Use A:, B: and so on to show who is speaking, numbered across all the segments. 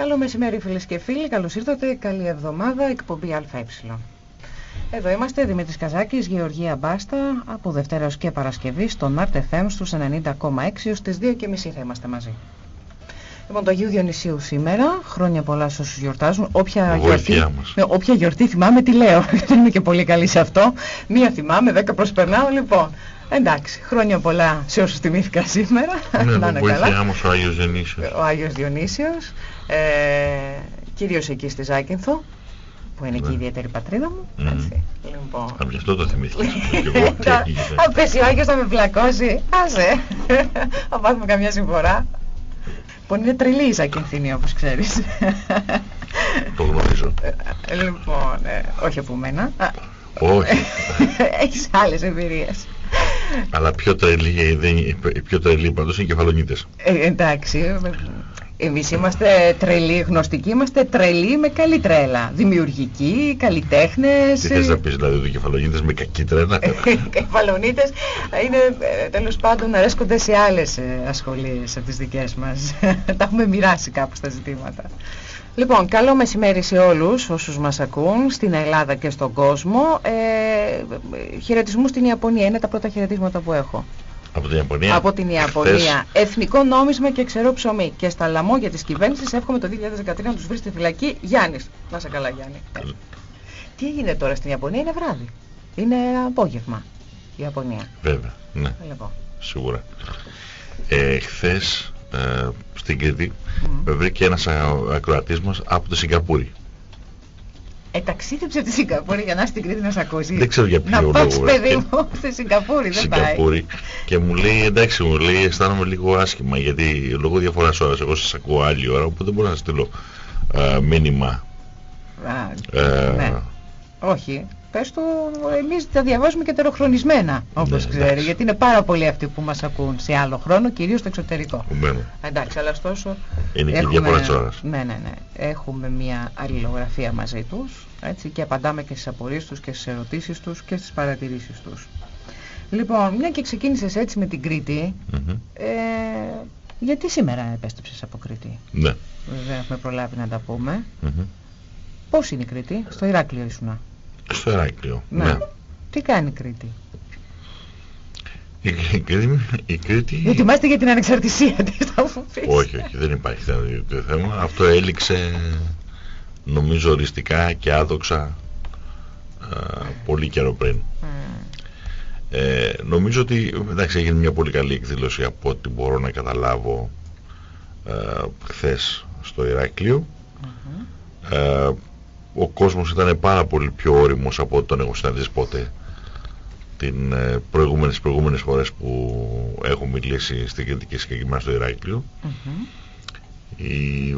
A: Καλό μεσημέρι φίλες και φίλοι, καλώς ήρθατε, καλή εβδομάδα, εκπομπή ΑΕ. Εδώ είμαστε, Δημήτρης Καζάκης, Γεωργία Μπάστα, από Δευτέρα ως και Παρασκευή, στο Mart FM στους 90,6 ως τις 2.30 θα είμαστε μαζί. Λοιπόν, το Αγίου Διονυσίου σήμερα, χρόνια πολλά σε όσους γιορτάζουν. Όποια γιορτή, ναι, όποια γιορτή θυμάμαι, τι λέω, δεν είμαι και πολύ καλή σε αυτό. Μία θυμάμαι, δέκα προσπερνάω, λοιπόν. Εντάξει, χρόνια πολλά σε όσους τιμήθηκα σήμερα.
B: Ναι, να είναι καλά. ο Άγιος Διονύσιος.
A: Ο Άγιος Διονύσιος, ε, κυρίως εκεί στη Ζάκυνθο, που είναι και η ναι. ιδιαίτερη πατρίδα μου. Mm. Έτσι.
B: Λοιπόν. Α, γι' αυτό το θυμήθηκα.
A: Αν πέσει ο Άγιος θα με πλακώσει, άσε. Θα πάθουμε καμιά συμφορά. Που είναι τρελή η Ζακυνθίνη όπως ξέρεις.
B: Το γνωρίζω.
A: Ε, λοιπόν, ε, όχι από μένα.
B: Όχι.
A: Έχεις άλλες εμπειρίες.
B: Αλλά πιο τρελή, δεν, πιο τρελή πάντως είναι οι κεφαλονίτες.
A: Ε, εντάξει, εμείς είμαστε τρελοί, γνωστικοί, είμαστε τρελοί με καλή τρέλα. Δημιουργικοί, καλλιτέχνες.
B: Τι θες να πεις δηλαδή του κεφαλονίτες με κακή τρέλα;
A: Οι κεφαλονίτες είναι ε, τέλος πάντων αρέσκονται σε άλλες ε, ασχολίες από τις δικές μας. Τα έχουμε μοιράσει κάπου στα ζητήματα. Λοιπόν, καλό μεσημέρι σε όλους όσους μας ακούν στην Ελλάδα και στον κόσμο. Ε, χαιρετισμού στην Ιαπωνία, είναι τα πρώτα χαιρετίσματα που έχω.
B: Από την Ιαπωνία;
A: Από την Ιαπωνία. Εθνικό νόμισμα και ξερό ψωμί. Και στα λαμόγια της κυβέρνησης εύχομαι το 2013 να τους βρει στη φυλακή Γιάννης. Να σε καλά Γιάννη. Τι έγινε τώρα στην Ιαπωνία, είναι βράδυ. Είναι απόγευμα η Ιαπωνία.
B: Βέβαια, ναι. Λοιπόν. Σίγουρα. Ε, χθες ε, στην Κρήτη mm. με βρήκε ένας ακροατής μας από το Σιγκαπούρη.
A: Ε, ταξίδεψε από τη Σιγκαπούρη για να στην Κρήτη να σε ακούσει.
B: Δεν ξέρω για ποιο
A: λόγο. Να πάω παιδί μου στη Σιγκαπούρη, δεν
B: Σιγκαπούρη. πάει. Και μου λέει, εντάξει μου λέει, αισθάνομαι λίγο άσχημα γιατί λόγω διαφοράς ώρας, εγώ σας ακούω άλλη ώρα, οπότε δεν μπορώ να στείλω uh, μήνυμα.
A: Α, ε, ναι. Όχι πες το, εμείς τα διαβάζουμε και τεροχρονισμένα, όπως ναι, ξέρει, γιατί είναι πάρα πολλοί αυτοί που μας ακούν σε άλλο χρόνο, κυρίως στο εξωτερικό.
B: Μένω.
A: Εντάξει, αλλά ωστόσο...
B: Είναι έχουμε, και διαφορά ώρας.
A: Ναι, ναι, ναι. Έχουμε μια αλληλογραφία μαζί τους, έτσι, και απαντάμε και στις απορίες τους και στις ερωτήσεις τους και στις παρατηρήσεις τους. Λοιπόν, μια και ξεκίνησες έτσι με την Κρήτη, mm -hmm. ε, γιατί σήμερα επέστρεψες από Κρήτη;
B: Ναι.
A: Βέβαια έχουμε προλάβει να τα πούμε. Mm -hmm. Πώς είναι η Κρήτη, στο Ηράκλειο ήσουνα.
B: Στο Εράκλειο. Ναι. ναι.
A: Τι κάνει η Κρήτη;
B: Η, Κρήτη, η Κρήτη...
A: Ετοιμάστε για την ανεξαρτησία της, θα μου πεις.
B: Όχι, όχι, δεν υπάρχει το θέμα. Αυτό έληξε νομίζω οριστικά και άδοξα πολύ καιρό πριν. Ε, νομίζω ότι εντάξει έγινε μια πολύ καλή εκδήλωση από ό,τι μπορώ να καταλάβω ε, χθες στο Ηράκλειο. Mm ο κόσμος ήταν πάρα πολύ πιο όριμος από ό,τι τον έχω συναντήσει ποτέ την ε, προηγούμενες, προηγούμενες φορές που έχω μιλήσει στην Κεντρική Συγκεκριμένα στο Ηράκλειο.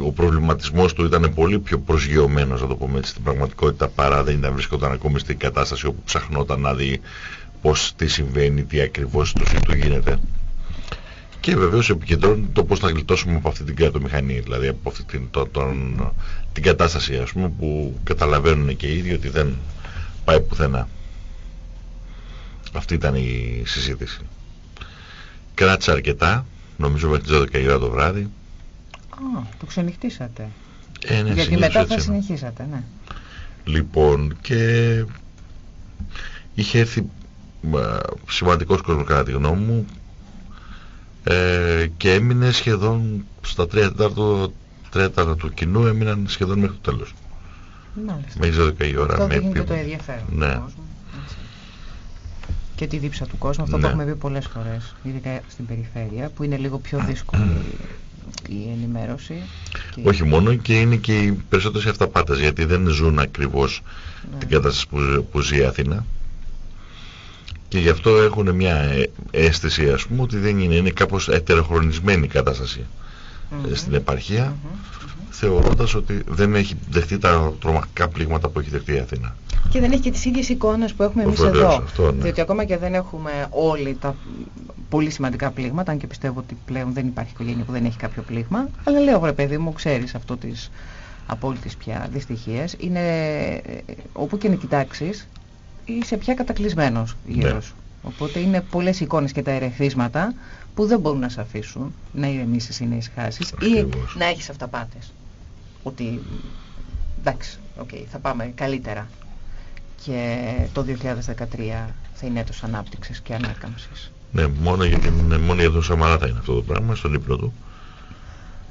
B: ο προβληματισμός του ήταν πολύ πιο προσγειωμένος, να το πούμε έτσι, στην πραγματικότητα παρά δεν ήταν βρισκόταν ακόμη στην κατάσταση όπου ψαχνόταν να δει πώς τι συμβαίνει, τι ακριβώς του, του γίνεται. Και βεβαίως επικεντρώνει το πώς θα γλιτώσουμε από αυτή την κρατομηχανή, δηλαδή από αυτή την, το, τον, την κατάσταση ας πούμε που καταλαβαίνουν και οι ίδιοι ότι δεν πάει πουθενά. Αυτή ήταν η συζήτηση. Κράτησε αρκετά, νομίζω μέχρι τις 12 η ώρα το βράδυ.
A: Α, το ξενυχτήσατε.
B: Ε, ναι,
A: Γιατί μετά θα συνεχίσατε, ναι.
B: Λοιπόν, και είχε έρθει σημαντικός κόσμος κατά τη γνώμη μου ε, και έμεινε σχεδόν στα 3 τέταρτα του κοινού έμειναν σχεδόν μέχρι το τέλος.
A: Μάλιστα.
B: Μέχρι 12 η ώρα.
A: Αυτό δείχνει και το ενδιαφέρον
B: ναι. του
A: κόσμου. Και τη δίψα του κόσμου, αυτό ναι. το έχουμε πει πολλές φορές, ειδικά στην περιφέρεια, που είναι λίγο πιο δύσκολη η ενημέρωση.
B: Όχι μόνο και είναι και οι περισσότερες αυταπάτες, γιατί δεν ζουν ακριβώς ναι. την κατάσταση που, που ζει η Αθήνα. Και γι' αυτό έχουν μια ε, αίσθηση, ας πούμε, ότι δεν είναι, είναι κάπως ετεροχρονισμένη η κατάσταση στην επαρχία, θεωρώντας ότι δεν έχει δεχτεί τα τρομακτικά πλήγματα που έχει δεχτεί η Αθήνα.
A: Και δεν έχει και τις ίδιες εικόνες που έχουμε εμείς εδώ. Αυτό, ναι. Διότι ακόμα και δεν έχουμε όλοι τα πολύ σημαντικά πλήγματα, αν και πιστεύω ότι πλέον δεν υπάρχει οικογένεια που δεν έχει κάποιο πλήγμα. Αλλά λέω, βρε παιδί μου, ξέρεις αυτό της απόλυτης πια δυστυχίας. Είναι ε, όπου και να κοιτάξεις, είσαι πια κατακλυσμένος γύρω ναι. σου. Οπότε είναι πολλές εικόνες και τα ερεθίσματα που δεν μπορούν να σε αφήσουν να ηρεμήσεις ή να ησυχάσεις ή να έχεις αυταπάτες. ότι εντάξει, okay, θα πάμε καλύτερα και το 2013 θα είναι έτος ανάπτυξης και ανάκαμψης.
B: Ναι, μόνο για, την, μόνο για τον Σαμαρά θα είναι αυτό το πράγμα, στον ύπνο του,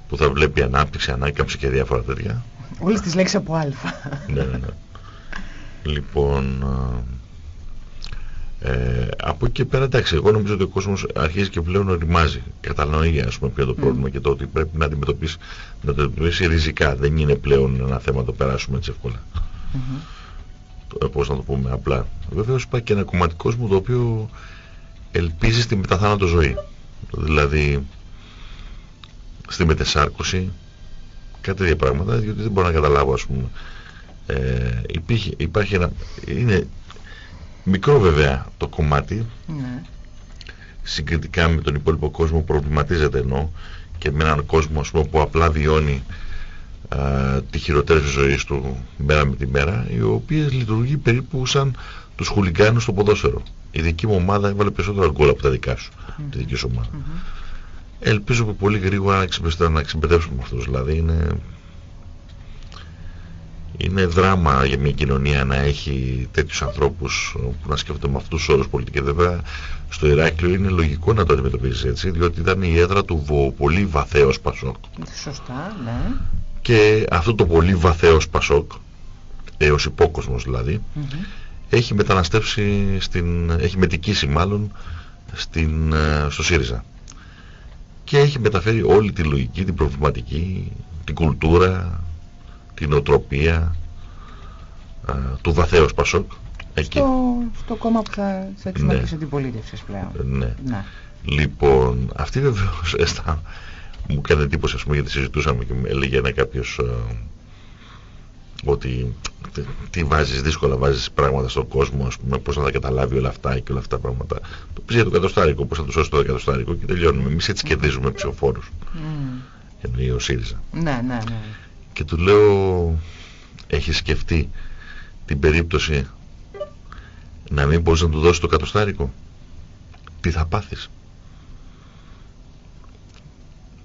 B: που θα βλέπει ανάπτυξη, ανάκαμψη και διάφορα τέτοια.
A: Όλες τις λέξεις από α.
B: ναι, ναι, ναι. Λοιπόν, ε, από εκεί και πέρα εντάξει, εγώ νομίζω ότι ο κόσμος αρχίζει και πλέον οριμάζει. Κατανοεί ας πούμε ποιο το πρόβλημα και το ότι πρέπει να αντιμετωπίσεις, να το αντιμετωπίσεις ριζικά. Δεν είναι πλέον ένα θέμα να το περάσουμε έτσι εύκολα. Mm -hmm. Πώς να το πούμε απλά. Βεβαίω υπάρχει και ένα κομματικό κόσμο το οποίο ελπίζει στη μεταθάνατο ζωή. Δηλαδή στη μετεσάρκωση κάτι τέτοια πράγματα, διότι δεν μπορώ να καταλάβω ας πούμε. Ε, υπήρχε, υπάρχει ένα, είναι Μικρό βέβαια το κομμάτι. Ναι. Συγκριτικά με τον υπόλοιπο κόσμο προβληματίζεται ενώ και με έναν κόσμο ας πούμε, που απλά βιώνει α, τη χειροτέρευση ζωής του μέρα με τη μέρα, οι οποίες λειτουργεί περίπου σαν τους χουλιγκάνους στο ποδόσφαιρο. Η δική μου ομάδα έβαλε περισσότερα γκολ από τα δικά σου, mm τη δική σου ομάδα. Ελπίζω που πολύ γρήγορα να ξεμπερδέψουμε αυτούς. Δηλαδή είναι είναι δράμα για μια κοινωνία να έχει τέτοιους ανθρώπους που να σκέφτονται με αυτούς τους όρους πολιτική. Βέβαια στο Ηράκλειο είναι λογικό να το αντιμετωπίζεις έτσι, διότι ήταν η έδρα του πολύ βαθέως Πασόκ.
A: Σωστά, ναι.
B: Και αυτό το πολύ βαθέως Πασόκ, έως υπόκοσμος δηλαδή, έχει μεταναστεύσει, στην, έχει μετικήσει μάλλον στην, ε, στο ΣΥΡΙΖΑ. Και έχει μεταφέρει όλη τη λογική, την προβληματική, την κουλτούρα, την οτροπία α, του βαθέως Πασόκ.
A: Εκεί. Στο, στο κόμμα που θα, θα εξομολογήσει ναι. την πολίτευση πλέον.
B: Ναι. ναι. Λοιπόν, αυτή βεβαίως αισθά, μου έκανε εντύπωση ας πούμε γιατί συζητούσαμε και έλεγε ένα κάποιος ότι τι βάζεις δύσκολα βάζεις πράγματα στον κόσμο ας πούμε πώς να τα καταλάβει όλα αυτά και όλα αυτά τα πράγματα το πεις για το κατοστάρικο πώς θα του σώσει το κατοστάρικο και τελειώνουμε εμείς έτσι κερδίζουμε ψηφοφόρους mm. εννοεί ο ΣΥΡΙΖΑ
A: ναι ναι ναι
B: και του λέω έχεις σκεφτεί την περίπτωση να μην μπορείς να του δώσεις το κατοστάρικο; Τι θα πάθεις;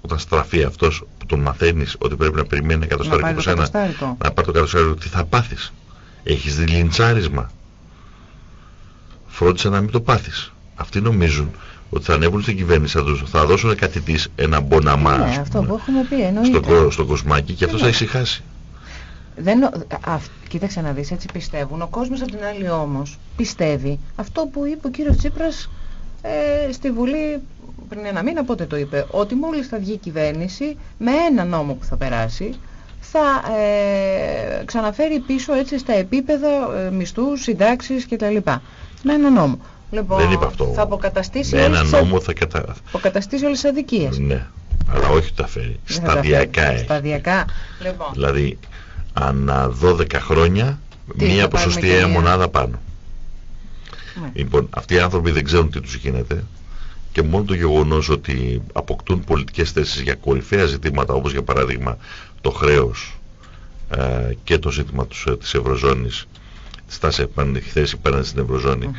B: Όταν στραφεί αυτός που τον μαθαίνεις ότι πρέπει να περιμένει ένα κατοστάρικο από σένα να πάρει το κατοστάρικο τι θα πάθεις; Έχεις δει λιντσάρισμα; Φρόντισε να μην το πάθεις. Αυτοί νομίζουν ότι θα ανέβουν στην κυβέρνηση, θα, θα δώσουν κάτι της, ένα μποναμά
A: ναι, αυτό που έχουμε πει, εννοείται.
B: Στο, στο κοσμάκι και αυτό θα ησυχάσει.
A: Δεν, α, κοίταξε να δεις, έτσι πιστεύουν. Ο κόσμος από την άλλη όμως πιστεύει αυτό που είπε ο κύριος Τσίπρας ε, στη Βουλή πριν ένα μήνα, πότε το είπε, ότι μόλις θα βγει η κυβέρνηση με ένα νόμο που θα περάσει θα ε, ξαναφέρει πίσω έτσι στα επίπεδα ε, μισθούς, συντάξεις κτλ. Με ένα νόμο. Λοιπόν,
B: δεν είπα αυτό.
A: Θα αποκαταστήσει
B: με ένα νόμο θα κατα...
A: αποκαταστήσει όλες τις αδικίες.
B: Ναι, αλλά όχι τα φέρει. Σταδιακά έχει.
A: Σταδιακά. Λοιπόν.
B: Δηλαδή, ανά 12 χρόνια, τι, μία ποσοστιαία μονάδα πάνω. Ναι. Λοιπόν, αυτοί οι άνθρωποι δεν ξέρουν τι τους γίνεται και μόνο το γεγονός ότι αποκτούν πολιτικές θέσεις για κορυφαία ζητήματα όπως για παράδειγμα το χρέος ε, και το ζήτημα τους, ε, της Ευρωζώνης στάση θέση πέραν στην Ευρωζώνη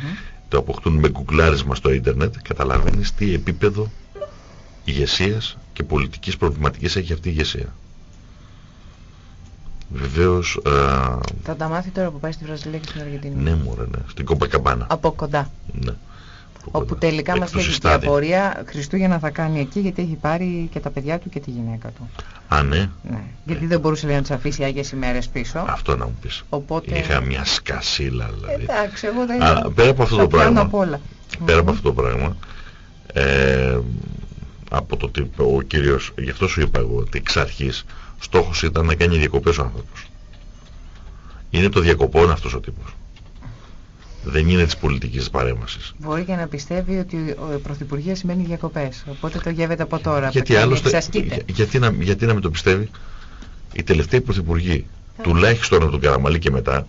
B: το αποκτούν με γκουγκλάρισμα στο ίντερνετ, καταλαβαίνεις τι επίπεδο ηγεσίας και πολιτικής προβληματικής έχει αυτή η ηγεσία. Βεβαίως...
A: Θα τα μάθει τώρα που πάει στη Βραζιλία και στην Αργεντινή.
B: Ναι, μωρέ, ναι. Στην Κομπακαμπάνα.
A: Από κοντά.
B: Ναι.
A: Όπου τελικά μας λέει η απορία Χριστούγεννα θα κάνει εκεί γιατί έχει πάρει και τα παιδιά του και τη γυναίκα του.
B: Α, ναι.
A: ναι. Γιατί δεν μπορούσε λέει, να τους αφήσει Άγιες ημέρες πίσω.
B: Αυτό να μου πεις.
A: Οπότε...
B: Είχα μια σκασίλα δηλαδή.
A: Εντάξει, εγώ δεν...
B: Α, πέρα από αυτό το πράγμα. Πέρα από αυτό το πράγμα. Ε, από το ότι ο κύριος, γι' αυτό σου είπα εγώ ότι εξ αρχής στόχος ήταν να κάνει διακοπές ο άνθρωπος. Είναι το διακοπών αυτός ο τύπος δεν είναι της πολιτικής παρέμβασης.
A: Μπορεί και να πιστεύει ότι ο Πρωθυπουργίας σημαίνει διακοπές, οπότε το γεύεται από τώρα.
B: Γιατί, άλλωστε, γιατί, να, γιατί να μην το πιστεύει; Οι τελευταίοι Πρωθυπουργοί, τουλάχιστον από τον Καραμαλή και μετά,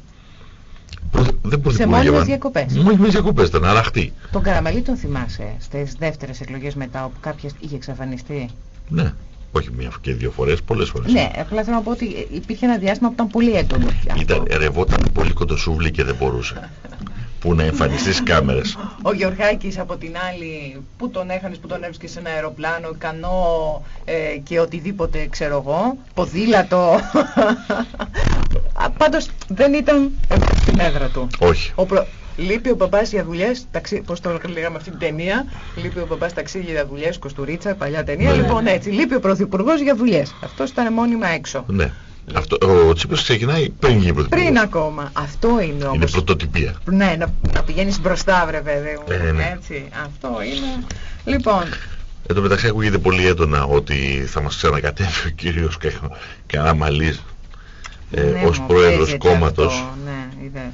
B: δεν
A: Σε μόνιμες διακοπές.
B: Μόνιμες διακοπές ήταν, αραχτή.
A: Τον Καραμαλή τον θυμάσαι στις δεύτερες εκλογές μετά, όπου κάποια είχε εξαφανιστεί;
B: Ναι. Όχι μία και δύο φορές, πολλές φορές.
A: Ναι, απλά θέλω να πω ότι υπήρχε ένα διάστημα που ήταν πολύ έντονο.
B: Ήταν, ρευόταν πολύ κοντοσούβλη και δεν μπορούσε. Που να εμφανιστείς στις κάμερες.
A: Ο Γεωργάκης από την άλλη, που τον έχανες, που τον έβρισκες σε ένα αεροπλάνο, ικανό ε, και οτιδήποτε ξέρω εγώ, ποδήλατο. Α, Πάντως δεν ήταν ε, στην έδρα του.
B: Όχι.
A: Ο προ... Λείπει ο παπάς για δουλειές, ταξί... πώς το λέγαμε αυτή την ταινία, λείπει ο παπάς ταξίδι για δουλειές, Κοστουρίτσα, παλιά ταινία,
B: Ναι.
A: λοιπόν έτσι, λείπει ο πρωθυπουργός για δουλειές. Αυτός ήταν μόνιμα έξω.
B: Ναι. Αυτό, ο Τσίπρας ξεκινάει πριν γίνει πρωθυπουργός.
A: Πριν ακόμα. Αυτό είναι
B: Είναι
A: όμως.
B: πρωτοτυπία.
A: Ναι, να, να πηγαίνεις μπροστά βρε παιδί μου.
B: Ε, ναι.
A: Έτσι, αυτό είναι. Λοιπόν,
B: Εν τω μεταξύ ακούγεται πολύ έντονα ότι θα μας ξανακατεύει ο κύριος Κα- Καραμαλής ε,
A: ναι,
B: ως
A: μου
B: πρόεδρος
A: παίζεται
B: κόμματος
A: αυτό, Ναι, είδες.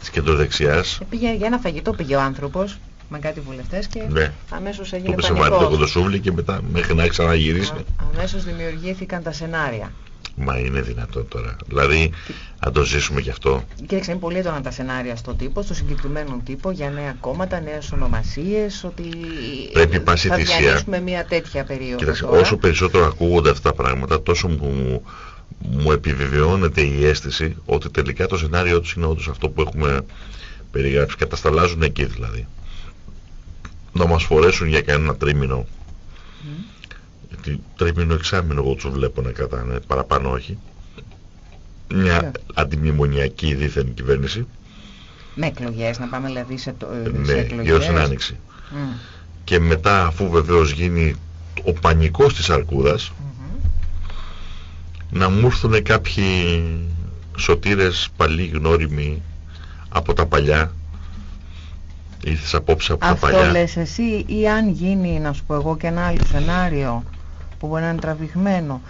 B: της κεντροδεξιάς.
A: Ε, Πήγε για ένα φαγητό πήγε ο άνθρωπος με κάτι βουλευτές και
B: Ναι.
A: αμέσως
B: Το
A: έγινε
B: έπεσε βάρη το
A: πανικός.
B: κοντοσούβλι και μετά μέχρι να ξαναγυρίσει.
A: Α- αμέσως δημιουργήθηκαν τα σενάρια.
B: Μα είναι δυνατόν τώρα. Δηλαδή, αν το ζήσουμε κι αυτό.
A: Κοίταξε, είναι πολύ έντονα τα σενάρια στο τύπο, στο συγκεκριμένο τύπο, για νέα κόμματα, νέες ονομασίες, ότι
B: Πρέπει πάση
A: θα
B: θυσία.
A: διανύσουμε μια τέτοια περίοδο
B: Κοίταξε,
A: τώρα.
B: όσο περισσότερο ακούγονται αυτά τα πράγματα, τόσο μου, μου επιβεβαιώνεται η αίσθηση ότι τελικά το σενάριό τους είναι όντως αυτό που έχουμε περιγράψει. Κατασταλάζουν εκεί δηλαδή. Να μας φορέσουν για κανένα τρίμηνο.
A: Μμ.
B: Γιατί τρίμηνο εξάμηνο εγώ τους βλέπω να κρατάνε, παραπάνω όχι. Μια
A: Ναι.
B: αντιμνημονιακή δίθεν κυβέρνηση.
A: Με εκλογές, να πάμε δηλαδή σε, το, ε, σε
B: Ναι,
A: εκλογές.
B: γύρω στην Άνοιξη.
A: Μμ.
B: Και μετά αφού βεβαίως γίνει ο πανικός της Αρκούδας,
A: Μμμ.
B: να μου έρθουν κάποιοι σωτήρες παλιοί γνώριμοι από τα παλιά ήρθες απόψε από τα
A: Αυτό
B: παλιά
A: λες εσύ ή αν γίνει, να σου πω εγώ και ένα άλλο σενάριο που μπορεί να είναι τραβηγμένο.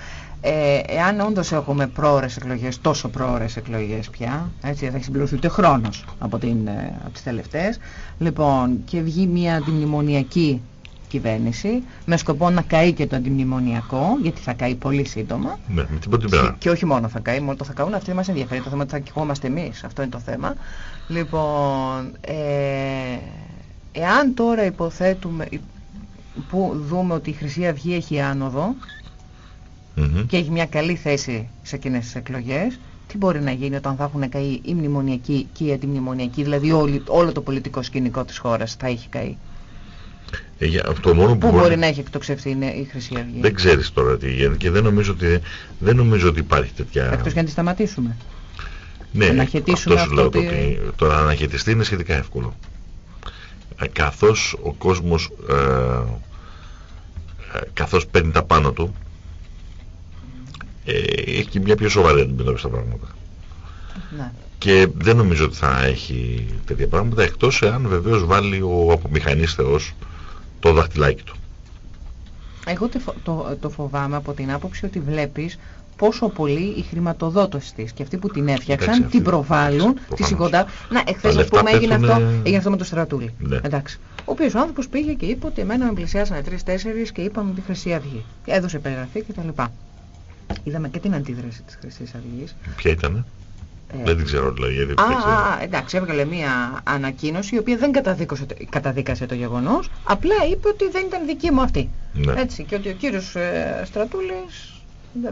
A: Ε, εάν όντως έχουμε πρόορες εκλογές, τόσο πρόορες εκλογές πια, έτσι δεν θα έχει συμπληρωθεί ούτε χρόνος από, την, ε, από τις τελευταίες, λοιπόν, και βγει μια αντιμνημονιακή κυβέρνηση με σκοπό να καεί και το αντιμνημονιακό, γιατί θα καεί πολύ σύντομα,
B: ναι, με την πρώτη μέρα
A: και όχι μόνο θα καεί, μόνο το θα καούν, αυτοί μας ενδιαφέρει. Το θέμα ότι θα καίγομαστε εμείς. Αυτό είναι το θέμα. Λοιπόν, ε, εάν τώρα υποθέτουμε, που δούμε ότι η Χρυσή Αυγή έχει άνοδο
B: Μμμ.
A: και έχει μια καλή θέση σε εκείνες τις εκλογές, τι μπορεί να γίνει όταν θα έχουν καεί η μνημονιακή και η αντιμνημονιακή, δηλαδή όλη, όλο το πολιτικό σκηνικό της χώρας θα έχει καεί;
B: Ε, για- το μόνο που
A: Πού μπορεί να έχει εκτοξευθεί είναι η Χρυσή Αυγή;
B: δεν ξέρεις τώρα τι γίνεται και δεν νομίζω ότι, δεν νομίζω ότι υπάρχει τέτοια
A: Εκτός και αν τη σταματήσουμε.
B: ναι,
A: να αναχαιτήσουμε
B: αυτός σου
A: αυτό
B: λέω το
A: ότι-
B: ότι το να αναχαιτιστεί είναι σχετικά εύκολο ε, καθώς ο κόσμος ε, ε, καθώς παίρνει τα πάνω του ε, έχει και μια πιο σοβαρή αντιμετώπιση στα πράγματα
A: Ναι.
B: και δεν νομίζω ότι θα έχει τέτοια πράγματα εκτός εάν βεβαίως βάλει ο απομηχανής θεός το δαχτυλάκι του.
A: Εγώ το, φο- το, το φοβάμαι από την άποψη ότι βλέπεις πόσο πολύ η χρηματοδότηση της και αυτοί που την έφτιαξαν
B: Εντάξει, αυτή-
A: την προβάλλουν,
B: εντάξει,
A: τη
B: προφανώς.
A: συγκοντά. Να, εχθές ας
B: λεφτά
A: πούμε έγινε
B: πέφτουνε-
A: αυτό, έγινε αυτό με το στρατούλι.
B: Ναι.
A: Εντάξει. Ο οποίος ο άνθρωπος πήγε και είπε ότι εμένα με πλησιάσανε τρεις-τέσσερις και είπαμε τη Χρυσή Αυγή. Έδωσε περιγραφή κτλ. Είδαμε και την αντίδραση της Χρυσής Αυγής.
B: Ποια ήταν,
A: Ε,
B: δεν την ξέρω δηλαδή γιατί
A: Α,
B: δεν ξέρω.
A: α, α, εντάξει, έβγαλε μία ανακοίνωση η οποία δεν καταδίκωσε, το- καταδίκασε το γεγονός, απλά είπε ότι δεν ήταν δική μου αυτή.
B: Ναι.
A: Έτσι, και ότι ο κύριος ε, Στρατούλης τα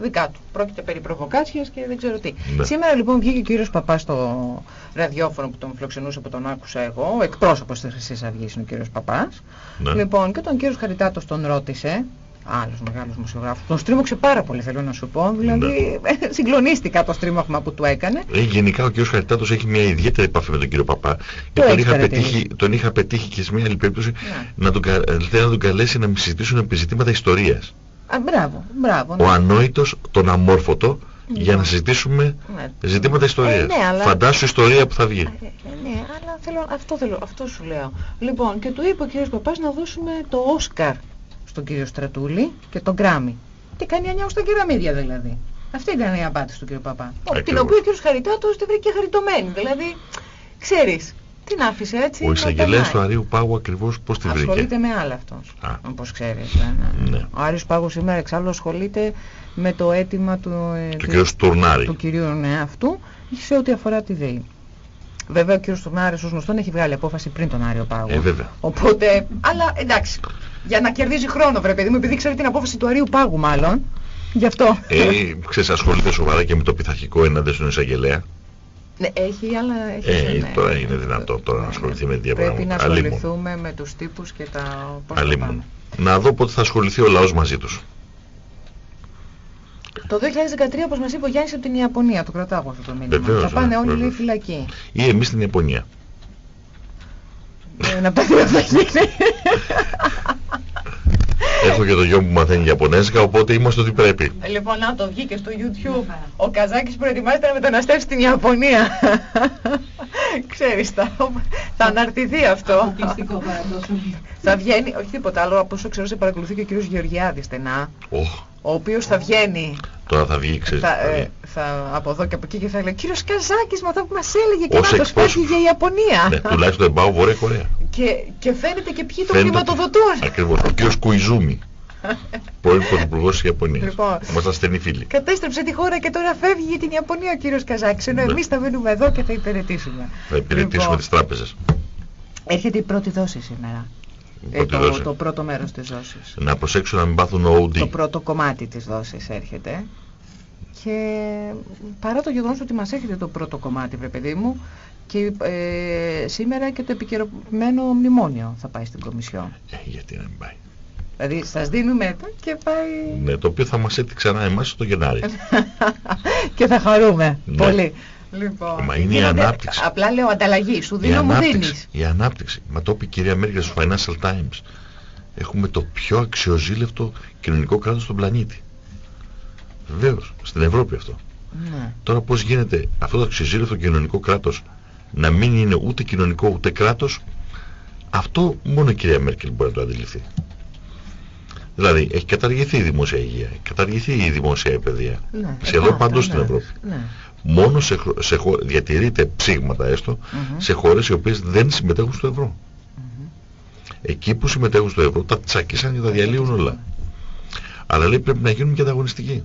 A: δικά του. Πρόκειται περί προβοκάτσιας και δεν ξέρω τι.
B: Ναι.
A: Σήμερα λοιπόν βγήκε ο κύριος Παπάς στο ραδιόφωνο που τον φιλοξενούσε που τον άκουσα εγώ, ο εκπρόσωπος της Χρυσής Αυγής είναι ο κύριος Παπάς.
B: Ναι.
A: Λοιπόν, και τον κύριος Χαριτάτος τον ρώτησε, άλλος μεγάλος δημοσιογράφος, τον στρίμωξε πάρα πολύ θέλω να σου πω, δηλαδή
B: Ναι.
A: συγκλονίστηκα το στρίμωχμα που του έκανε.
B: Ε, γενικά ο κ. Χαριτάτος έχει μια ιδιαίτερη επαφή με τον κύριο Παπά. Και
A: έχεις
B: τον, είχα
A: παρατηρήσει.
B: πετύχει, τον είχα πετύχει και σε μια άλλη περίπτωση
A: Ναι.
B: να τον, κα- θέλει να τον καλέσει να συζητήσουν επί ζητήματα ιστορίας.
A: Α, μπράβο, μπράβο.
B: Ο
A: ναι.
B: ανόητος, τον αμόρφωτο, για
A: Λοιπόν.
B: να συζητήσουμε
A: Ναι.
B: ζητήματα ιστορίας.
A: Ε, ναι, αλλά-
B: Φαντάσου ιστορία που θα βγει.
A: Ε, ε, ναι, αλλά θέλω, αυτό, θέλω, αυτό σου λέω. Λοιπόν, και του είπε ο κύριος Παπάς να δώσουμε το Όσκαρ στον κύριο Στρατούλη και τον Γκράμι. Τι κάνει ανιά στα κεραμίδια δηλαδή. Αυτή ήταν η απάντηση του κύριου Παπά. Ο- Την
B: Ακριβώς.
A: οποία ο κύριος Χαριτάτος τη βρήκε χαριτωμένη. Δηλαδή, ξέρεις, την άφησε έτσι.
B: Ο
A: να
B: εισαγγελέας
A: περνάει.
B: του Αρίου Πάγου ακριβώς πώς τη βρήκε;
A: Ασχολείται με άλλα αυτός.
B: Α.
A: Όπως ξέρεις. Ναι, ναι.
B: Ναι.
A: Ο Άρης Πάγος σήμερα εξάλλου ασχολείται με το αίτημα του, ε,
B: Του κ. Στουρνάρη.
A: του κυρίου ναι, αυτού σε ό,τι αφορά τη ΔΕΗ. Βέβαια ο κύριος Τουρνάρης ως γνωστόν έχει βγάλει απόφαση πριν τον Άριο Πάγο.
B: Ε, βέβαια.
A: Οπότε, αλλά εντάξει, για να κερδίζει χρόνο βρε παιδί μου, επειδή ξέρει την απόφαση του Αρίου Πάγου μάλλον, γι' αυτό.
B: Ε, ξέρεις, ασχολείται σοβαρά και με το πειθαρχικό ενάντια στον εισαγγελέα.
A: Ναι, έχει άλλα... Έχει,
B: Ε,
A: ναι.
B: τώρα είναι δυνατό τώρα να ασχοληθεί με τέτοια
A: Πρέπει να
B: πράγματα. Αλίμονο.
A: ασχοληθούμε με τους τύπους και τα... πώς θα
B: Αλίμονο.
A: πάμε.
B: Να δω πότε θα ασχοληθεί ο λαός μαζί τους.
A: Το 2013, όπως μας είπε ο Γιάννης, από την Ιαπωνία, το κρατάω αυτό το μήνυμα.
B: Βεβαίως,
A: θα πάνε
B: ναι,
A: όλοι λέει
B: βεβαίως.
A: φυλακή.
B: Ή εμείς στην Ιαπωνία.
A: Ε, να πάθει να θα γίνει.
B: Έχω και το γιο μου που μαθαίνει Ιαπωνέζικα, οπότε είμαστε ό,τι πρέπει.
A: Λοιπόν, να το βγήκε στο YouTube. Ο Καζάκης προετοιμάζεται να μεταναστεύσει στην Ιαπωνία. Ξέρεις, θα, θα αναρτηθεί αυτό.
C: Αποκλειστικό παραδόσο.
A: θα βγαίνει, όχι τίποτα άλλο, από όσο ξέρω σε παρακολουθεί και ο κύριος Γεωργιάδης στενά,
B: Οχ,
A: ο οποίος θα βγαίνει
B: τώρα θα βγει, ξέρεις.
A: θα,
B: θα βγει.
A: ε, θα, από εδώ και από εκεί και θα λέει «Κύριος Καζάκης, με αυτό που μας έλεγε και
B: Ως
A: να το
B: εκπρόσωπος.
A: σπάγει για η Ιαπωνία».
B: Ναι, τουλάχιστον δεν πάω Βόρεια Κορέα.
A: και, και φαίνεται και ποιοι το
B: Φαίνεται ότι-
A: χρηματοδοτούν.
B: Ακριβώς. Ο κύριος Κουιζούμι. πρώην πρωθυπουργός της Ιαπωνίας.
A: Λοιπόν.
B: Ήμασταν στενοί φίλοι.
A: Κατέστρεψε τη χώρα και τώρα φεύγει για την Ιαπωνία ο κύριος Καζάκης, ενώ
B: Ναι.
A: εμείς θα μείνουμε εδώ και θα υπηρετήσουμε.
B: Θα υπηρετήσουμε
A: Λοιπόν,
B: τις τράπεζες.
A: Έρχεται η πρώτη δόση σήμερα. Ε,
B: Πρώτη
A: το,
B: δόση.
A: το πρώτο μέρος της δόσης.
B: Να προσέξω να μην πάθουν OD.
A: Το πρώτο κομμάτι της δόσης έρχεται. Και παρά το γεγονός ότι μας έχετε το πρώτο κομμάτι, βρε παιδί μου, και ε, σήμερα και το επικαιροποιημένο μνημόνιο θα πάει στην Κομισιόν.
B: Ε, γιατί να μην πάει;
A: Δηλαδή σας δίνουμε το και πάει...
B: Ναι, το οποίο θα μας έρθει ξανά εμάς το Γενάρη.
A: και θα χαρούμε
B: Ναι.
A: πολύ. Λοιπόν,
B: Μα είναι η
A: γίνονται-
B: ανάπτυξη.
A: Απλά λέω ανταλλαγή, σου
B: η
A: δίνω μου
B: ανάπτυξη,
A: δίνεις.
B: η ανάπτυξη. Μα το είπε η κυρία Μέρκελ στο Financial Times. Έχουμε το πιο αξιοζήλευτο κοινωνικό κράτος στον πλανήτη. Βεβαίως, στην Ευρώπη αυτό.
A: Ναι.
B: Τώρα πώς γίνεται αυτό το αξιοζήλευτο κοινωνικό κράτος να μην είναι ούτε κοινωνικό ούτε κράτος, αυτό μόνο η κυρία Μέρκελ μπορεί να το αντιληφθεί. Δηλαδή, έχει καταργηθεί η δημόσια υγεία, έχει καταργηθεί η δημόσια παιδεία.
A: Ναι.
B: Σχεδόν
A: Αυτά,
B: παντού
A: ναι.
B: στην Ευρώπη.
A: Ναι.
B: Μόνο σε, χω- σε χω- διατηρείται ψήγματα έστω
A: Μμμ.
B: σε χώρες οι οποίες δεν συμμετέχουν στο ευρώ.
A: Μμμ.
B: Εκεί που συμμετέχουν στο ευρώ τα τσακίσαν και τα διαλύουν όλα. Αλλά λέει πρέπει να γίνουν και ανταγωνιστικοί.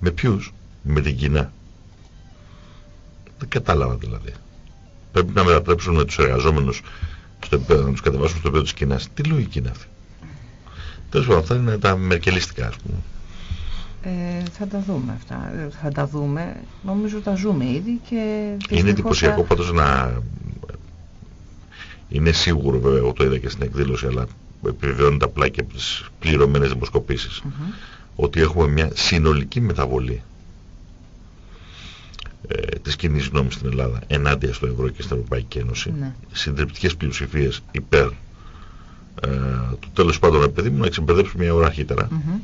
B: Με ποιους; Με την Κίνα. Δεν κατάλαβα δηλαδή. Πρέπει να μετατρέψουν τους εργαζόμενους στο επίπεδο, να τους κατεβάσουν στο επίπεδο της Κίνας. Τι λογική είναι αυτή; Τέλος πάντων, αυτά είναι τα μερκελιστικά ας πούμε.
A: Ε, θα τα δούμε αυτά. Ε, Θα τα δούμε. Νομίζω τα ζούμε ήδη και
B: Είναι
A: δυστυχώς
B: εντυπωσιακό
A: θα-
B: πάντως να... Είναι σίγουρο βέβαια, εγώ το είδα και στην εκδήλωση, αλλά επιβεβαιώνεται απλά και από τις πληρωμένες δημοσκοπήσεις,
A: Μμμ.
B: ότι έχουμε μια συνολική μεταβολή ε, της κοινής γνώμης στην Ελλάδα ενάντια στο ευρώ και στην Ευρωπαϊκή Ένωση.
A: Ναι.
B: Συντριπτικές πλειοψηφίες υπέρ ε, του τέλος πάντων, ρε παιδί μου, να ξεμπερδέψουμε μια ώρα αρχίτερα.
A: Μμμ.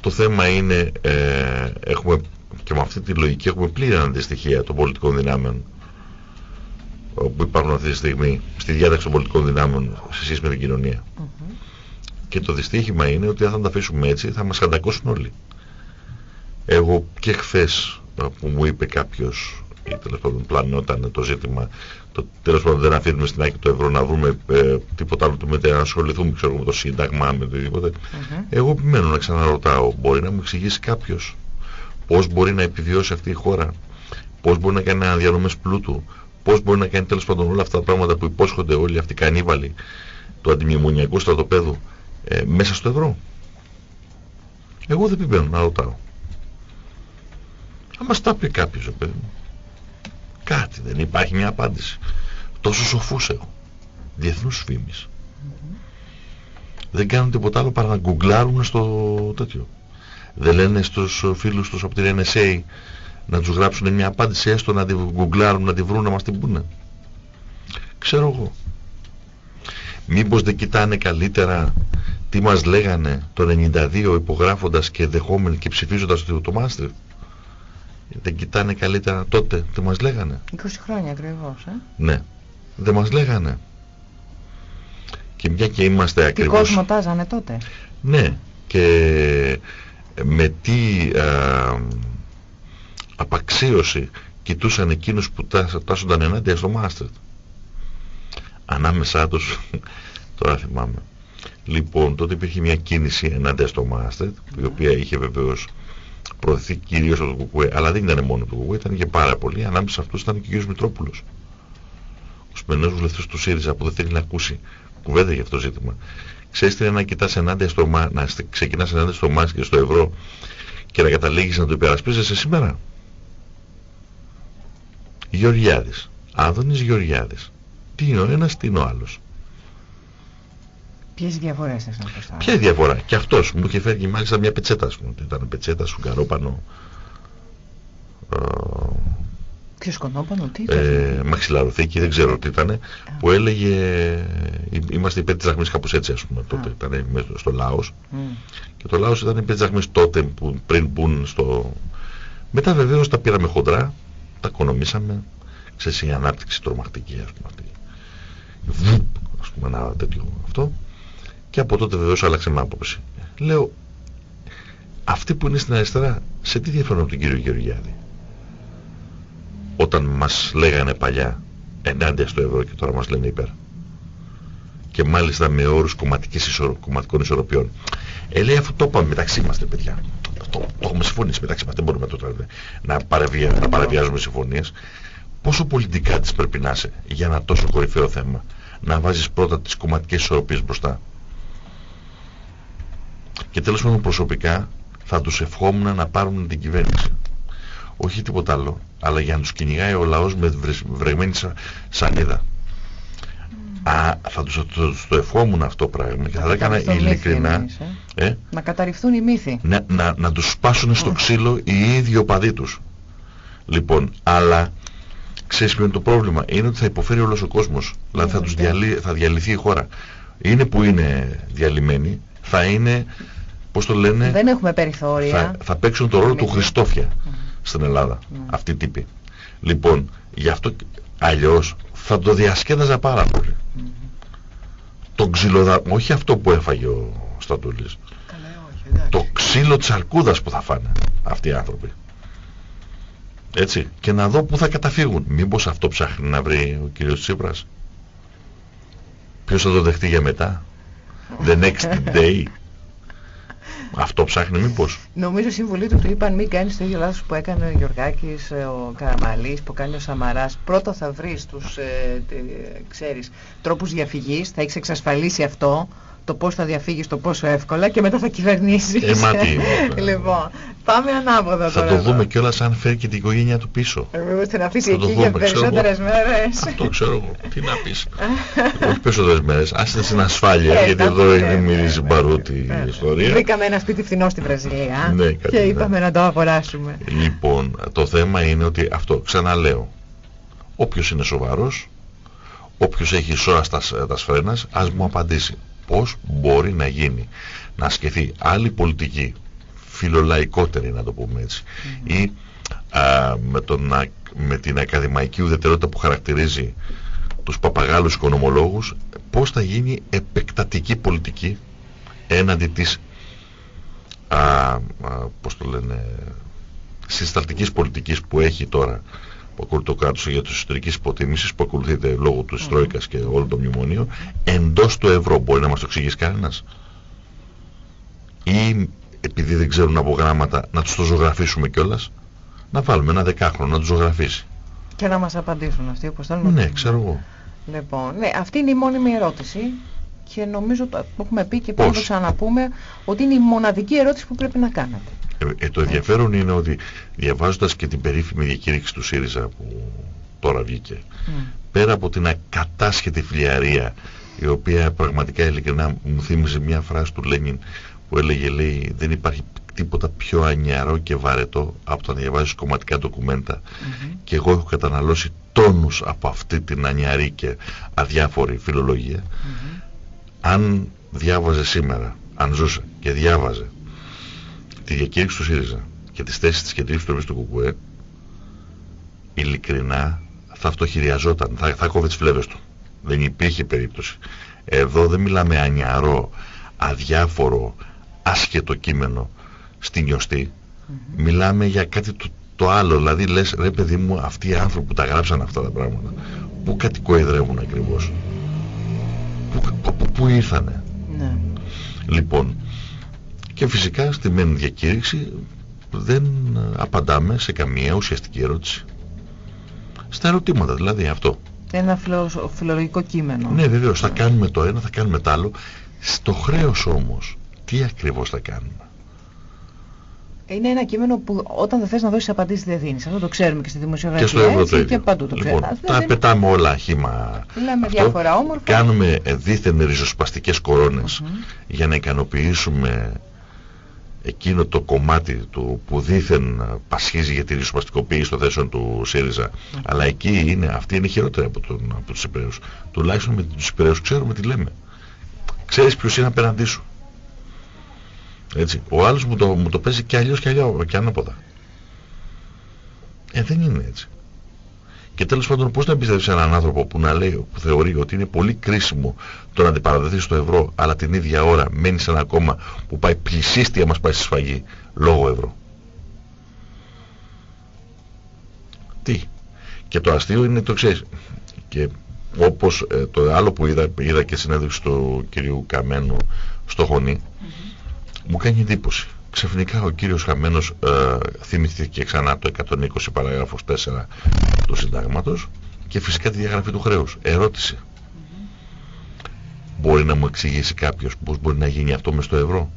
B: Το θέμα είναι, ε, έχουμε και με αυτή τη λογική έχουμε πλήρη αντιστοιχεία των πολιτικών δυνάμεων που υπάρχουν αυτή τη στιγμή στη διάταξη των πολιτικών δυνάμεων σε σχέση με την κοινωνία.
A: Μμμ.
B: Και το δυστύχημα είναι ότι αν θα τα αφήσουμε έτσι θα μας κατακώσουν όλοι. Εγώ και χθες που μου είπε κάποιος ή τέλος πάντων πλανόταν το ζήτημα το τέλος πάντων δεν αφήνουμε στην άκρη το ευρώ να βρούμε ε, τίποτα άλλο του μετά να ασχοληθούμε ξέρω, με το σύνταγμα με οτιδήποτε
A: Μμμ.
B: εγώ επιμένω να ξαναρωτάω, μπορεί να μου εξηγήσει κάποιος πώς μπορεί να επιβιώσει αυτή η χώρα, πώς μπορεί να κάνει αναδιανομές πλούτου, πώς μπορεί να κάνει τέλος πάντων όλα αυτά τα πράγματα που υπόσχονται όλοι αυτοί οι κανίβαλοι του αντιμνημονιακού στρατοπέδου ε, μέσα στο ευρώ. Εγώ δεν επιμένω να ρωτάω. Αν μας τα πει κάποιος, ρε παιδί μου. Κάτι, δεν υπάρχει μια απάντηση. Τόσο σοφούς έχω. Διεθνούς φήμης δεν κάνουν τίποτα άλλο παρά να γκουγκλάρουν στο τέτοιο. Δεν λένε στους φίλους τους από την NSA να τους γράψουν μια απάντηση έστω να την γκουγκλάρουν, να τη βρουν, να μας την πούνε. Ξέρω εγώ. Μήπως δεν κοιτάνε καλύτερα τι μας λέγανε το 92 υπογράφοντας και δεχόμενοι και ψηφίζοντας το, το Μάστριφ. Δεν κοιτάνε καλύτερα τότε τι μας λέγανε.
A: 20 χρόνια ακριβώς, ε.
B: Ναι. Δεν μας λέγανε. Και μια και είμαστε
A: Τι
B: ακριβώς...
A: κόσμο τάζανε τότε.
B: Ναι, και με τι α, απαξίωση κοιτούσαν εκείνους που τάσ- τάσσονταν ενάντια στο Μάστρετ. Ανάμεσά τους, τώρα θυμάμαι. Λοιπόν, τότε υπήρχε μια κίνηση ενάντια στο Μάστρετ, η οποία είχε βεβαίως προωθηθεί κυρίως από το Κουκουέ, αλλά δεν ήταν μόνο το Κουκουέ, ήταν και πάρα πολύ. Ανάμεσα σε αυτούς ήταν και ο κ. Μητρόπουλος. Ο σημερινός βουλευτής του ΣΥΡΙΖΑ που δεν θέλει να ακούσει κουβέντα για αυτό το ζήτημα. Ξέρεις τι είναι να κοιτάς ενάντια στο μα... να στε- ξεκινάς ενάντια στο ΜΑΣ και στο ευρώ και να καταλήγεις να το υπερασπίζεσαι σήμερα; Γεωργιάδης. Άδωνης Γεωργιάδης. Τι είναι ο ένας, τι είναι ο άλλος;
A: Ποιες διαφορές θες να προστάσεις.
B: Ποια διαφορά; Και αυτός μου είχε φέρει μάλιστα μια πετσέτα, ας πούμε. Ήταν πετσέτα σου καρόπανο.
A: Ε, Ποιος σκονόπανο, τι
B: ε, μαξιλαροθήκη, δεν ξέρω τι ήταν, που έλεγε είμαστε υπέρ της δραχμής κάπως έτσι ας πούμε τότε, ήταν στο Λάος και το Λάος ήταν υπέρ της δραχμής τότε που, πριν μπουν στο... Μετά βεβαίως τα πήραμε χοντρά, τα οικονομήσαμε, ξέρεις η ανάπτυξη τρομακτική ας πούμε αυτή. Βουπ, ας πούμε ένα τέτοιο αυτό και από τότε βεβαίως άλλαξε με άποψη. Λέω, αυτοί που είναι στην αριστερά, σε τι διαφέρουν από τον κύριο Γεωργιάδη; Όταν μας λέγανε παλιά ενάντια στο ευρώ και τώρα μας λένε υπέρ. Και μάλιστα με όρους ισορο, κομματικών ισορροπιών. Ε, λέει αφού το είπαμε μεταξύ μας, παιδιά. Το, το έχουμε συμφωνήσει μεταξύ μας, δεν μπορούμε να, το, να, παραβια, να παραβιάζουμε συμφωνίες. Πόσο πολιτικά της πρέπει να είσαι για ένα τόσο κορυφαίο θέμα; Να βάζεις πρώτα τις κομματικές ισορροπίες μπροστά. Και τέλος πάντων προσωπικά θα τους ευχόμουν να πάρουν την κυβέρνηση όχι τίποτα άλλο, αλλά για να τους κυνηγάει ο λαός με βρεγμένη σανίδα. Α, θα τους, το ευχόμουν αυτό πράγμα και θα το έκανα ειλικρινά.
A: Ε; ε; Να καταρριφθούν οι μύθοι.
B: Να, να, να τους σπάσουν στο ξύλο οι ίδιοι οπαδοί τους. Λοιπόν, αλλά ξέρεις ποιο είναι το πρόβλημα; Είναι ότι θα υποφέρει όλος ο κόσμος. Δηλαδή θα, τους διαλυ, θα διαλυθεί η χώρα. Είναι που είναι διαλυμένοι, θα είναι, πώς το λένε...
A: Δεν έχουμε περιθώρια.
B: Θα, θα παίξουν το ρόλο του Χριστόφια στην Ελλάδα. Ναι. Αυτή η τύπη. Λοιπόν, γι' αυτό αλλιώς θα το διασκέδαζα πάρα πολύ. Mm Το ξυλοδα... όχι αυτό που έφαγε ο Στατούλης. Το ξύλο της αρκούδας που θα φάνε αυτοί οι άνθρωποι. Έτσι. Και να δω πού θα καταφύγουν. Μήπως αυτό ψάχνει να βρει ο κύριος Τσίπρας. Ποιος θα το δεχτεί για μετά. The next day. Αυτό ψάχνει μήπως.
A: Νομίζω οι σύμβουλοι του του είπαν μην κάνεις το ίδιο λάθος που έκανε ο Γιωργάκης, ο Καραμαλής, που κάνει ο Σαμαράς. Πρώτα θα βρεις τους, ε, ξέρεις, τρόπους διαφυγής, θα έχεις εξασφαλίσει αυτό το πώς θα διαφύγεις το πόσο εύκολα και μετά θα κυβερνήσεις.
B: Ε, μα τι,
A: λοιπόν, πάμε ανάποδα
B: Θα το δούμε κιόλας αν φέρει και την οικογένεια του πίσω.
A: Ε, βέβαια, να αφήσει εκεί για περισσότερες μέρες.
B: Αυτό ξέρω εγώ. Τι να πεις. Όχι περισσότερες μέρες. Άστε στην ασφάλεια, ε, γιατί εδώ είναι μυρίζει μπαρούτη η ε, ιστορία.
A: Βρήκαμε ένα σπίτι φθηνό στη Βραζιλία ναι, και είπαμε να το αγοράσουμε.
B: Λοιπόν, το θέμα είναι ότι αυτό, ξαναλέω, όποιος είναι σοβαρός, όποιος έχει σώα στα, τα σφρένας, ας μου απαντήσει πώς μπορεί να γίνει να ασκηθεί άλλη πολιτική φιλολαϊκότερη να το πούμε έτσι ή με, τον, με την ακαδημαϊκή ουδετερότητα που χαρακτηρίζει τους παπαγάλους οικονομολόγους πώς θα γίνει επεκτατική πολιτική έναντι της α, α, πώς το λένε συσταλτικής πολιτικής που έχει τώρα που ακολουθεί το κράτος για τις εσωτερικές υποτίμησεις που ακολουθείται λόγω του mm Τρόικας και όλο το μνημόνιο εντός του ευρώ μπορεί να μας το εξηγήσει κανένας; Ή επειδή δεν ξέρουν από γράμματα να τους το ζωγραφίσουμε κιόλας; Να βάλουμε ένα δεκάχρονο να τους ζωγραφίσει.
A: Και να μας απαντήσουν αυτοί όπως θέλουν.
B: Ναι ξέρω εγώ.
A: Λοιπόν ναι, αυτή είναι η μόνιμη ερώτηση και νομίζω το έχουμε πει και πρέπει να το ξαναπούμε ότι είναι η μοναδική ερώτηση που πρέπει να κάνετε
B: ε, ε, το ενδιαφέρον είναι ότι διαβάζοντας και την περίφημη διακήρυξη του ΣΥΡΙΖΑ που τώρα βγήκε πέρα από την ακατάσχετη φιλιαρία η οποία πραγματικά ειλικρινά μου θύμιζε μια φράση του Λένιν που έλεγε λέει δεν υπάρχει τίποτα πιο ανιαρό και βαρετό από το να διαβάζεις κομματικά ντοκουμέντα και εγώ έχω καταναλώσει τόνους από αυτή την ανιαρή και αδιάφορη φιλολογία αν διάβαζε σήμερα αν ζούσε και διάβαζε τη διακήρυξη του ΣΥΡΙΖΑ και τις θέσεις της κεντρικής τροπής του ΚΚΕ ειλικρινά θα αυτοχειριαζόταν, θα, θα κόβει τις φλέβες του. Δεν υπήρχε περίπτωση. Εδώ δεν μιλάμε ανιαρό, αδιάφορο, άσχετο κείμενο στην νιωστή. Μιλάμε για κάτι το, το άλλο. Δηλαδή λες ρε παιδί μου αυτοί οι άνθρωποι που τα γράψαν αυτά τα πράγματα πού κατοικοεδρεύουν ακριβώς; Πού, πού, πού ήρθανε. Ναι. Λοιπόν, και φυσικά στη μεν διακήρυξη δεν απαντάμε σε καμία ουσιαστική ερώτηση. Στα ερωτήματα δηλαδή αυτό.
A: Ένα φιλο, φιλολογικό κείμενο.
B: Ναι βεβαίως θα κάνουμε το ένα, θα κάνουμε το άλλο. Στο χρέος όμως, τι ακριβώς θα κάνουμε;
A: Είναι ένα κείμενο που όταν δεν θες να δώσεις απαντήσεις δεν δίνεις. Αυτό το ξέρουμε και στη δημοσιογραφία
B: και στο Ευρώ
A: και παντού το
B: λοιπόν,
A: ξέρουμε.
B: Τα πετάμε όλα χήμα.
A: Λέμε διάφορα όμορφα.
B: Κάνουμε δίθεν ριζοσπαστικές κορώνες για να ικανοποιήσουμε εκείνο το κομμάτι του που δίθεν πασχίζει για τη ριζοσπαστικοποίηση των θέσεων του ΣΥΡΙΖΑ. Αλλά εκεί είναι, αυτή είναι χειρότερη από, τον, από τους Υπηρέους. Τουλάχιστον με τους Υπηρέους ξέρουμε τι λέμε. Ξέρεις ποιος είναι απέναντί σου; Έτσι. Ο άλλος μου το, μου το παίζει και αλλιώς και, αλλιώς, και ανάποδα. Ε, δεν είναι έτσι. Και τέλος πάντων πώς να εμπιστεύεις έναν άνθρωπο που να λέει, που θεωρεί ότι είναι πολύ κρίσιμο το να αντιπαραδεθεί στο ευρώ, αλλά την ίδια ώρα μένει σε ένα κόμμα που πάει πλησίστια μας πάει στη σφαγή λόγω ευρώ; Τι; Και το αστείο είναι το ξέρεις. Και όπως ε, το άλλο που είδα, είδα και συνέντευξη του κυρίου Καμένου στο Χωνί, μου κάνει εντύπωση. Ξαφνικά ο κύριος Χαμένος ε, θυμηθήκε ξανά το 120 παράγραφος 4 του συντάγματος και φυσικά τη διαγραφή του χρέους. Ερώτηση. Μπορεί να μου εξηγήσει κάποιος πώς μπορεί να γίνει αυτό μες στο ευρώ;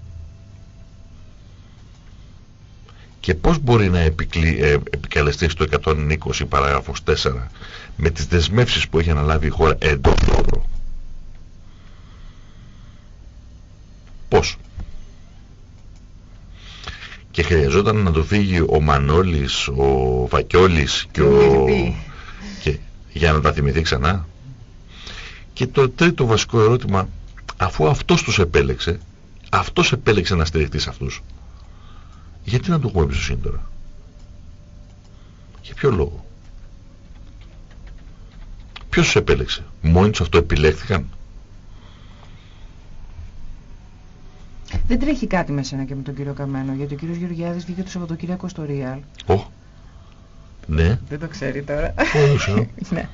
B: Και πώς μπορεί να επικλει, ε, επικαλεστεί στο 120 παράγραφος 4 με τις δεσμεύσεις που έχει αναλάβει η χώρα εντός του ευρώ; Πώς; Και χρειαζόταν να το φύγει ο Μανώλης, ο Φακιόλης και ο... Και... για να τα θυμηθεί ξανά. Και το τρίτο βασικό ερώτημα, αφού αυτός τους επέλεξε, αυτός επέλεξε να στηριχτεί σε αυτούς, γιατί να το έχουμε εμπιστοσύνη τώρα. Για ποιο λόγο; Ποιος τους επέλεξε; Μόνοι τους αυτό επιλέχθηκαν;
A: Δεν τρέχει κάτι με σένα και με τον κύριο Καμένο, γιατί ο κύριος Γεωργιάδης βγήκε το Σαββατοκύριακο στο Real.
B: Oh. Ναι.
A: Δεν το ξέρει τώρα.
B: Όχι.
A: ναι.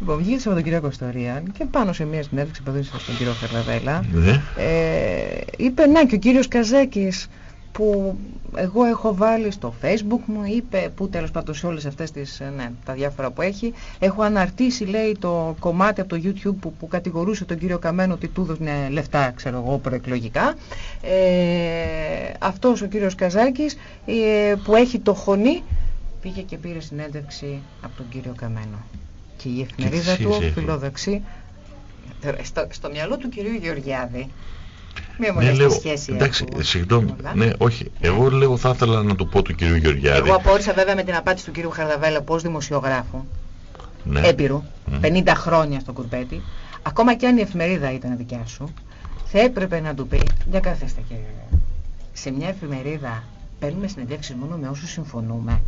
A: Λοιπόν, βγήκε το Σαββατοκύριακο στο Real και πάνω σε μια συνέντευξη που έδωσε στον κύριο Φερλαβέλα,
B: ναι.
A: ε, είπε να και ο κύριος Καζέκης που εγώ έχω βάλει στο facebook μου, είπε που τέλος πάντων σε όλες αυτές τις, ε, ναι, τα διάφορα που έχει, έχω αναρτήσει λέει το κομμάτι από το youtube που, που κατηγορούσε τον κύριο Καμένο ότι του έδωσε λεφτά, ξέρω εγώ, προεκλογικά. Ε, αυτός ο κύριος Καζάκης ε, που έχει το χωνί πήγε και πήρε συνέντευξη από τον κύριο Καμένο. Και η εφημερίδα του φιλοδοξεί στο, στο μυαλό του κυρίου Γεωργιάδη μια
B: ναι, λέω,
A: σχέση
B: εντάξει, συγγνώμη, ναι, όχι. Εγώ λέω θα ήθελα να το πω του κυρίου Γεωργιάδη.
A: Εγώ απόρρισα βέβαια με την απάντηση του κυρίου Χαρδαβέλα πως δημοσιογράφου,
B: ναι.
A: έπειρου, 50 χρόνια στο κουρπέτι, ακόμα και αν η εφημερίδα ήταν δικιά σου, θα έπρεπε να του πει, για καθέστε και σε μια εφημερίδα παίρνουμε συνεντεύξεις μόνο με όσους συμφωνούμε.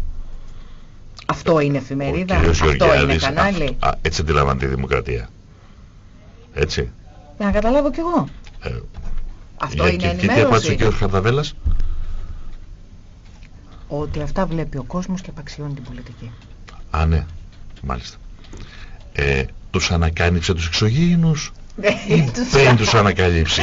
A: Αυτό είναι εφημερίδα, αυτό είναι κανάλι.
B: Α, έτσι αντιλαμβάνεται η δημοκρατία. Έτσι.
A: Για να καταλάβω κι εγώ.
B: Ε,
A: αυτό για, είναι
B: και,
A: ενημέρωση.
B: Και τι απάντησε ο κ. Χαρδαβέλας.
A: Ότι αυτά βλέπει ο κόσμος και απαξιώνει την πολιτική.
B: Α, ναι. Μάλιστα. Ε, τους ανακάλυψε τους εξωγήινους
A: Ναι,
B: ή δεν τους ανακαλύψει.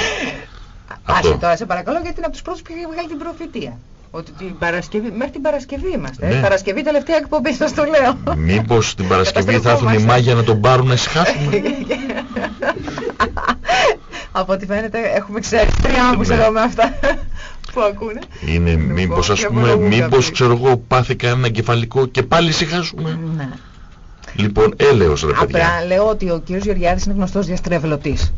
A: Άσε τώρα, σε παρακαλώ, γιατί είναι από τους πρώτους που είχε βγάλει την προφητεία. Ότι την Παρασκευή, μέχρι την Παρασκευή είμαστε.
B: Ναι.
A: Παρασκευή τελευταία εκπομπή, σας το λέω.
B: Μήπως την Παρασκευή θα έρθουν οι μάγια να τον πάρουν να ησυχάσουμε.
A: Από ό,τι φαίνεται έχουμε ξέρει τριάμβους
B: Ναι.
A: εδώ με αυτά που ακούνε.
B: Είναι
A: Λοιπόν,
B: μήπως ας
A: για
B: πούμε,
A: μόνο μου
B: μήπως
A: κάποιοι.
B: ξέρω εγώ πάθει κανένα κεφαλικό και πάλι ησυχάσουμε;
A: Ναι.
B: Λοιπόν, έλεος ρε παιδιά.
A: Απλά λέω ότι ο κύριος Γεωργιάδης είναι γνωστός διαστρεβλωτής.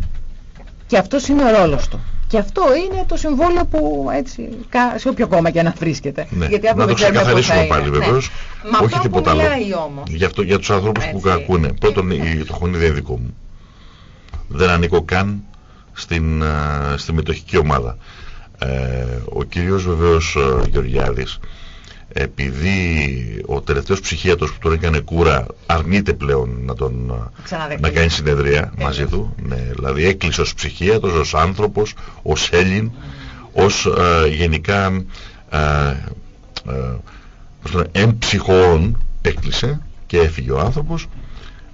A: Και αυτός είναι ο ρόλος του. Και αυτό είναι το συμβόλαιο που έτσι, κα- σε όποιο κόμμα και να βρίσκεται.
B: Ναι.
A: Γιατί αύριο
B: να το
A: δεν ξέρουμε πώς θα
B: ξεκαθαρίσουμε
A: είναι.
B: πάλι
A: Ναι.
B: βεβαίως.
A: Με
B: Όχι
A: αυτό
B: τίποτα
A: που
B: άλλο.
A: μιλάει όμως.
B: Γι' αυτό για τους ανθρώπους που
A: Έτσι.
B: κακούνε. Πρώτον, η- το χωνί δεν είναι δικό μου. Δεν ανήκω καν στην, α, στη μετοχική ομάδα. Ε, ο κύριος βεβαίως ε, Γεωργιάδης επειδή ο τελευταίος ψυχίατρος που τον έκανε κούρα αρνείται πλέον να τον α,
A: Ξαναδεχτεί.
B: να κάνει συνεδρία
A: Ε,
B: μαζί του ναι, δηλαδή έκλεισε ως ψυχίατρος, ως άνθρωπος, ως Έλλην ως ε, γενικά ε, ε, πώς το λένε, εμψυχών έκλεισε και έφυγε ο άνθρωπος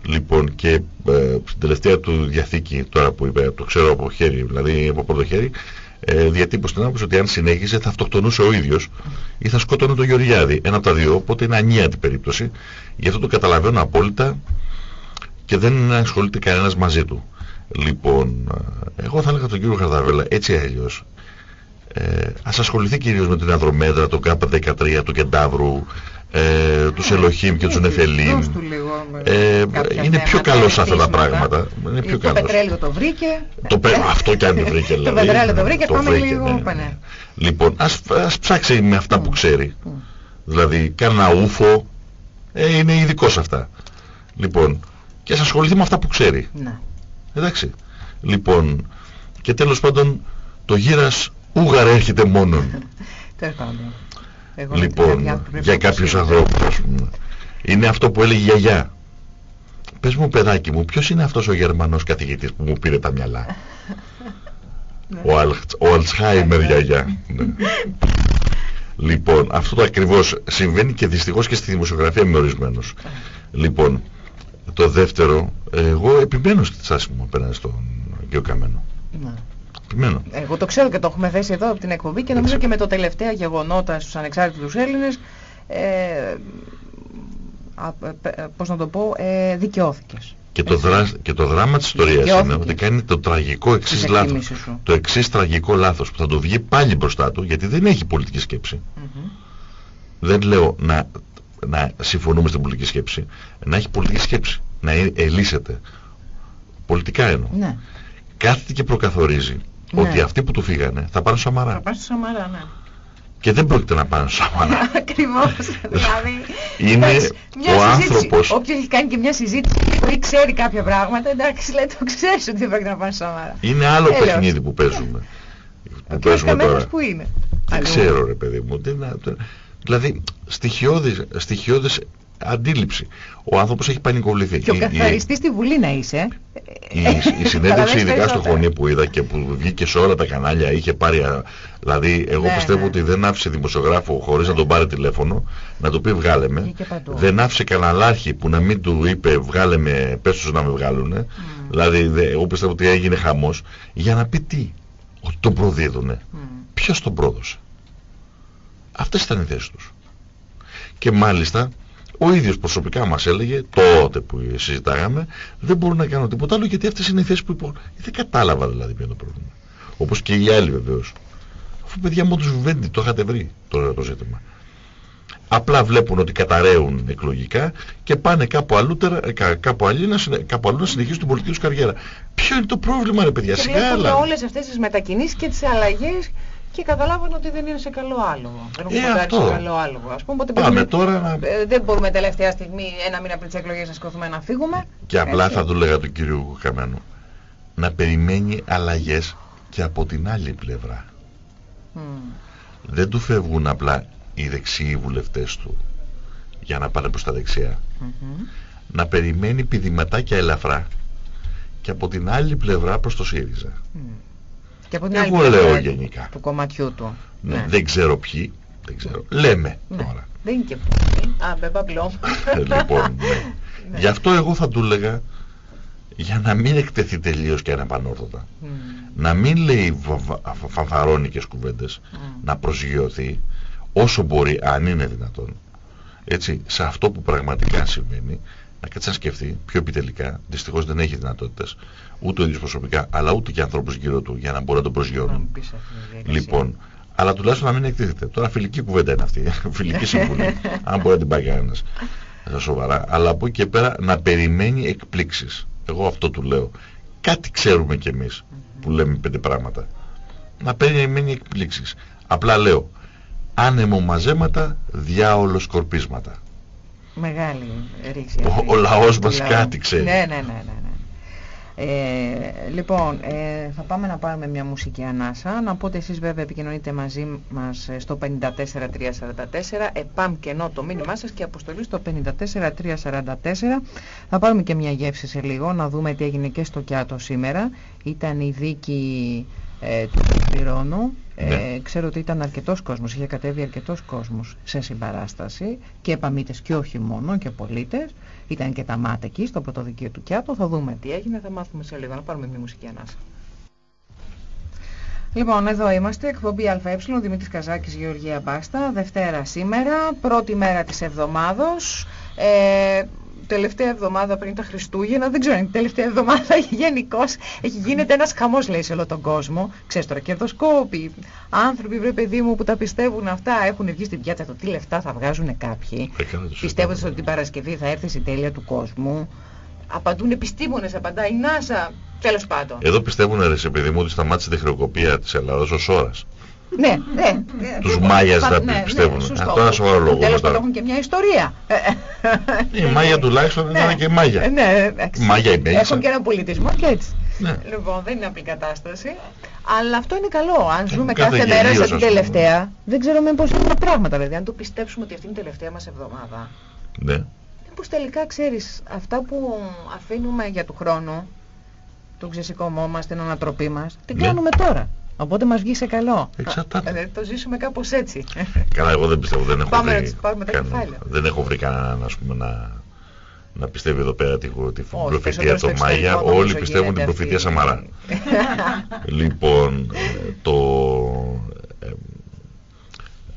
B: λοιπόν και ε, στην τελευταία του διαθήκη τώρα που είπε το ξέρω από χέρι δηλαδή από πρώτο χέρι ε, διατύπωσε την άποψη ότι αν συνέχιζε θα αυτοκτονούσε ο ίδιος ή θα σκότωνε τον Γεωργιάδη. Ένα από τα δύο οπότε είναι ανίατη περίπτωση. Γι' αυτό το καταλαβαίνω απόλυτα και δεν ασχολείται κανένας μαζί του. Λοιπόν ε, εγώ θα έλεγα τον κύριο Χαρδαβέλα έτσι αλλιώς ε, ας ασχοληθεί κυρίως με την Ανδρομέδρα, τον K13, του Κεντάβρου, ε, τους Ελοχήμ και τους Νεφελίμ. Ε, είναι πιο καλό σε αυτά τα πράγματα. Είναι πιο
A: το πετρέλαιο το βρήκε.
B: Το πε... Αυτό και αν το βρήκε
A: δηλαδή. το πετρέλαιο το βρήκε, το πάμε βρήκε, λίγο. Ναι. ναι.
B: Λοιπόν, ας, ας ψάξει με αυτά που ξέρει. Δηλαδή, κάνα ούφο, ε, είναι ειδικό σε αυτά. Λοιπόν, και ας ασχοληθεί με αυτά που ξέρει. Ναι. Εντάξει. Λοιπόν, και τέλος πάντων, το γύρας ούγαρ έρχεται μόνον.
A: Τέλος πάντων.
B: Εγώ λοιπόν, για κάποιους ανθρώπους Είναι αυτό που έλεγε η γιαγιά. Πες μου παιδάκι μου, ποιος είναι αυτός ο Γερμανός καθηγητής που μου πήρε τα μυαλά; Ναι. ο, Αλ, ο Αλτσχάιμερ ναι. γιαγιά. Ναι. λοιπόν, αυτό το ακριβώς συμβαίνει και δυστυχώς και στη δημοσιογραφία με ορισμένους. λοιπόν, το δεύτερο, εγώ επιμένω στη στάση μου απέναντι στον κύριο Καμένο.
A: Εγώ το ξέρω και το έχουμε θέσει εδώ από την εκπομπή και νομίζω και με το τελευταία γεγονότα στους ανεξάρτητους Έλληνες ε, ε, πώς να το πω, ε, δικαιώθηκες.
B: Και το, δρά, και το δράμα της ιστορίας είναι ότι κάνει το τραγικό εξής λάθος. Το εξής τραγικό λάθος που θα το βγει πάλι μπροστά του γιατί δεν έχει πολιτική σκέψη. Δεν λέω να, να συμφωνούμε στην πολιτική σκέψη. Να έχει πολιτική σκέψη. Να ελύσεται. Πολιτικά εννοώ. Ναι. Κάθεται και προκαθορίζει ναι. ότι αυτοί που του φύγανε θα πάνε στο Σαμαρά.
A: Θα πάνε στο Σαμαρά, ναι.
B: Και δεν πρόκειται να πάνε στο Σαμαρά.
A: Ακριβώς. δηλαδή,
B: είναι ο άνθρωπος...
A: Όποιος έχει κάνει και μια συζήτηση ή ξέρει κάποια πράγματα, εντάξει, λέει το ξέρεις ότι δεν πρόκειται να πάνε στο Σαμαρά.
B: Είναι άλλο Έλος. παιχνίδι που παίζουμε.
A: Που παίζουμε τώρα. που είναι.
B: Δεν ξέρω ρε παιδί μου. Δηλαδή, στοιχειώδες αντίληψη. Ο άνθρωπος έχει πανικοβληθεί.
A: Και ο καθαριστής στη Βουλή να είσαι.
B: Η, η συνέντευξη ειδικά στο Χωνί που είδα και που βγήκε σε όλα τα κανάλια είχε πάρει... Δηλαδή εγώ ναι, πιστεύω ναι. ότι δεν άφησε δημοσιογράφο χωρίς να τον πάρει τηλέφωνο να του πει βγάλε με. Δεν άφησε καναλάρχη που να μην του είπε βγάλε με, πες τους να με βγάλουνε. Mm. Δηλαδή εγώ πιστεύω ότι έγινε χαμός για να πει τι. Ότι τον προδίδουνε. Mm. Ποιος τον πρόδωσε. Αυτές ήταν οι θέσεις τους. Και μάλιστα ο ίδιος προσωπικά μας έλεγε τότε που συζητάγαμε δεν μπορώ να κάνω τίποτα άλλο γιατί αυτές είναι οι θέσεις που υπό... Δεν κατάλαβα δηλαδή ποιο είναι το πρόβλημα. Όπως και οι άλλοι βεβαίως. Αφού παιδιά μου τους βέντε, το είχατε βρει το, το ζήτημα. Απλά βλέπουν ότι καταραίουν εκλογικά και πάνε κάπου αλλού, κάπου αλλού, να, κάπου αλλού να συνεχίσουν την πολιτική τους καριέρα. Ποιο είναι το πρόβλημα ρε παιδιά,
A: σιγά όλες αυτές τις μετακινήσεις και τις αλλαγές και καταλάβανε ότι δεν είναι σε καλό άλογο. Δεν έχουν ε, σε καλό άλογο. Ας πούμε,
B: Πάμε πούμε, τώρα να...
A: Ε, δεν μπορούμε τελευταία στιγμή ένα μήνα πριν τις εκλογές να σκοθούμε να φύγουμε.
B: Και απλά Έτσι. θα του λέγα του κύριου Καμένου να περιμένει αλλαγές και από την άλλη πλευρά. Mm. Δεν του φεύγουν απλά οι δεξιοί βουλευτές του για να πάνε προς τα δεξιά. Mm -hmm. Να περιμένει πηδηματάκια ελαφρά και από την άλλη πλευρά προς το ΣΥΡΙΖΑ. Mm.
A: Και από την Εγώ άλλη λέω γενικά. Του κομματιού του.
B: Ναι, ναι. Δεν ξέρω ποιοι. Δεν ξέρω. Λέμε ναι. τώρα.
A: Δεν είναι και ποιοι. Α, με μπαμπλό.
B: λοιπόν, ναι. ναι. Γι' αυτό εγώ θα του έλεγα για να μην εκτεθεί τελείως και ανεπανόρθωτα. Mm. Να μην λέει φανθαρώνικες κουβέντες. Mm. Να προσγειωθεί όσο μπορεί, αν είναι δυνατόν. Έτσι, σε αυτό που πραγματικά συμβαίνει, να κάτσει να σκεφτεί πιο επιτελικά. Δυστυχώς δεν έχει δυνατότητες ούτε ο ίδιος προσωπικά, αλλά ούτε και ανθρώπου γύρω του για να μπορεί να τον προσγειώνουν. Λοιπόν, αλλά τουλάχιστον να μην εκτίθεται. Τώρα φιλική κουβέντα είναι αυτή. φιλική συμβουλή. αν μπορεί να την πάει κανένας. Σοβαρά. Αλλά από εκεί και πέρα να περιμένει εκπλήξεις. Εγώ αυτό του λέω. Κάτι ξέρουμε κι εμείς που λέμε πέντε πράγματα. Να περιμένει εκπλήξεις. Απλά λέω. Άνεμο μαζέματα, διάολο σκορπίσματα.
A: Μεγάλη ρήξη.
B: Ο, ο λαός μας κάτι ξέρει.
A: Ναι, ναι, ναι, ναι. ναι. Ε, λοιπόν, ε, θα πάμε να πάρουμε μια μουσική ανάσα. Να πω ότι εσείς βέβαια επικοινωνείτε μαζί μας στο 54344. Επάμ και ενώ το μήνυμά σας και αποστολή στο 54344. Θα πάρουμε και μια γεύση σε λίγο, να δούμε τι έγινε και στο Κιάτο σήμερα. Ήταν η δίκη ε, του Πληρώνου. Ε, ναι. ξέρω ότι ήταν αρκετός κόσμος, είχε κατέβει αρκετός κόσμος σε συμπαράσταση και επαμήτες και όχι μόνο και πολίτες. Ήταν και τα μάτια εκεί στο πρωτοδικείο του Κιάτο. Θα δούμε τι έγινε, θα μάθουμε σε λίγο. Να πάρουμε μια μουσική ανάσα. Λοιπόν, εδώ είμαστε, εκπομπή ΑΕ, Δημήτρης Καζάκης, Γεωργία Μπάστα, Δευτέρα σήμερα, πρώτη μέρα της εβδομάδος. Ε, τελευταία εβδομάδα πριν τα Χριστούγεννα, δεν ξέρω, είναι τελευταία εβδομάδα γενικώς έχει γίνεται ένας χαμός λέει σε όλο τον κόσμο. Ξέρεις τώρα, κερδοσκόποι, άνθρωποι βρε παιδί μου που τα πιστεύουν αυτά, έχουν βγει στην πιάτσα το τι λεφτά θα βγάζουν κάποιοι. Πιστεύοντας ότι την Παρασκευή θα έρθει η τέλεια του κόσμου. Απαντούν επιστήμονες, απαντάει η NASA, τέλος πάντων.
B: Εδώ πιστεύουν ρε σε παιδί μου ότι σταμάτησε τη χρεοκοπία της Ελλάδας ως ώρας.
A: Ναι, ναι.
B: Τους Μάγιας δεν ναι, πιστεύουν. Ναι, Αυτό είναι ένα σοβαρό λόγο.
A: Τέλος πάντων έχουν και μια ιστορία.
B: Η Μάγια τουλάχιστον δεν ήταν και η Μάγια.
A: Ναι,
B: Μάγια η
A: Έχουν και ένα πολιτισμό και έτσι. Ναι. Λοιπόν, δεν είναι απλή κατάσταση. Αλλά αυτό είναι καλό. Αν ζούμε κάθε, κάθε μέρα σαν την τελευταία, δεν ξέρουμε πώς είναι τα πράγματα. Δηλαδή, αν το πιστέψουμε ότι αυτή είναι η τελευταία μας εβδομάδα.
B: Ναι.
A: Μήπως τελικά ξέρεις, αυτά που αφήνουμε για του χρόνου, τον ξεσηκωμό μας, την ανατροπή μας, την ναι. κάνουμε τώρα. Οπότε μας βγει σε καλό.
B: Εξαρτάται.
A: Ε, το ζήσουμε κάπως έτσι.
B: Καλά, εγώ δεν πιστεύω. Δεν έχω
A: πάμε,
B: βρει,
A: πάμε τα κεφάλαια.
B: Δεν έχω βρει κανέναν ας πούμε, να, να πιστεύει εδώ πέρα τη, τη προφητεία των Μάγια. Όλοι πιστεύουν την προφητεία Σαμαρά. λοιπόν, το, ε,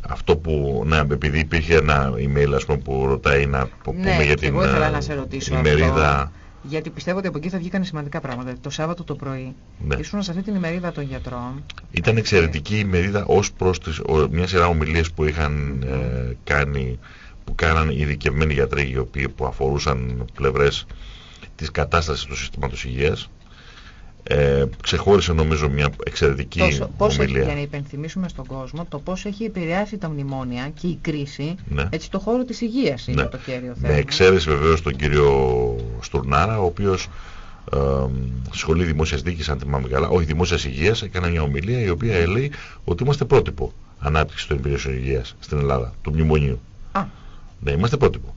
B: αυτό που, ναι, επειδή υπήρχε ένα email ας πούμε, που ρωτάει να πούμε
A: ναι,
B: για την
A: ε,
B: ημερίδα
A: γιατί πιστεύω ότι από εκεί θα βγήκαν σημαντικά πράγματα. Το Σάββατο το πρωί ναι. ήσουν σε αυτή την ημερίδα των γιατρών.
B: Ήταν εξαιρετική η ημερίδα ως προς τις, μια σειρά ομιλίες που είχαν ε, κάνει, που κάναν ειδικευμένοι γιατροί οι οποίοι που αφορούσαν πλευρές της κατάστασης του συστήματος υγείας ε, ξεχώρισε νομίζω μια εξαιρετική Τόσο,
A: πώς ομιλία. Έχει, για να υπενθυμίσουμε στον κόσμο το πώς έχει επηρεάσει τα μνημόνια και η κρίση ναι. έτσι το χώρο της υγείας είναι ναι. το κέριο θέμα.
B: Με εξαίρεση βεβαίως τον κύριο Στουρνάρα ο οποίος ε, σχολή δημόσιας δίκης αν θυμάμαι καλά, όχι δημόσιας υγείας έκανε μια ομιλία η οποία λέει ότι είμαστε πρότυπο ανάπτυξη των υπηρεσιών υγείας στην Ελλάδα, του μνημονίου.
A: Α.
B: Ναι, είμαστε πρότυπο.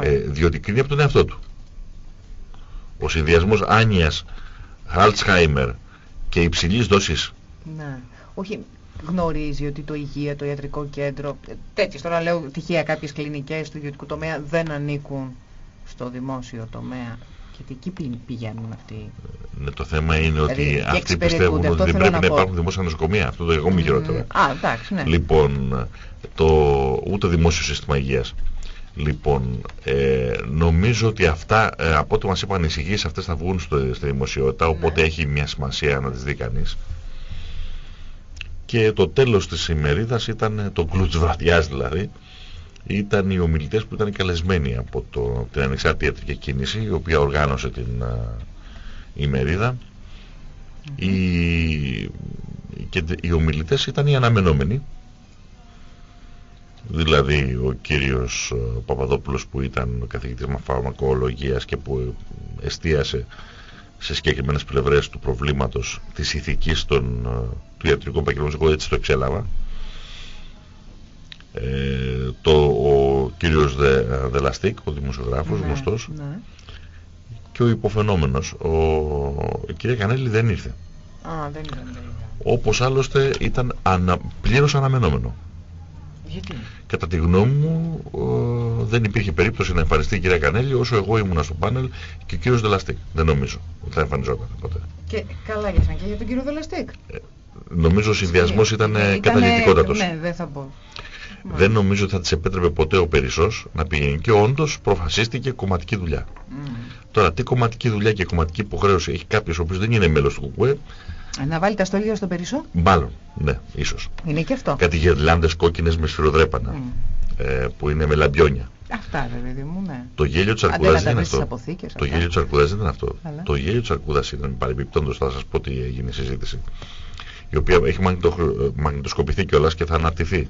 B: Ε, διότι κρίνει από τον εαυτό του. Ο συνδυασμός άνοιας Alzheimer και υψηλής δόσης.
A: Ναι. Όχι, γνωρίζει ότι το υγεία, το ιατρικό κέντρο, τέτοιες τώρα λέω τυχαία κάποιες κλινικές του ιδιωτικού τομέα δεν ανήκουν στο δημόσιο τομέα. Γιατί εκεί πηγαίνουν αυτοί;
B: Ναι, το θέμα είναι ότι δηλαδή, αυτοί πιστεύουν ότι δεν πρέπει να, να υπάρχουν δημόσια νοσοκομεία. Αυτό το εγώ μη χειρότερο.
A: Α, εντάξει, ναι.
B: Λοιπόν, το, ούτε δημόσιο σύστημα υγείας. Λοιπόν, ε, νομίζω ότι αυτά, ε, από ό,τι μας είπαν οι εισηγήσεις, αυτές θα βγουν στο, στη δημοσιότητα, ναι. οπότε έχει μια σημασία να τις δει κανείς. Και το τέλος της ημερίδας ήταν, το κλου της βραδιάς δηλαδή, ήταν οι ομιλητές που ήταν καλεσμένοι από το, την Ανεξάρτητη Ιατρική Κίνηση, η οποία οργάνωσε την ημερίδα. Οι, και οι ομιλητές ήταν οι αναμενόμενοι, δηλαδή ο κύριος ε, Παπαδόπουλος που ήταν καθηγητής φαρμακολογίας και που εστίασε σε συγκεκριμένες πλευρές του προβλήματος της ηθικής των, ε, του ιατρικού επαγγελματικού, έτσι το εξέλαβα. Ε, το, ο κύριος Δε, Δελαστίκ, ο δημοσιογράφος ναι, γνωστός, ναι. και ο υποφαινόμενος, ο, η κυρία Κανέλη δεν ήρθε.
A: Α, δεν ήρθε.
B: Όπως άλλωστε ήταν ανα, πλήρως αναμενόμενο.
A: Γιατί;
B: Κατά τη γνώμη μου ε, δεν υπήρχε περίπτωση να εμφανιστεί η κυρία Κανέλη όσο εγώ ήμουνα στο πάνελ και ο κύριος Δελαστίκ. Δεν νομίζω ότι θα εμφανιζόταν ποτέ.
A: Και καλά για και για τον κύριο Δελαστίκ. Ε,
B: νομίζω ο συνδυασμός ήταν, ήταν καταλητικότατος.
A: Ναι, δεν θα πω.
B: Δεν νομίζω ότι θα της επέτρεπε ποτέ ο Περισσός να πηγαίνει και όντως προφασίστηκε κομματική δουλειά. Mm. Τώρα τι κομματική δουλειά και κομματική υποχρέωση έχει κάποιος ο οποίος δεν είναι μέλος του ΚΚΕ
A: να βάλει τα στολίδια στο περισσό;
B: Μάλλον, ναι, ίσως.
A: Είναι και αυτό.
B: Κάτι γερλάντες κόκκινες με σφυροδρέπανα. Mm. Ε, που είναι με λαμπιόνια.
A: Αυτά βέβαια μου, ναι.
B: Το γέλιο της Αρκούδας δεν είναι αυτό.
A: Αποθήκες,
B: το γέλιο της Αρκούδας δεν είναι αυτό. Αλλά. Το γέλιο της Αρκούδας ήταν παρεμπιπτόντως θα σας πω τι έγινε η συζήτηση. Η οποία έχει μαγνητο, μαγνητοσκοπηθεί κιόλας και θα αναρτηθεί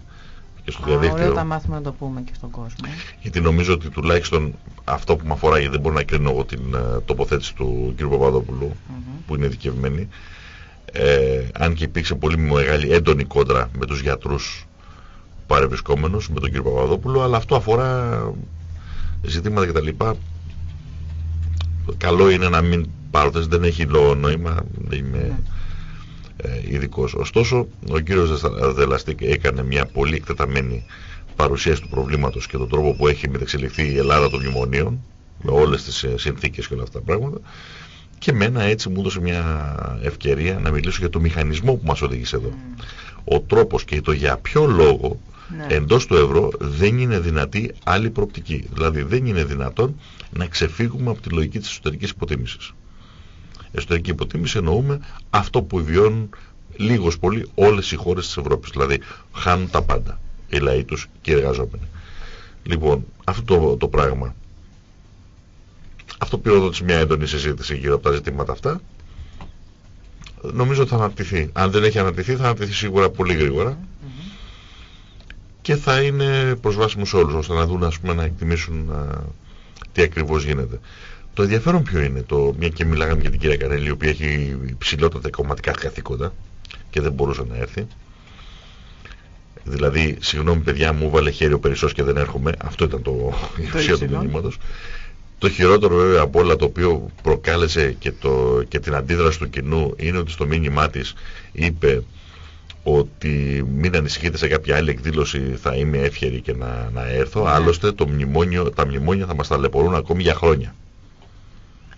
B: και στο διαδίκτυο.
A: Ωραίο τα μάθουμε να το πούμε και στον κόσμο.
B: Γιατί νομίζω ότι τουλάχιστον αυτό που με αφορά, γιατί δεν μπορώ να κρίνω εγώ την uh, τοποθέτηση του κ. Παπαδόπουλου, mm -hmm. που είναι ειδικευμένη, ε, αν και υπήρξε πολύ μεγάλη έντονη κόντρα με τους γιατρούς παρευρισκόμενους, με τον κύριο Παπαδόπουλο, αλλά αυτό αφορά ζητήματα κτλ. Καλό είναι να μην πάρω δεν έχει λόγο νόημα, δεν είμαι ε, ειδικός. Ωστόσο, ο κύριος Δελαστίκ έκανε μια πολύ εκτεταμένη παρουσίαση του προβλήματος και τον τρόπο που έχει μεταξελιχθεί η Ελλάδα των μνημονίων, με όλες τις ε, συνθήκες και όλα αυτά τα πράγματα, και μένα έτσι μου έδωσε μια ευκαιρία να μιλήσω για το μηχανισμό που μας οδήγησε εδώ. Ο τρόπος και το για ποιο λόγο Ναι. Εντός του ευρώ δεν είναι δυνατή άλλη προοπτική. Δηλαδή δεν είναι δυνατόν να ξεφύγουμε από τη λογική της εσωτερικής υποτίμησης. Εσωτερική υποτίμηση εννοούμε αυτό που βιώνουν λίγος πολύ όλες οι χώρες της Ευρώπης. Δηλαδή χάνουν τα πάντα οι λαοί τους και οι εργαζόμενοι. Λοιπόν, αυτό το, το πράγμα αυτό πυροδότησε μια έντονη συζήτηση γύρω από τα ζητήματα αυτά. Νομίζω ότι θα αναπτυχθεί. Αν δεν έχει αναπτυχθεί θα αναπτυχθεί σίγουρα πολύ γρήγορα και θα είναι προσβάσιμο σε όλους ώστε να δουν ας πούμε να εκτιμήσουν τι ακριβώς γίνεται. Το ενδιαφέρον ποιο είναι, το, μια και μιλάγαμε για την κυρία Κανέλη, η οποία έχει υψηλότερα κομματικά καθήκοντα και δεν μπορούσε να έρθει. Δηλαδή, συγγνώμη παιδιά μου, βάλε χέρι ο Περισσός και δεν έρχομαι. Αυτό ήταν το, η ουσία του μηνύματος. Το χειρότερο βέβαια από όλα το οποίο προκάλεσε και, το, και την αντίδραση του κοινού είναι ότι στο μήνυμά της είπε ότι μην ανησυχείτε σε κάποια άλλη εκδήλωση θα είμαι εύχερη και να, να έρθω. Ναι. Άλλωστε το μνημόνιο, τα μνημόνια θα μας ταλαιπωρούν ακόμη για χρόνια.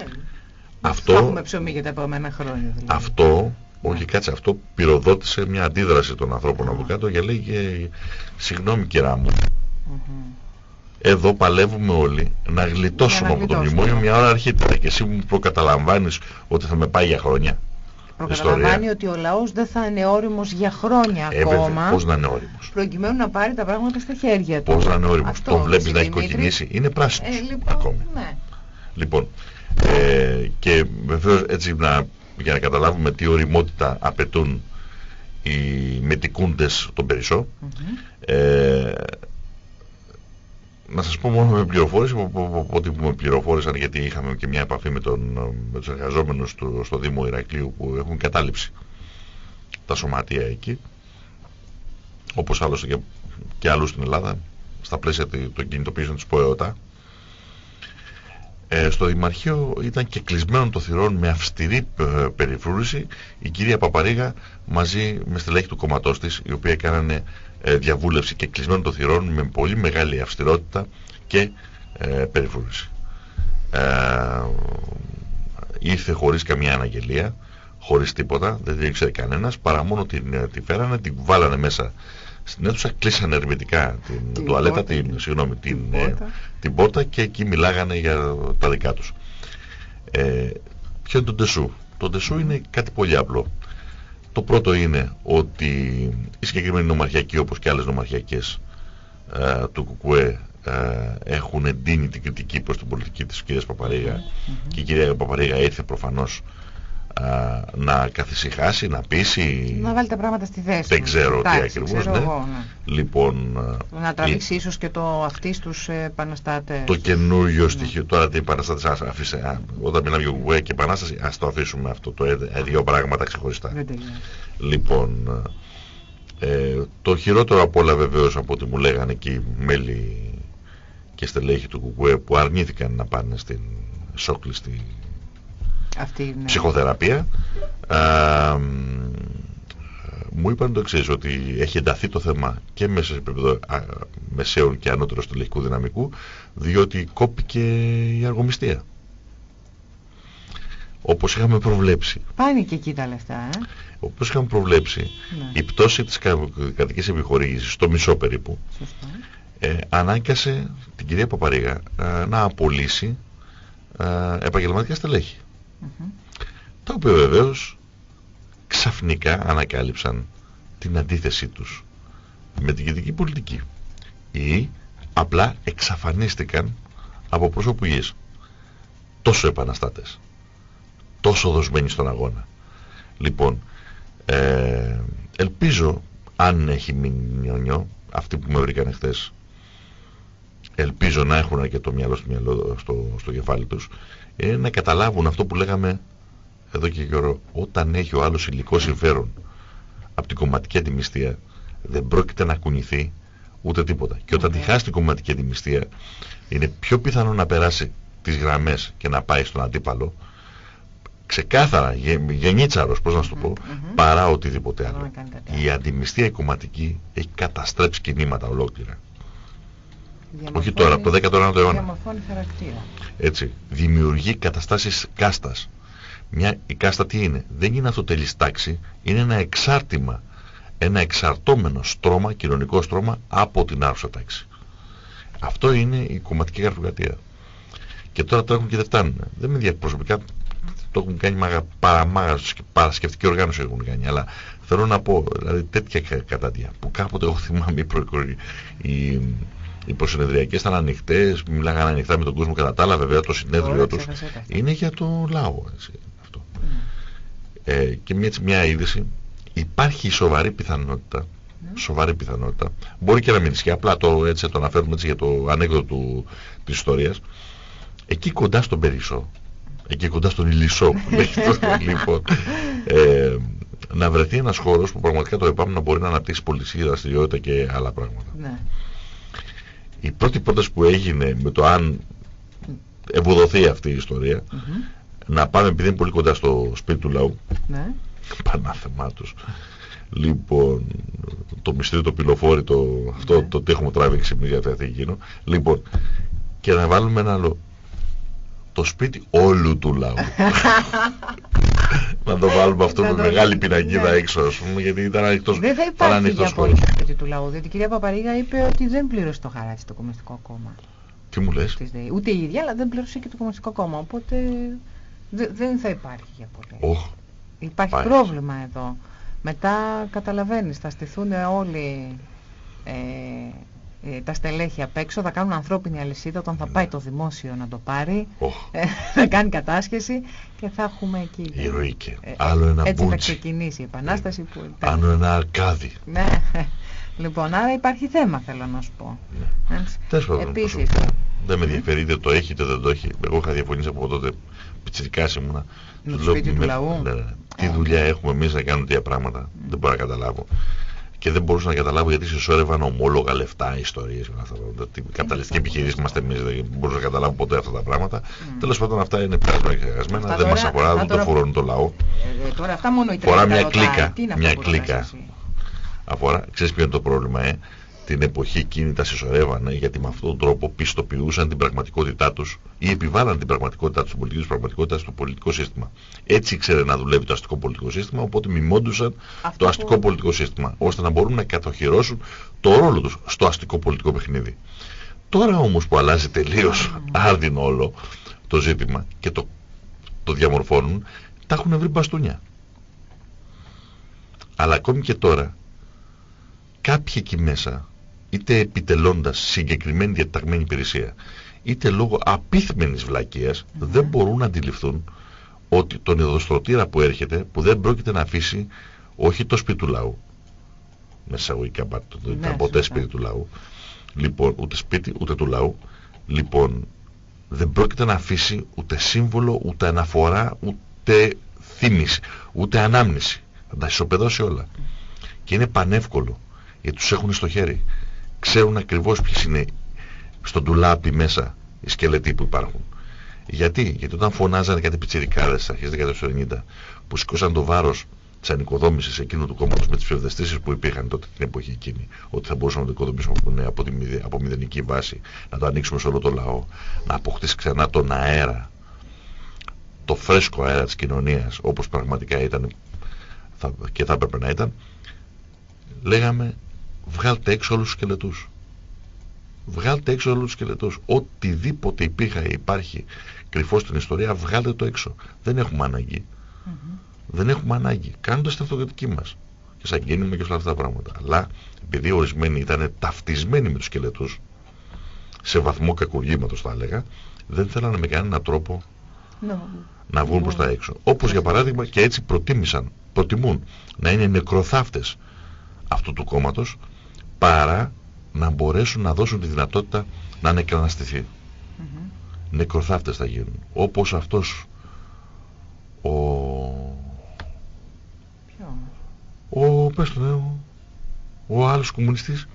A: Ε, αυτό, θα έχουμε ψωμί για τα επόμενα χρόνια. Δηλαδή.
B: Αυτό, όχι ναι. κάτσε, αυτό πυροδότησε μια αντίδραση των ανθρώπων από κάτω για λέγει συγγνώμη κυρά μου. Εδώ παλεύουμε όλοι να γλιτώσουμε από το μνημόνιο μια ώρα αρχίτερα και εσύ μου προκαταλαμβάνεις ότι θα με πάει για χρόνια.
A: Προκαταλαμβάνει ότι ο λαός δεν θα είναι όριμος για χρόνια
B: ε,
A: ακόμα.
B: Πώς να είναι όριμος;
A: Προκειμένου να πάρει τα πράγματα στα χέρια του.
B: Πώς να είναι όριμος; Αυτό, Τον βλέπεις να έχει κοκκινήσει; Είναι πράσινος ε, λοιπόν, ακόμη. Ναι. Λοιπόν, ε, και βεβαίως έτσι να, για να καταλάβουμε τι οριμότητα απαιτούν οι μετικούντες των Περισσό, mm ε, να σας πω μόνο με πληροφόρηση, ότι με πληροφόρησαν γιατί είχαμε και μια επαφή με, τον, με τους εργαζόμενους του, στο Δήμο Ηρακλείου που έχουν κατάληψη τα σωματεία εκεί, όπως άλλωστε και, και άλλους στην Ελλάδα, στα πλαίσια των κινητοποιήσεων της ΠΟΕΟΤΑ. Ε, στο Δημαρχείο ήταν και κλεισμένο το θυρών με αυστηρή ε, περιφρούρηση η κυρία Παπαρίγα μαζί με στελέχη του κομματός της, οι οποίοι έκαναν ε, διαβούλευση και κλεισμένο το θυρών με πολύ μεγάλη αυστηρότητα και ε, περιφρούρηση. Ε, ήρθε χωρίς καμία αναγγελία, χωρίς τίποτα, δεν την ήξερε κανένας, παρά μόνο την, ε, τη φέρανε, την βάλανε μέσα στην αίθουσα, κλείσανε ερμητικά την, την τουαλέτα, την, συγγνώμη, την, την, πόρτα. την πόρτα και εκεί μιλάγανε για τα δικά τους. Ε, ποιο είναι το ντεσού; Το ντεσού είναι κάτι πολύ απλό. Το πρώτο είναι ότι οι συγκεκριμένοι νομαρχιακοί όπως και άλλες νομαρχιακές ε, του ΚΚΕ ε, έχουν εντείνει την κριτική προς την πολιτική της κυρίας Παπαρίγα και η κυρία Παπαρίγα ήρθε προφανώς να καθησυχάσει, να πείσει.
A: Να βάλει τα πράγματα στη θέση.
B: Δεν ξέρω τι ακριβώς. Ναι. ναι. Λοιπόν,
A: να τραβήξει ίσως και το αυτής τους επαναστάτες.
B: Το καινούριο ναι. στοιχείο. Τώρα τι επαναστάτες, ας, αφήσε, όταν μιλάμε για κουκουέ και επανάσταση, ας το αφήσουμε αυτό το ε, ε, δύο πράγματα ξεχωριστά. Λοιπόν, ε, το χειρότερο από όλα βεβαίως από ό,τι μου λέγανε και οι μέλη και στελέχη του κουκουέ που αρνήθηκαν να πάνε στην σόκλειστη
A: αυτή
B: ψυχοθεραπεία. Μου είπαν το εξής ότι έχει ενταθεί το θέμα και μέσα σε επίπεδο μεσαίων και ανώτερου στελεχικού δυναμικού διότι κόπηκε η αργομιστία. Όπως είχαμε προβλέψει.
A: Πάνε και εκεί τα λεφτά ε;
B: όπως είχαμε προβλέψει ναι. η πτώση της κρατικής επιχορήγησης στο μισό περίπου ε, ανάγκασε την κυρία Παπαρίγα ε, να απολύσει ε, επαγγελματικά στελέχη τα οποία βεβαίως ξαφνικά ανακάλυψαν την αντίθεσή τους με την κεντρική πολιτική ή απλά εξαφανίστηκαν από πρόσωπου γης. Τόσο επαναστάτες. Τόσο δοσμένοι στον αγώνα. Λοιπόν, ε, ελπίζω αν έχει μείνει νιονιό, αυτοί που με βρήκαν χθες, ελπίζω να έχουν και το μυαλό στο, μυαλό, στο, στο κεφάλι τους, είναι να καταλάβουν αυτό που λέγαμε εδώ και καιρό. Όταν έχει ο άλλος υλικό συμφέρον από την κομματική αντιμιστία, δεν πρόκειται να κουνηθεί ούτε τίποτα. Και όταν τη χάσει την κομματική αντιμιστία, είναι πιο πιθανό να περάσει τις γραμμές και να πάει στον αντίπαλο, ξεκάθαρα, γενίτσαρος, πώς να σου το πω, παρά οτιδήποτε άλλο. Η αντιμιστία η κομματική έχει καταστρέψει κινήματα ολόκληρα. Όχι τώρα, από το 19ο αιώνα. Έτσι, δημιουργεί καταστάσεις κάστας. Μια, η κάστα τι είναι, δεν είναι αυτοτελής τάξη, είναι ένα εξάρτημα ένα εξαρτώμενο στρώμα, κοινωνικό στρώμα από την άρουσα τάξη. Αυτό είναι η κομματική γραφειοκρατία. Και τώρα τρέχουν και δεν φτάνουν. Δεν με ενδιαφέρει προσωπικά το έχουν κάνει παραμάγαζος και παρασκευτική οργάνωση έχουν κάνει. Αλλά θέλω να πω, δηλαδή τέτοια κατάδια που κάποτε εγώ θυμάμαι οι, οι, οι προσυνεδριακές ήταν ανοιχτές, μιλάγανε ανοιχτά με τον κόσμο κατά τα άλλα, βέβαια το συνέδριο τους είναι για το λαό. Έτσι, αυτό. Ναι. Ε, και μια, μια είδηση, υπάρχει σοβαρή πιθανότητα ναι. σοβαρή πιθανότητα. Μπορεί και να μην ισχύει, απλά το, έτσι, το αναφέρουμε έτσι για το ανέκδοτο του, της ιστορίας. Εκεί κοντά στον Περισσό, εκεί κοντά στον Ηλισσό λοιπόν, ε, να βρεθεί ένας χώρος που πραγματικά το ΕΠΑΜ να μπορεί να αναπτύξει πολιτική δραστηριότητα και άλλα πράγματα. Ναι. Η πρώτη πρόταση που έγινε με το αν ευοδοθεί αυτή η ιστορία να πάμε επειδή είναι πολύ κοντά στο σπίτι του λαού ναι. πανάθεμά τους λοιπόν το μυστήριο το πυλοφόρι το, αυτό ναι. το τι έχουμε τράβηξει εμείς για εκείνο λοιπόν και να βάλουμε ένα άλλο το σπίτι όλου του λαού. να το βάλουμε αυτό με μεγάλη πινακίδα ναι. έξω, ας πούμε, γιατί ήταν ανοιχτός
A: Δεν θα υπάρχει για πολύ το σπίτι του λαού, διότι η κυρία Παπαρίγα είπε ότι δεν πλήρωσε το χαράτσι το Κομμουνιστικό Κόμμα.
B: Τι μου λες;
A: Ούτε η ίδια, αλλά δεν πλήρωσε και το Κομμουνιστικό Κόμμα, οπότε δεν θα υπάρχει για πολύ.
B: Oh,
A: υπάρχει πρόβλημα εδώ. Μετά καταλαβαίνεις, θα στηθούν όλοι ε, ε, τα στελέχη απ' έξω, θα κάνουν ανθρώπινη αλυσίδα όταν θα πάει το δημόσιο να το πάρει, ε, θα κάνει κατάσχεση και θα έχουμε εκεί.
B: Ηρωική. Ε, άλλο ένα
A: Έτσι θα ξεκινήσει η επανάσταση. Που...
B: Άλλο ένα αρκάδι.
A: Ναι. Λοιπόν, άρα υπάρχει θέμα θέλω να σου πω.
B: Ναι. Επίσης. Δεν με ενδιαφέρει είτε το έχει είτε δεν το έχει. Εγώ είχα διαφωνήσει από τότε πιτσιρικάς ήμουνα.
A: Με το σπίτι του λαού.
B: Ναι, ναι. Τι δουλειά έχουμε εμείς να κάνουμε τέτοια πράγματα. Δεν μπορώ να καταλάβω και δεν μπορούσα να καταλάβω γιατί συσσόρευαν ομόλογα λεφτά, ιστορίες και αυτά τα καπιταλιστική επιχειρήση είμαστε εμείς, δεν μπορούσα να καταλάβω ποτέ αυτά τα πράγματα. Mm. Τέλος πάντων αυτά είναι πέρασμα και ξεχασμένα, δεν μας αφορά, δεν το φορώνει το λαό.
A: Ε, ε, τώρα αυτά μόνο η
B: Φορά μια κλίκα, μια κλίκα. Αφορά, ξέρεις ποιο είναι το πρόβλημα, ε; Την εποχή εκείνη τα συσσωρεύανε γιατί με αυτόν τον τρόπο πιστοποιούσαν την πραγματικότητά τους ή επιβάλλαν την πραγματικότητά τους, την πολιτική τους πραγματικότητα στο πολιτικό σύστημα. Έτσι ήξερε να δουλεύει το αστικό πολιτικό σύστημα, οπότε μιμόντουσαν το αστικό πολιτικό σύστημα, ώστε να μπορούν να κατοχυρώσουν το ρόλο τους στο αστικό πολιτικό παιχνίδι. Τώρα όμως που αλλάζει τελείως άρδινο όλο το ζήτημα και το, το διαμορφώνουν, τα έχουν βρει μπαστούνια. Αλλά ακόμη και τώρα, κάποιοι εκεί μέσα είτε επιτελώντας συγκεκριμένη διαταγμένη υπηρεσία, είτε λόγω απίθμενης βλακείας, δεν μπορούν να αντιληφθούν ότι τον ειδοστρωτήρα που έρχεται, που δεν πρόκειται να αφήσει όχι το σπίτι του λαού, με εισαγωγικά ναι, ποτέ σπίτι του λαού, λοιπόν, ούτε σπίτι ούτε του λαού, λοιπόν, δεν πρόκειται να αφήσει ούτε σύμβολο, ούτε αναφορά, ούτε θύμηση, ούτε ανάμνηση. Θα τα ισοπεδώσει όλα. Και είναι πανεύκολο, γιατί τους έχουν στο χέρι ξέρουν ακριβώς ποιες είναι στον τουλάπι μέσα οι σκελετοί που υπάρχουν. Γιατί, γιατί όταν φωνάζανε κάτι πιτσιρικάδες στις αρχές του 90 που σηκώσαν το βάρος της ανοικοδόμησης εκείνου του κόμματος με τις ψευδεστήσεις που υπήρχαν τότε την εποχή εκείνη ότι θα μπορούσαμε να το οικοδομήσουμε από, τη, από μηδενική βάση να το ανοίξουμε σε όλο το λαό να αποκτήσει ξανά τον αέρα το φρέσκο αέρα της κοινωνίας όπως πραγματικά ήταν θα, και θα έπρεπε να ήταν λέγαμε βγάλτε έξω όλους τους σκελετούς. Βγάλτε έξω όλους τους σκελετούς. Οτιδήποτε υπήρχε υπάρχει κρυφό στην ιστορία, βγάλτε το έξω. Δεν έχουμε ανάγκη. Δεν έχουμε ανάγκη. Κάνοντας την αυτοκριτική μας. Και σαν κίνημα και όλα αυτά τα πράγματα. Αλλά επειδή ορισμένοι ήταν ταυτισμένοι με τους σκελετούς, σε βαθμό κακουργήματος θα έλεγα, δεν θέλανε με κανέναν τρόπο να βγουν προς τα έξω. Όπως για παράδειγμα και έτσι προτίμησαν, προτιμούν να είναι νεκροθάφτες αυτού του κόμματος παρά να μπορέσουν να δώσουν τη δυνατότητα να νεκραναστηθεί. Mm -hmm. Νεκροθάφτες θα γίνουν. Όπως αυτός ο...
A: Ποιο;
B: Ο, πες το, ναι, ο, ο άλλος κομμουνιστής.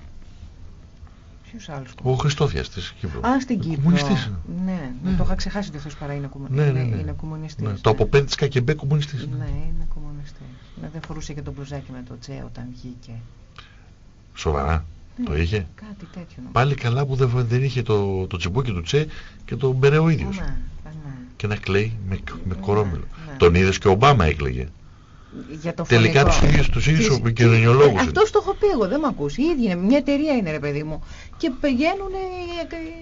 A: Ποιος άλλος
B: Ο Χριστόφιας της Κύπρου.
A: Α, στην Κύπρο.
B: Κομμουνιστής.
A: Ναι, ναι, το είχα ξεχάσει ότι αυτός παρά είναι, κομμου... ναι, ναι, ναι. είναι κομμουνιστής. Ναι.
B: Το αποπέντε της ΚΑΚΕΜΠΕ κομμουνιστής.
A: Ναι, είναι κομμουνιστής. Ναι, δεν φορούσε και τον μπλουζάκι με το τσέ όταν βγήκε.
B: Σοβαρά.
A: Ναι,
B: το είχε.
A: Κάτι τέτοιο.
B: Πάλι καλά που δεν, δεν είχε το, το τσιμπούκι του Τσε και το μπερέ ο ίδιος.
A: Ναι, ναι.
B: Και να κλαίει με, με κορόμιλο. Τον είδες και ο Ομπάμα έκλαιγε.
A: Για το
B: Τελικά
A: φωνικό.
B: τους ίδιους, τους ίδιους
A: Τις-
B: επικοινωνιολόγους είναι.
A: Αυτός το έχω πει εγώ, δεν με ακούς. Οι ίδιοι είναι, μια εταιρεία είναι ρε παιδί μου. Και πηγαίνουν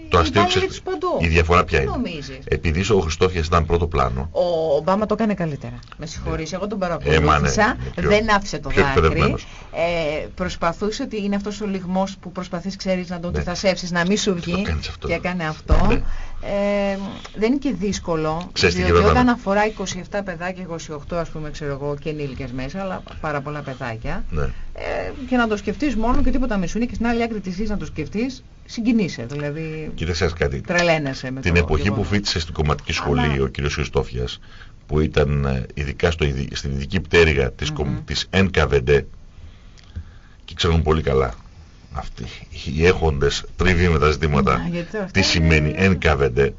B: Το
A: οι
B: αστείο
A: υπάλληλοι
B: ξέρεις,
A: τους παντού.
B: η διαφορά ποια
A: Τι
B: είναι;
A: νομίζεις;
B: Επειδή ο Χριστόφιας ήταν πρώτο πλάνο,
A: Ο Ομπάμα το έκανε καλύτερα. Με συγχωρείς, εγώ τον παρακολούθησα.
B: Ε, μα ναι, είναι πιο-
A: δεν άφησε το
B: πιο
A: δάκρυ.
B: εκπαιδευμένος.
A: Ε, προσπαθούσε ότι είναι αυτός ο λιγμός που προσπαθείς, ξέρεις, να τον
B: Ναι.
A: τυθασεύσεις, να μην σου βγει.
B: Το κάνεις αυτό.
A: Και έκανε αυτό.
B: Ναι.
A: Ε, δεν είναι και δύσκολο.
B: Ξέρεις τι
A: διότι
B: γινόταν.
A: όταν αφορά 27 παιδάκια, 28 ας πούμε, ξέρω εγώ, και ενήλικες μέσα, αλλά πάρα πολλά παιδάκια.
B: ναι.
A: Ε, και να το σκεφτείς μόνο και τίποτα με σου είναι και στην άλλη άκρη της γης να το σκεφτείς, συγκινείσαι. Δηλαδή,
B: Κοίταξε κάτι.
A: τρελαίνεσαι με
B: Την
A: το
B: εποχή που
A: γεγονός.
B: φίτησε στην κομματική σχολή
A: Αλλά-
B: ο κ. Χριστόφιας που ήταν ε, ειδικά στο, ειδι- στην ειδική πτέρυγα της, κομ-
A: Μμμ.
B: της NKVD και ξέρουν πολύ καλά αυτοί οι έχοντες τρίβοι με τα ζητήματα
A: Ναι, γιατί τώρα
B: τι
A: αυτά
B: σημαίνει
A: είναι-
B: NKVD
A: Ναι.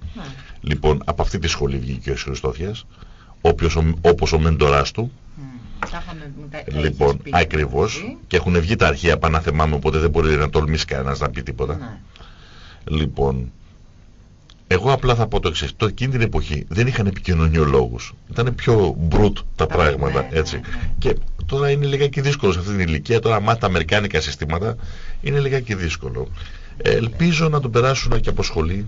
B: λοιπόν από αυτή τη σχολή βγήκε ο κ. Χριστόφιας όποιος, ο- όπως ο μέντοράς του
A: Μμ. Τα είχαμε- τα έχεις
B: λοιπόν
A: πει
B: ακριβώς
A: εσύ.
B: και έχουν βγει τα αρχεία πάνω θυμάμαι οπότε δεν μπορεί να τολμήσει κανένας να πει τίποτα
A: Ναι.
B: Λοιπόν, εγώ απλά θα πω το εξής. Το εκείνη την εποχή δεν είχαν επικοινωνιολόγους. Ήταν πιο μπρουτ τα
A: Τα-
B: πράγματα,
A: ναι, ναι,
B: έτσι.
A: ναι.
B: Και τώρα είναι λιγάκι δύσκολο σε αυτή την ηλικία. Τώρα μάθει τα αμερικάνικα συστήματα είναι λιγάκι δύσκολο. Ε, ελπίζω να τον περάσουν και από σχολή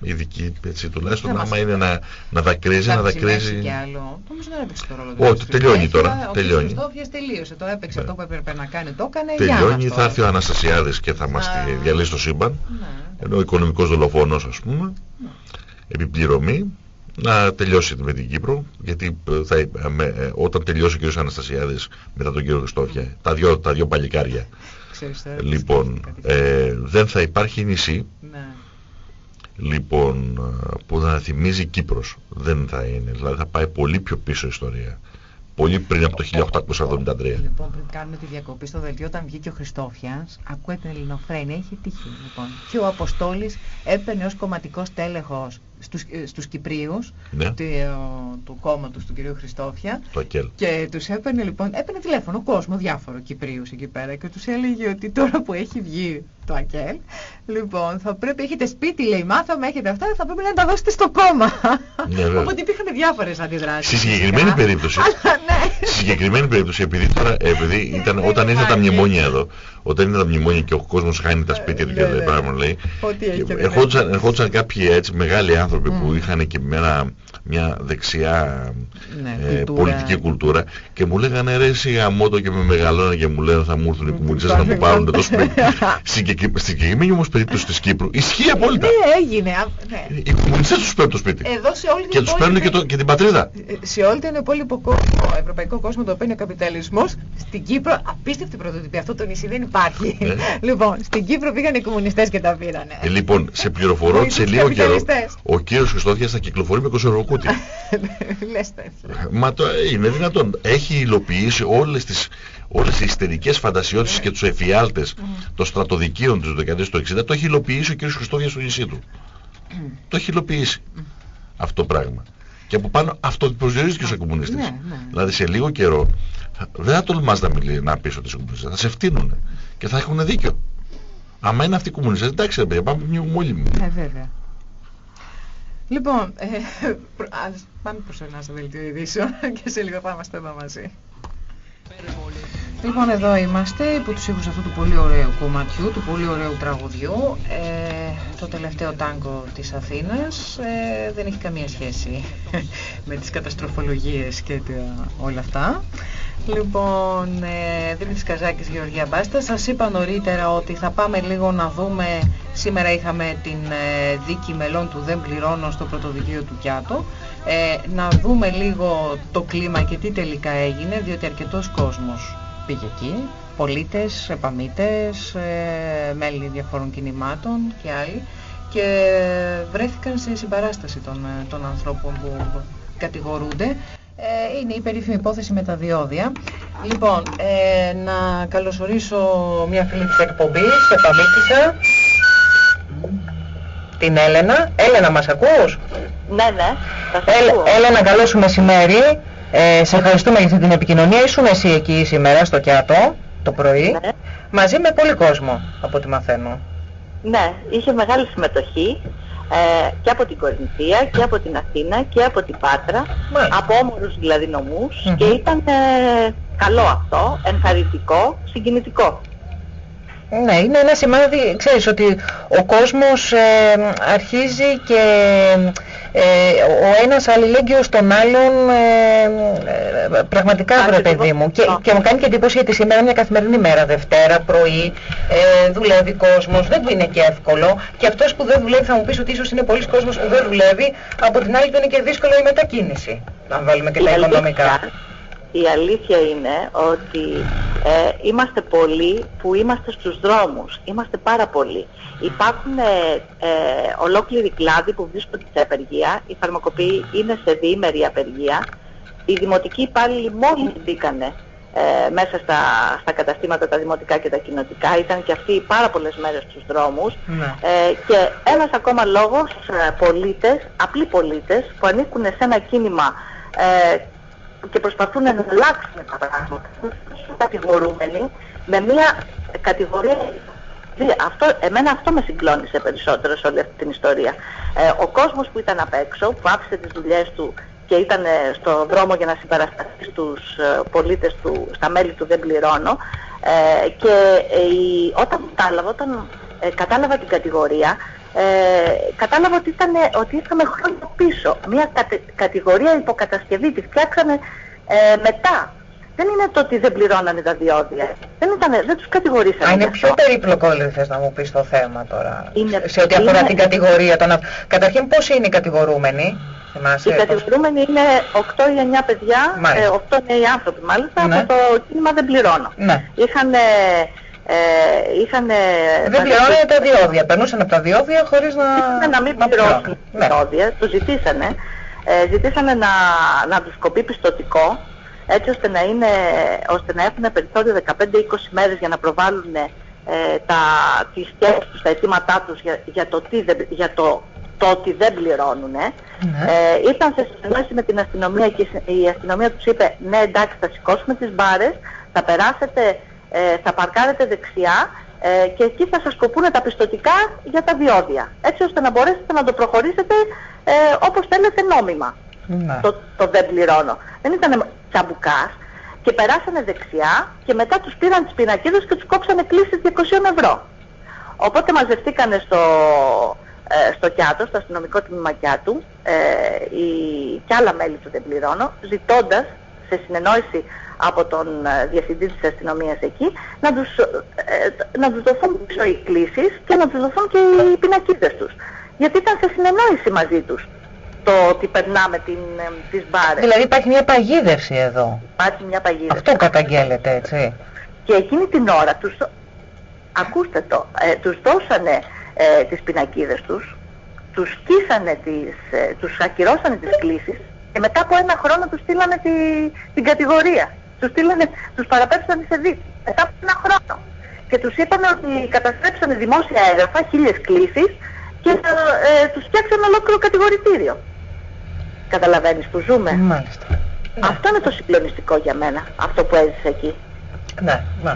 B: ειδική, έτσι, τουλάχιστον
A: Δεν
B: άμα
A: μας-
B: είναι να, να δακρύζει, να
A: Θα ψηλέψει
B: δακρύζει.
A: κι άλλο. Νομίζω δεν έπαιξε το ρόλο του.
B: Όχι,
A: Χριστόφια.
B: τελειώνει
A: Έχει,
B: τώρα,
A: Ο
B: τελειώνει.
A: Χριστόφιας τελείωσε. Τώρα έπαιξε
B: Ναι.
A: αυτό που έπρεπε να κάνει. Το έκανε.
B: Τελειώνει,
A: Γιάννας
B: θα έρθει ο
A: τώρα.
B: Αναστασιάδης και θα μας
A: Α.
B: τη διαλύσει το σύμπαν.
A: Ναι.
B: ενώ ο οικονομικός δολοφόνος ας πούμε επιπληρωμή να τελειώσει με την Κύπρο γιατί ε, θα, ε, με, ε, όταν τελειώσει ο κ. Αναστασιάδης μετά τον κύριο Χριστόφια τα δυο, τα δυο παλικάρια
A: Ξέρεις τώρα.
B: λοιπόν
A: κάτι.
B: ε, δεν θα υπάρχει νησί
A: Ναι.
B: Λοιπόν ε, που να θυμίζει Κύπρος. Δεν θα είναι. Δηλαδή θα πάει πολύ πιο πίσω η ιστορία. Πολύ πριν από το 1873
A: Λοιπόν, πριν κάνουμε τη διακοπή στο δελτίο, όταν βγήκε ο Χριστόφιας, ακούε την ελληνοφρένεια, είχε τύχει λοιπόν. Και ο Αποστόλης έπαιρνε ως κομματικός τέλεχος στους, ε, στους Κυπρίους
B: ναι,
A: του, ε, του κόμματος του κυρίου Χριστόφια
B: το ΑΚΕΛ
A: και τους έπαιρνε λοιπόν, έπαιρνε τηλέφωνο κόσμο, διάφορο Κυπρίους εκεί πέρα και τους έλεγε ότι τώρα που έχει βγει το ΑΚΕΛ, λοιπόν θα πρέπει, έχετε σπίτι λέει, μάθαμε, έχετε αυτά, θα πρέπει να τα δώσετε στο κόμμα.
B: Ναι, βέβαια.
A: Οπότε υπήρχαν διάφορες αντιδράσεις.
B: Στη συγκεκριμένη
A: φυσικά.
B: περίπτωση
A: Αλλά ναι.
B: Στη συγκεκριμένη περίπτωση, επειδή τώρα, επειδή ήταν,
A: Δεν
B: όταν ήρθαν τα
A: υπάρχει.
B: μνημόνια εδώ, όταν ήρθαν τα μνημόνια και ο κόσμος χάνει τα σπίτια του και
A: Ναι,
B: λέει
A: ναι.
B: πράγμα λέει,
A: Ό,τι έχει και δεν
B: ερχόντουσαν,
A: έχει.
B: ερχόντουσαν κάποιοι έτσι μεγάλοι άνθρωποι που
A: Μμμ.
B: είχαν και με ένα, μια δεξιά
A: Ναι,
B: ε,
A: κουλτούρα.
B: πολιτική κουλτούρα και μου λέγανε ρε εσύ γαμώτο και με μεγαλώνα και μου λένε θα μου έρθουν οι κομμουνιστές να μου πάρουν το σπίτι. Στην συγκεκρι- Στην συγκεκριμένη όμως περίπτωση της Κύπρου ισχύει απόλυτα.
A: Ναι, έγινε. α, ναι.
B: Οι κομμουνιστές τους παίρνουν το σπίτι.
A: Εδώ σε όλη την
B: Και τους παίρνουν και,
A: υπόλοιπη-
B: το, και την πατρίδα.
A: Ε, σε όλη την υπόλοιπο κόσμο, ευρωπαϊκό κόσμο το παίρνει ο καπιταλισμός, στην Κύπρο απίστευτη πρωτοτυπία. Αυτό το νησί δεν υπάρχει.
B: Ναι.
A: λοιπόν, στην Κύπρο πήγαν οι κομμουνιστές και τα πήρανε.
B: Ε, λοιπόν, σε πληροφορώ ότι σε
A: Βοηθούς
B: λίγο καιρό
A: καπιταλιστές.
B: Ο κύριος Χριστόφιας θα κυκλοφορεί με κοσοροκούτι.
A: Λες τέτοια.
B: Μα το είναι δυνατόν. Έχει υλοποιήσει όλες τις, όλες τις ιστερικές φαντασιότητες και τους εφιάλτες των στρατοδικείων του δεκαετίας του 60. Το έχει υλοποιήσει ο κύριος Χριστόφιας στο νησί του. το έχει υλοποιήσει αυτό το πράγμα. Και από πάνω αυτό προσδιορίζει και στους κομμουνιστές.
A: Ναι, ναι.
B: Δηλαδή σε λίγο καιρό δεν θα τολμάς να, μιλήσει, να πεις ότι είσαι κομμουνιστές. Θα σε φτύνουν και θα έχουν δίκιο. Άμα είναι αυτοί οι κομμουνιστές, εντάξει ρε παιδιά, πάμε μια όλοι μου.
A: Ναι, βέβαια. Λοιπόν, ε, προ- ας πάμε προς ένα στο δελτίο ειδήσεων και σε λίγο θα είμαστε εδώ μαζί. Λοιπόν, εδώ είμαστε υπό τους ήχους αυτού του πολύ ωραίου κομματιού, του πολύ ωραίου τραγουδιού. Ε, το τελευταίο τάγκο της Αθήνας ε, δεν έχει καμία σχέση με τις καταστροφολογίες και τα, όλα αυτά. Λοιπόν, ε, Δημήτρης Καζάκης, Γεωργία Μπάστα. Σας είπα νωρίτερα ότι θα πάμε λίγο να δούμε, σήμερα είχαμε την ε, δίκη μελών του Δεν Πληρώνω στο πρωτοδικείο του Κιάτο. Ε, να δούμε λίγο το κλίμα και τι τελικά έγινε, διότι αρκετός κόσμος πήγε εκεί. Πολίτες, επαμίτες, ε, μέλη διαφόρων κινημάτων και άλλοι και βρέθηκαν σε συμπαράσταση των, ε, των ανθρώπων που κατηγορούνται. Ε, είναι η περίφημη υπόθεση με τα διόδια. Λοιπόν, ε, να καλωσορίσω μια φίλη της εκπομπής, επαμίτησα, την Έλενα. Έλενα, μας ακούς;
C: Ναι, ναι. Θα σας
A: Έλ,
C: ακούω.
A: Έλενα, καλό σου μεσημέρι. Ε, σε ευχαριστούμε για αυτή την επικοινωνία. Ήσουν εσύ εκεί σήμερα στο Κιάτο το πρωί,
C: Ναι.
A: μαζί με πολύ κόσμο, από ό,τι μαθαίνω.
C: Ναι, είχε μεγάλη συμμετοχή. Ε, και από την Κορινθία και από την Αθήνα και από την Πάτρα, από όμορους δηλαδή νομούς. Και ήταν ε, καλό αυτό, ενθαρρυντικό, συγκινητικό.
D: Ναι, είναι ένα σημάδι, ξέρεις, ότι ο κόσμος ε, αρχίζει και ε, ο ένας αλληλέγγυος στον άλλον ε, πραγματικά βρε παιδί μου. και, και μου κάνει και εντύπωση γιατί σήμερα μια καθημερινή μέρα, Δευτέρα, πρωί, δουλεύει κόσμος, δεν είναι και εύκολο. Και αυτός που δεν δουλεύει θα μου πεις ότι ίσως είναι πολλοί κόσμος που δεν δουλεύει, από την άλλη του είναι και δύσκολο η μετακίνηση, να βάλουμε και τα οικονομικά
C: η αλήθεια είναι ότι ε, είμαστε πολλοί που είμαστε στους δρόμους. Είμαστε πάρα πολλοί. Υπάρχουν ε, ε, ολόκληροι κλάδοι που βρίσκονται σε απεργία. Οι φαρμακοποιοί είναι σε διήμερη απεργία. Οι δημοτικοί υπάλληλοι μόλις μπήκανε ε, μέσα στα, στα καταστήματα τα δημοτικά και τα κοινοτικά. Ήταν και αυτοί πάρα πολλές μέρες στους δρόμους. Ναι. Ε, και ένας ακόμα λόγος, πολίτες, απλοί πολίτες που ανήκουν σε ένα κίνημα και προσπαθούν να αλλάξουν τα πράγματα. Κατηγορούμενοι με μια κατηγορία αυτό, εμένα αυτό με συγκλώνησε περισσότερο σε όλη αυτή την ιστορία. Ε, ο κόσμος που ήταν απ' έξω, που άφησε τις δουλειές του και ήταν ε, στο δρόμο για να συμπαρασταθεί στους ε, πολίτες του, στα μέλη του δεν πληρώνω ε, και ε, όταν κατάλαβα, όταν κατάλαβα την κατηγορία ε, κατάλαβα ότι, ήταν, ότι είχαμε χρόνια πίσω. Μια κατηγορία υποκατασκευή τη φτιάξαμε ε, μετά. Δεν είναι το ότι δεν πληρώνανε τα διόδια. Δεν, ήταν, δεν τους κατηγορήσαμε.
D: είναι πιο περίπλοκο, λέει, θες να μου πεις το θέμα τώρα. Είναι, σε ό,τι αφορά την κατηγορία. Των... Καταρχήν πώς είναι οι κατηγορούμενοι.
C: οι κατηγορούμενοι είναι 8 ή 9 παιδιά, ε, 8 νέοι άνθρωποι μάλιστα, ναι. από το κίνημα δεν πληρώνω. Ναι. Είχαν
D: ε, είχαν... Δεν πληρώνανε τα διόδια, περνούσαν από τα διόδια χωρίς να...
C: Ήθελαν να μην πληρώσουν τα ναι. διόδια, το ζητήσανε. Ε, ζητήσανε να, να τους κοπεί πιστοτικό, έτσι ώστε να, είναι, ώστε να έχουν περιθώριο 15-20 μέρες για να προβάλλουν ε, τα, τις σκέψεις τους, τα αιτήματά τους για, για, το, τι για το, το ότι δεν πληρώνουν. Ναι. Ε, ήρθαν σε συνεννόηση με την αστυνομία και η αστυνομία τους είπε ναι εντάξει θα σηκώσουμε τις μπάρες, θα περάσετε ε, θα παρκάρετε δεξιά ε, και εκεί θα σας κοπούνε τα πιστοτικά για τα διόδια. Έτσι ώστε να μπορέσετε να το προχωρήσετε ε, όπως θέλετε νόμιμα. Ναι. Το, το δεν πληρώνω. Δεν ήταν τσαμπουκάς και περάσανε δεξιά και μετά τους πήραν τις πινακίδες και τους κόψανε κλήσεις 200 ευρώ. Οπότε μαζευτήκανε στο, ε, στο Κιάτο, στο αστυνομικό τμήμα Κιάτου, ε, οι, και άλλα μέλη του δεν πληρώνω, ζητώντας σε συνεννόηση από τον ε, διευθυντή της αστυνομίας εκεί να τους, ε, να τους δοθούν πίσω οι κλήσεις και να τους δοθούν και οι πινακίδες τους. Γιατί ήταν σε συνεννόηση μαζί τους το ότι περνάμε την, ε, τις μπάρες.
D: Δηλαδή υπάρχει μια παγίδευση εδώ.
C: Υπάρχει μια παγίδευση.
D: Αυτό καταγγέλλεται έτσι.
C: Και εκείνη την ώρα τους, ακούστε το, ε, τους δώσανε ε, τις πινακίδες τους, τους σκίσανε τις, ε, τους ακυρώσανε τις κλήσεις και μετά από ένα χρόνο τους στείλανε τη, την κατηγορία. Τους, στείλανε, τους παραπέψανε σε δίκτυο μετά από ένα χρόνο. Και τους είπαν ότι καταστρέψανε δημόσια έγγραφα, χίλιες κλήσεις και ε, τους φτιάξανε ολόκληρο κατηγορητήριο. Καταλαβαίνεις που ζούμε.
D: Μάλιστα.
C: Αυτό είναι το συγκλονιστικό για μένα, αυτό που έζησε εκεί.
D: Ναι, ναι.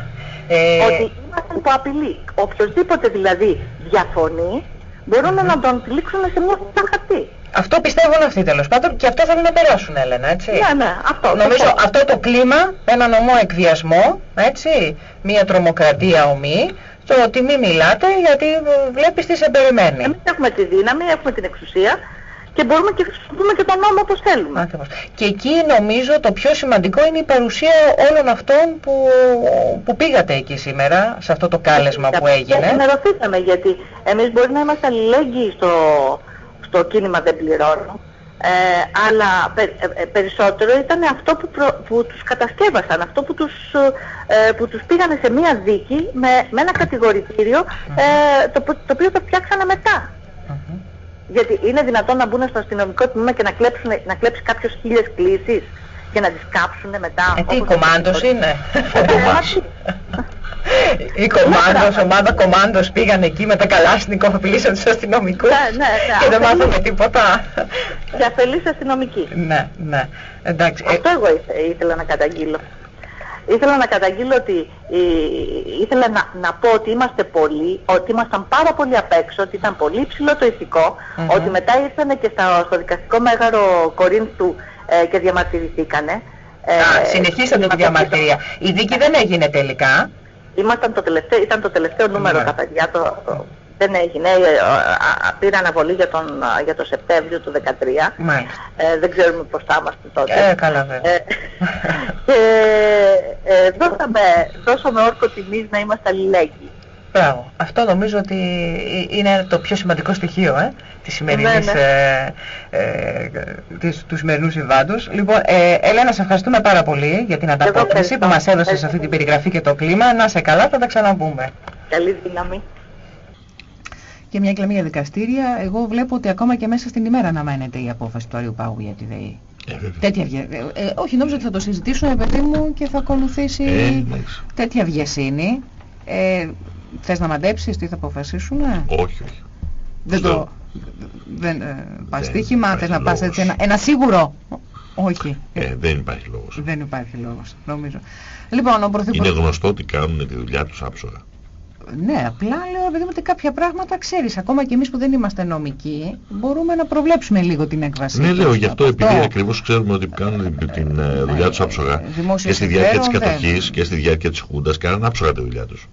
C: Ε... Ότι είμαστε υπό απειλή. Οποιοςδήποτε δηλαδή διαφωνεί, μπορούν να τον τυλίξουν σε μια χαρτί.
D: Αυτό πιστεύουν αυτοί τέλος πάντων και αυτό θέλουν να περάσουν Έλενα, έτσι.
C: Ναι, ναι, αυτό.
D: Νομίζω αυτό το κλίμα, ένα νομό εκβιασμό, έτσι, μια τρομοκρατία ομή, το ότι μην μιλάτε γιατί βλέπεις τι σε περιμένει.
C: Εμείς έχουμε τη δύναμη, έχουμε την εξουσία και μπορούμε και χρησιμοποιούμε και τον νόμο όπως θέλουμε.
D: Ακριβώς. Και εκεί νομίζω το πιο σημαντικό είναι η παρουσία όλων αυτών που, που πήγατε εκεί σήμερα, σε αυτό το κάλεσμα που έγινε. Και
C: ενημερωθήκαμε γιατί εμείς μπορεί να είμαστε αλληλέγγυοι στο το κίνημα δεν πληρώνω. Ε, αλλά ε, ε, περισσότερο ήταν αυτό που, που τους κατασκεύασαν, αυτό που τους, ε, που τους πήγανε σε μία δίκη με, με ένα κατηγορητήριο το, το οποίο το φτιάξανε μετά. Γιατί είναι δυνατόν να μπουν στο αστυνομικό τμήμα και να, κλέψουν, να κλέψει κάποιος χίλιες κλήσεις και να τις κάψουν μετά.
D: Ε, τι, κομμάντος είναι. Η κομμάντος, ομάδα κομμάντος πήγαν εκεί με τα καλάσνικο, απειλήσαν τους αστυνομικούς
C: ναι, ναι, ναι,
D: και δεν μάθαμε τίποτα.
C: Και αφελείς αστυνομικοί.
D: Ναι, ναι. Εντάξει.
C: Αυτό εγώ ήθελα να καταγγείλω. ήθελα να καταγγείλω ότι ήθελα να, να πω ότι είμαστε πολλοί, ότι ήμασταν πάρα πολύ απ' έξω, ότι ήταν πολύ ψηλό το ηθικο ότι μετά ήρθαν και στα, στο δικαστικό μέγαρο Κορίνθου ε, και διαμαρτυρηθήκανε.
A: Α, συνεχίσατε τη διαμαρτυρία. Η δίκη δεν έγινε τελικά.
C: Ήμασταν το τελευταίο, ήταν το τελευταίο νούμερο ναι. τα παιδιά, το, δεν έγινε, ε, πήρα αναβολή για τον, για το Σεπτέμβριο του 2013. Ε, δεν ξέρουμε πώς θα είμαστε τότε.
A: Ε, καλά βέβαια. Ε,
C: και ε, δώσαμε, δώσαμε όρκο τιμής να είμαστε αλληλέγγυοι.
A: Μπράβο. Αυτό νομίζω ότι είναι το πιο σημαντικό στοιχείο ε, της σημερινής, ναι, ναι. Ε, ε, του σημερινού συμβάντος. Λοιπόν, ε, Ελένα, σε ευχαριστούμε πάρα πολύ για την ανταπόκριση που μας έδωσες αυτή την περιγραφή και το κλίμα. Να σε καλά, θα τα ξαναπούμε.
C: Καλή δύναμη.
A: Και μια κλαμή για δικαστήρια, εγώ βλέπω ότι ακόμα και μέσα στην ημέρα αναμένεται η απόφαση του Αριού Πάγου για τη ΔΕΗ. Ε, τέτοια ε, ε, όχι, νόμιζα ότι θα το συζητήσουν, παιδί μου, και θα ακολουθήσει ε, τέτοια βιασύνη. Ε, θες να μαντέψεις τι θα αποφασίσουν,
B: Όχι, όχι.
A: Δεν το... Δεν ε, πας στοίχημα, θες να πας έτσι ένα, ένα σίγουρο; Όχι.
B: Ε, δεν υπάρχει λόγος.
A: Δεν υπάρχει λόγος, νομίζω. Λοιπόν, ο
B: Πρωθυπουργός... Είναι γνωστό ότι κάνουν τη δουλειά τους άψογα.
A: Ναι, απλά λέω παιδί ότι κάποια πράγματα ξέρεις, ακόμα και εμείς που δεν είμαστε νομικοί, μπορούμε να προβλέψουμε λίγο την έκβαση.
B: Ναι, λέω, γι' αυτό επειδή ακριβώς ξέρουμε ότι κάνουν την ε, ναι, δουλειά τους άψογα ε, και στη διάρκεια της κατοχής και στη διάρκεια της Χούντας κάνουν άψογα τη δουλειά τους.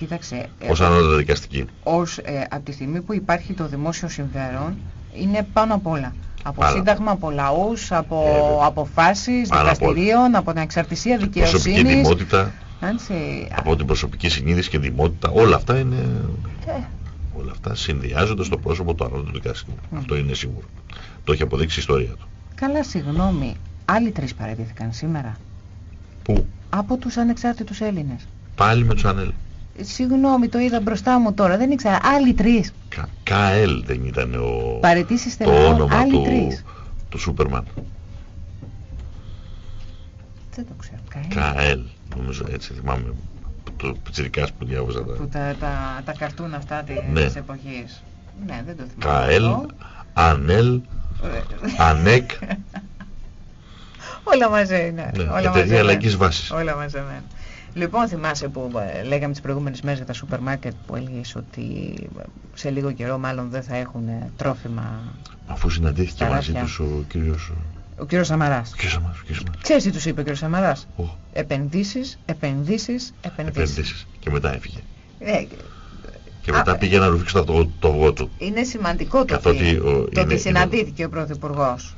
A: Κοίταξε.
B: Ως ανώτατα δικαστική.
A: Ως, ε, από τη στιγμή που υπάρχει το δημόσιο συμφέρον, είναι πάνω απ' όλα. Από Άρα. σύνταγμα, από λαούς, από ε, αποφάσεις, δικαστηρίων, από την εξαρτησία δικαιοσύνης.
B: Προσωπική δημότητα. Έτσι. Από την προσωπική συνείδηση και δημότητα, όλα αυτά είναι... Ε. Όλα αυτά συνδυάζονται στο πρόσωπο του ανώτατου δικαστή. Mm. Αυτό είναι σίγουρο. Το έχει αποδείξει η ιστορία του.
A: Καλά, συγγνώμη. Άλλοι τρεις παραιτήθηκαν σήμερα.
B: Πού;
A: Από τους ανεξάρτητους Έλληνες.
B: Πάλι με τους ανέλ.
A: Συγγνώμη, το είδα μπροστά μου τώρα. Δεν ήξερα. Άλλοι τρεις.
B: Κα, ΚΑΕΛ δεν ήταν ο...
A: Παρετήσεις
B: το όνομα άλλοι του, τρεις. του Σούπερμαν.
A: Δεν το ξέρω.
B: ΚΑΕΛ νομίζω έτσι θυμάμαι το πιτσιρικάς που διάβαζα
A: τα... Που τα, τα, τα καρτούν αυτά της ναι. εποχής. Ναι, δεν το
B: θυμάμαι. ΚΑΕΛ, ΑΝΕΛ, ΑΝΕΚ.
A: Όλα μαζί είναι.
B: Ναι, όλα εταιρεία αλλαγής βάσης.
A: Όλα μαζεμένα. Λοιπόν, θυμάσαι που ε, λέγαμε τις προηγούμενες μέρες για τα σούπερ μάρκετ που έλεγες ότι σε λίγο καιρό μάλλον δεν θα έχουν τρόφιμα
B: Αφού συναντήθηκε μαζί τους ο κύριος
A: ο κύριος Σαμαράς.
B: Κύριος Σαμαράς, κύριος
A: Σαμαράς. Ξέρεις τι τους είπε ο κύριος Σαμαράς; Oh. Επενδύσεις, επενδύσεις, επενδύσεις.
B: Επενδύσεις. Και μετά έφυγε. Ναι. Και μετά Α, πήγε να ρουφήξει το, το, το αυγό του.
A: Είναι σημαντικό το ότι, ο, το ότι συναντήθηκε ο Πρωθυπουργός.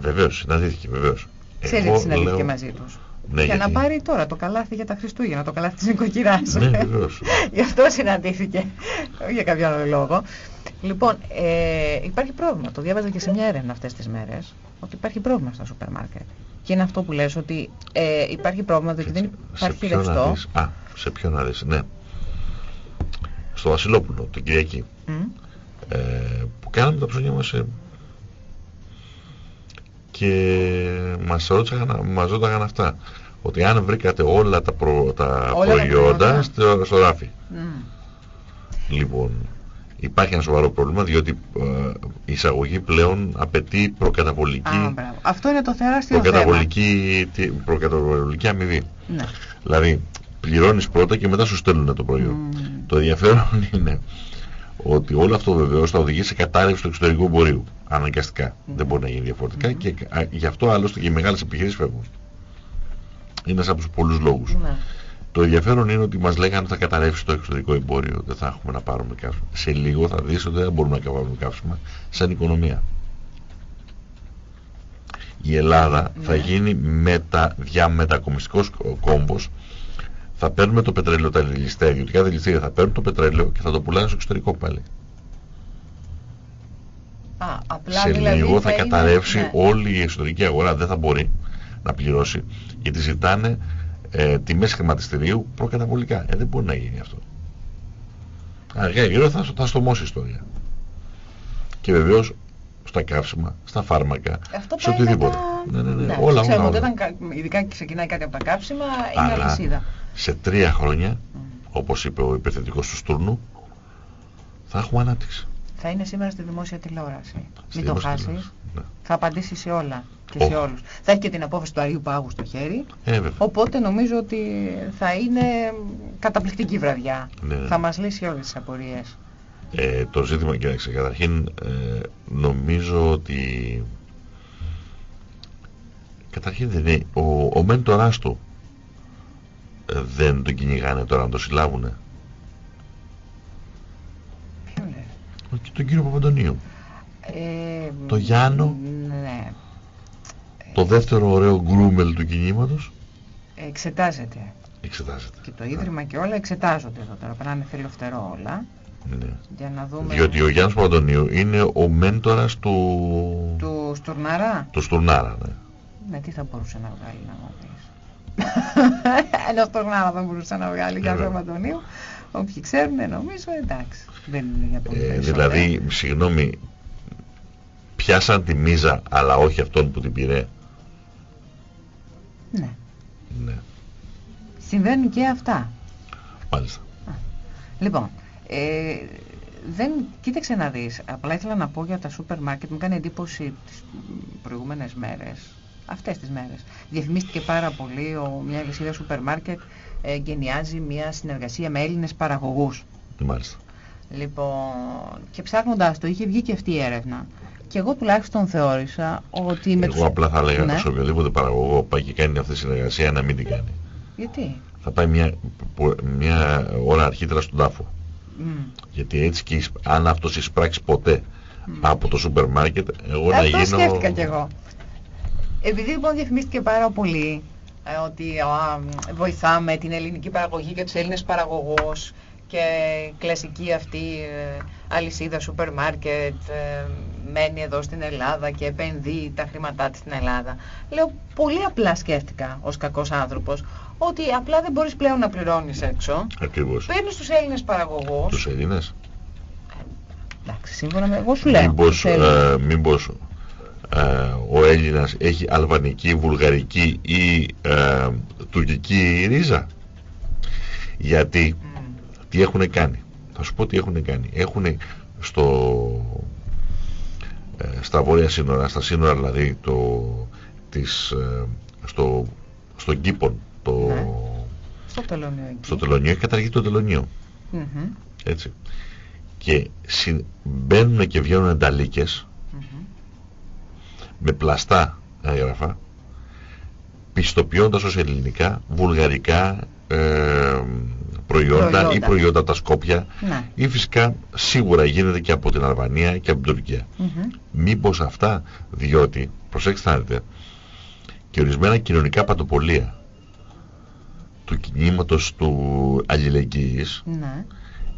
B: Βεβαίως, συναντήθηκε, βεβαίως.
A: Ξέρεις τι συναντήθηκε λέω... μαζί τους. Ναι, για γιατί... να πάρει τώρα το καλάθι για τα Χριστούγεννα, το καλάθι της νοικοκυράς.
B: Ναι, βεβαίως.
A: Γι' αυτό συναντήθηκε, για κάποιο άλλο λόγο. Λοιπόν, ε, υπάρχει πρόβλημα. Το διάβαζα και σε μια έρευνα αυτές τις μέρες, ότι υπάρχει πρόβλημα στα σούπερ μάρκετ. Και είναι αυτό που λες, ότι ε, υπάρχει πρόβλημα, διότι δεν υπάρχει ρευστό.
B: Α, σε ποιο να δεις, ναι. Στο Βασιλόπουλο, την Κυριακή, mm. ε, που κάναμε τα ψώνια μας ε, και μας, ρώτησαν, μας ρώταγαν αυτά. Ότι αν βρήκατε όλα τα, προ, τα όλα προϊόντα στο, στο ράφι. Mm. Λοιπόν, υπάρχει ένα σοβαρό πρόβλημα διότι ε, η εισαγωγή πλέον απαιτεί προκαταβολική,
A: Α, Αυτό είναι το τεράστιο
B: προκαταβολική, θέμα. προκαταβολική αμοιβή. Ναι. Δηλαδή πληρώνεις πρώτα και μετά σου στέλνουν το προϊόν. Mm. Το ενδιαφέρον είναι ότι όλο αυτό βεβαίως θα οδηγήσει σε κατάρρευση του εξωτερικού εμπορίου. Αναγκαστικά. Mm. Δεν μπορεί να γίνει διαφορετικά mm. και α, γι' αυτό άλλωστε και οι μεγάλες επιχειρήσεις φεύγουν. Είναι ένας από τους πολλούς λόγους. Mm. Το ενδιαφέρον είναι ότι μας λέγανε ότι θα καταρρεύσει το εξωτερικό εμπόριο, δεν θα έχουμε να πάρουμε καύσιμα. Σε λίγο θα δεις ότι δεν μπορούμε να πάρουμε καύσιμα σαν οικονομία. Η Ελλάδα θα ναι. γίνει μετα, διαμετακομιστικός κόμπος θα παίρνουμε το πετρέλαιο, τα ληστεία, ιδιωτικά δηληστήρια θα παίρνουν το πετρέλαιο και θα το πουλάνε στο εξωτερικό πάλι.
A: Α, απλά
B: σε
A: δηλαδή
B: λίγο θα, θα καταρρεύσει ναι. όλη η εσωτερική αγορά, δεν θα μπορεί να πληρώσει γιατί ζητάνε ε, τιμές χρηματιστηρίου προκαταβολικά. Ε, δεν μπορεί να γίνει αυτό. Αργά ή γύρω θα, θα στομώσει η ιστορία. Και βεβαίως στα καύσιμα, στα φάρμακα,
A: Αυτό
B: σε οτιδήποτε.
A: Τα... Ναι, ναι, ναι, ναι. όλα, όλα, όλα. Όταν, ειδικά ξεκινάει κάτι από τα καύσιμα, είναι
B: Αλλά αλυσίδα. σε τρία χρόνια, mm. όπως είπε ο υπερθετικός του Στούρνου, θα έχουμε ανάπτυξη.
A: Θα είναι σήμερα στη δημόσια τηλεόραση.
B: Στη
A: Μην το
B: δημόσια
A: χάσεις.
B: τηλεόραση, ναι.
A: Θα απαντήσει σε όλα και σε
B: Οχ.
A: όλους. Θα έχει και την απόφαση του Αρίου Πάγου στο χέρι.
B: Ε, βέβαια.
A: Οπότε νομίζω ότι θα είναι καταπληκτική βραδιά.
B: Ναι, ναι.
A: Θα μας λύσει όλες τις απορίες.
B: Ε, το ζήτημα, κοιτάξτε, καταρχήν ε, νομίζω ότι καταρχήν δεν είναι, ο, ο μέντοράς του ε, δεν τον κυνηγάνε τώρα να το συλλάβουνε.
A: Ποιο λες.
B: Ο- Και τον κύριο Παπαντονίου.
A: Ε,
B: Το Γιάννο.
A: Ναι.
B: Το δεύτερο ωραίο γκρούμελ του κινήματος
A: Εξετάζεται.
B: εξετάζεται.
A: Και το Ίδρυμα και όλα εξετάζονται εδώ τώρα. Περνάνε φιλοφτερό όλα.
B: Ναι.
A: Για να δούμε...
B: Διότι ο Γιάννης Παπαντονίου είναι ο μέντορας του,
A: Του Στουρναρά.
B: του Στουρνάρα. Ναι.
A: Ναι, τι θα μπορούσε να βγάλει να μου πεις. Ένα Στουρνάρα θα μπορούσε να βγάλει για
B: Βέβαια.
A: τον Αντωνίου. Όποιοι ξέρουν νομίζω εντάξει. Δεν είναι για πολύ
B: Ε,
A: περισσότερο.
B: δηλαδή, συγγνώμη, πιάσαν τη μίζα, αλλά όχι αυτόν που την πήρε.
A: Ναι.
B: Ναι,
A: Συμβαίνουν και αυτά.
B: μάλιστα.
A: Λοιπόν, ε, δεν, κοίταξε να δεις, απλά ήθελα να πω για τα σούπερ μάρκετ, μου κάνει εντύπωση τις προηγούμενες μέρες, αυτές τις μέρες. Διαφημίστηκε πάρα πολύ, ο, μια λυσίδα σούπερ μάρκετ ε, εγκαινιάζει μια συνεργασία με Έλληνες παραγωγούς.
B: Μάλιστα.
A: Λοιπόν, και ψάχνοντας το είχε βγει και αυτή η έρευνα. Και εγώ τουλάχιστον θεώρησα ότι με
B: Εγώ
A: τους-
B: απλά θα έλεγα
A: Ναι.
B: σε οποιοδήποτε παραγωγό πάει και κάνει αυτή τη συνεργασία να μην την κάνει.
A: Γιατί;
B: Θα πάει μια, που- μια ώρα αρχίτερα στον τάφο.
A: Μμ.
B: Γιατί έτσι και εισ- αν αυτός εισπράξει ποτέ από το σούπερ μάρκετ, εγώ να
A: Αυτό
B: γίνω...
A: σκέφτηκα κι εγώ. Επειδή λοιπόν διαφημίστηκε πάρα πολύ ε, ότι α, βοηθάμε την ελληνική παραγωγή και τους Έλληνες παραγωγούς και κλασική αυτή ε, αλυσίδα σούπερ μάρκετ ε, μένει εδώ στην Ελλάδα και επενδύει τα χρήματά της στην Ελλάδα. Λέω πολύ απλά σκέφτηκα ως κακός άνθρωπος ότι απλά δεν μπορείς πλέον να πληρώνεις έξω.
B: Ακριβώς.
A: Παίρνεις τους Έλληνες παραγωγούς.
B: Τους Έλληνες;
A: Εντάξει, σύμφωνα με εγώ σου λέω.
B: Μήπως,
A: τους Έλληνες.
B: ε, μήπως ε, ο Έλληνας έχει αλβανική, βουλγαρική ή ε, τουρκική ρίζα; Γιατί
A: Μμ.
B: τι έχουν κάνει; Θα σου πω τι έχουν κάνει. Έχουν στο, ε, στα βόρεια σύνορα, στα σύνορα δηλαδή το, της, ε, στο, στον Κήπον, το,
A: Ναι. Στο τελωνίο εκεί.
B: στο τελωνίο, έχει καταργεί το τελωνίο.
A: Μμμ.
B: Έτσι. Και συ, μπαίνουν και βγαίνουν ενταλίκες
A: Μμμ.
B: με πλαστά έγγραφα πιστοποιώντας ως ελληνικά, βουλγαρικά ε, προϊόντα,
A: Προϊόντα.
B: ή προϊόντα από τα Σκόπια
A: Ναι.
B: ή φυσικά σίγουρα γίνεται και από την Αλβανία και από την Τουρκία.
A: Μμμ.
B: Μήπως αυτά, διότι, προσέξτε να δείτε, και ορισμένα κοινωνικά παντοπολία του κινήματος του αλληλεγγύης
A: Ναι.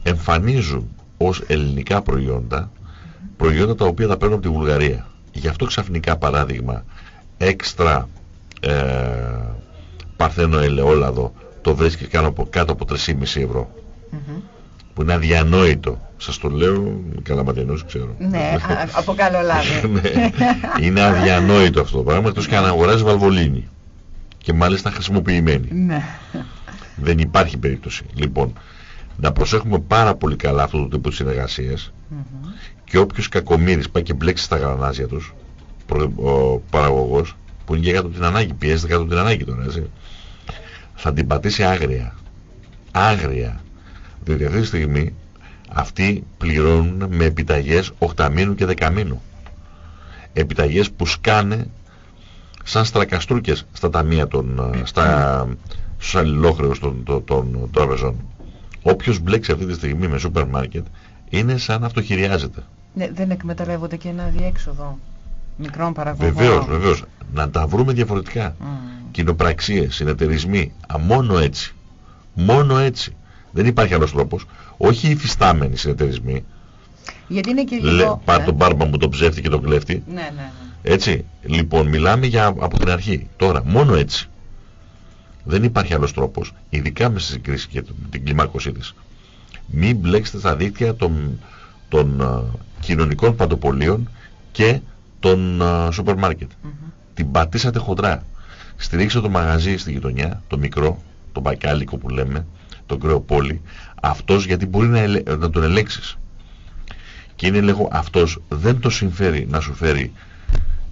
B: εμφανίζουν ως ελληνικά προϊόντα προϊόντα τα οποία τα παίρνουν από τη Βουλγαρία. Γι' αυτό ξαφνικά παράδειγμα έξτρα ε, παρθένο ελαιόλαδο το βρίσκει κάτω από, κάτω από 3,5 ευρώ
A: Μμμ.
B: που είναι αδιανόητο. Σας το λέω καλαματιανός ξέρω.
A: Ναι, α- από καλό λάδι.
B: Ναι. είναι αδιανόητο αυτό το πράγμα εκτός και αν αγοράζει βαλβολίνη και μάλιστα χρησιμοποιημένη.
A: Ναι.
B: Δεν υπάρχει περίπτωση. Λοιπόν, να προσέχουμε πάρα πολύ καλά αυτού του τύπου συνεργασίες
A: Μμμ.
B: και όποιος κακομύρης πάει και μπλέξει στα γρανάζια τους, προ- ο παραγωγός, που είναι και κάτω από την ανάγκη, πιέζεται κάτω από την ανάγκη τώρα, έτσι, θα την πατήσει άγρια. Άγρια. Διότι αυτή τη στιγμή αυτοί πληρώνουν με επιταγές οχταμήνου και δεκαμήνου. Επιταγές που σκάνε σαν στρακαστρούκες στα ταμεία των, ε, στα, στους αλληλόχρεους των, των, των τραπεζών. Όποιος μπλέξει αυτή τη στιγμή με σούπερ μάρκετ είναι σαν να αυτοχειριάζεται.
A: Ναι, δεν εκμεταλλεύονται και ένα διέξοδο μικρών παραγωγών.
B: Βεβαίως, βεβαίως. Να τα βρούμε διαφορετικά.
A: Μμ.
B: Κοινοπραξίες, συνεταιρισμοί. Α, μόνο έτσι. Μόνο έτσι. Δεν υπάρχει άλλος τρόπος. Όχι οι υφιστάμενοι συνεταιρισμοί.
A: Γιατί είναι και
B: Λέ,
A: λίγο...
B: πάρ
A: ε,
B: τον μπάρμπα μου τον ψεύτη και τον κλέφτη.
A: Ναι, ναι, ναι.
B: Έτσι. Λοιπόν, μιλάμε για από την αρχή. Τώρα, μόνο έτσι. Δεν υπάρχει άλλος τρόπος, ειδικά με στην κρίση και την κλιμάκωσή της. Μην μπλέξετε στα δίκτυα των, των α, κοινωνικών παντοπολίων και των α, σούπερ μάρκετ.
A: Μμμ.
B: Την πατήσατε χοντρά. Στηρίξτε το μαγαζί στη γειτονιά, το μικρό, το μπακάλικο που λέμε, τον κρεοπόλη, αυτός γιατί μπορεί να, ελε- να τον ελέγξεις. Και είναι λέγω αυτός δεν το συμφέρει να σου φέρει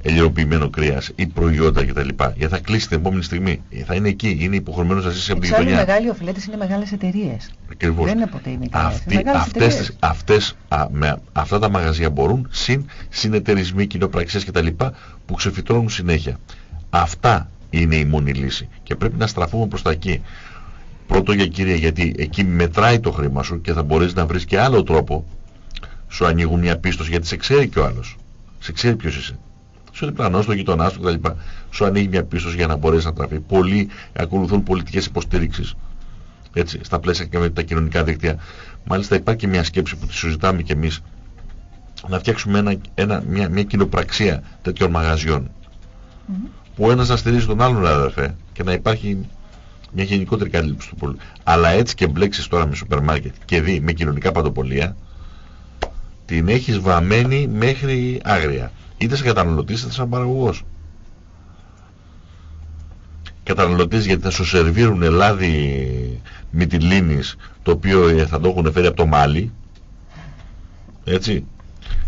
B: ελιοποιημένο κρέας ή προϊόντα κτλ. Γιατί θα κλείσει την επόμενη στιγμή. Θα είναι εκεί, είναι υποχρεωμένος να ζήσει από την γειτονιά.
A: Οι μεγάλοι οφειλέτες είναι μεγάλες εταιρείες.
B: Ακριβώς.
A: Δεν είναι ποτέ οι
B: μικρές. Αυτές, με, αυτά τα μαγαζιά μπορούν συν συνεταιρισμοί, κοινοπραξίες κτλ. που ξεφυτρώνουν συνέχεια. Αυτά είναι η μόνη λύση. Και πρέπει να στραφούμε προς τα εκεί. Πρώτο για κύριε, γιατί εκεί μετράει το χρήμα σου και θα μπορείς να βρεις και άλλο τρόπο. Σου ανοίγουν μια πίστοση γιατί σε ξέρει και ο άλλος. Σε ξέρει ποιος είσαι στο διπλανό, στο γειτονάς σου κτλ. Σου ανοίγει μια πίστοση για να μπορέσει να τραφεί. Πολλοί ακολουθούν πολιτικές υποστήριξεις έτσι, στα πλαίσια και με τα κοινωνικά δίκτυα. Μάλιστα υπάρχει και μια σκέψη που τη συζητάμε κι εμείς να φτιάξουμε ένα, ένα, μια, μια κοινοπραξία τέτοιων μαγαζιών. Mm -hmm. Που ένας να στηρίζει τον άλλον, αδερφέ, και να υπάρχει μια γενικότερη κάλυψη του πολίτη. Αλλά έτσι και μπλέξεις τώρα με σούπερ μάρκετ και δει με κοινωνικά παντοπολία, την έχεις βαμμένη μέχρι άγρια είτε σε καταναλωτής είτε σαν παραγωγός. Καταναλωτής γιατί θα σου σερβίρουν λάδι μυτιλίνης το οποίο θα το έχουν φέρει από το μάλι έτσι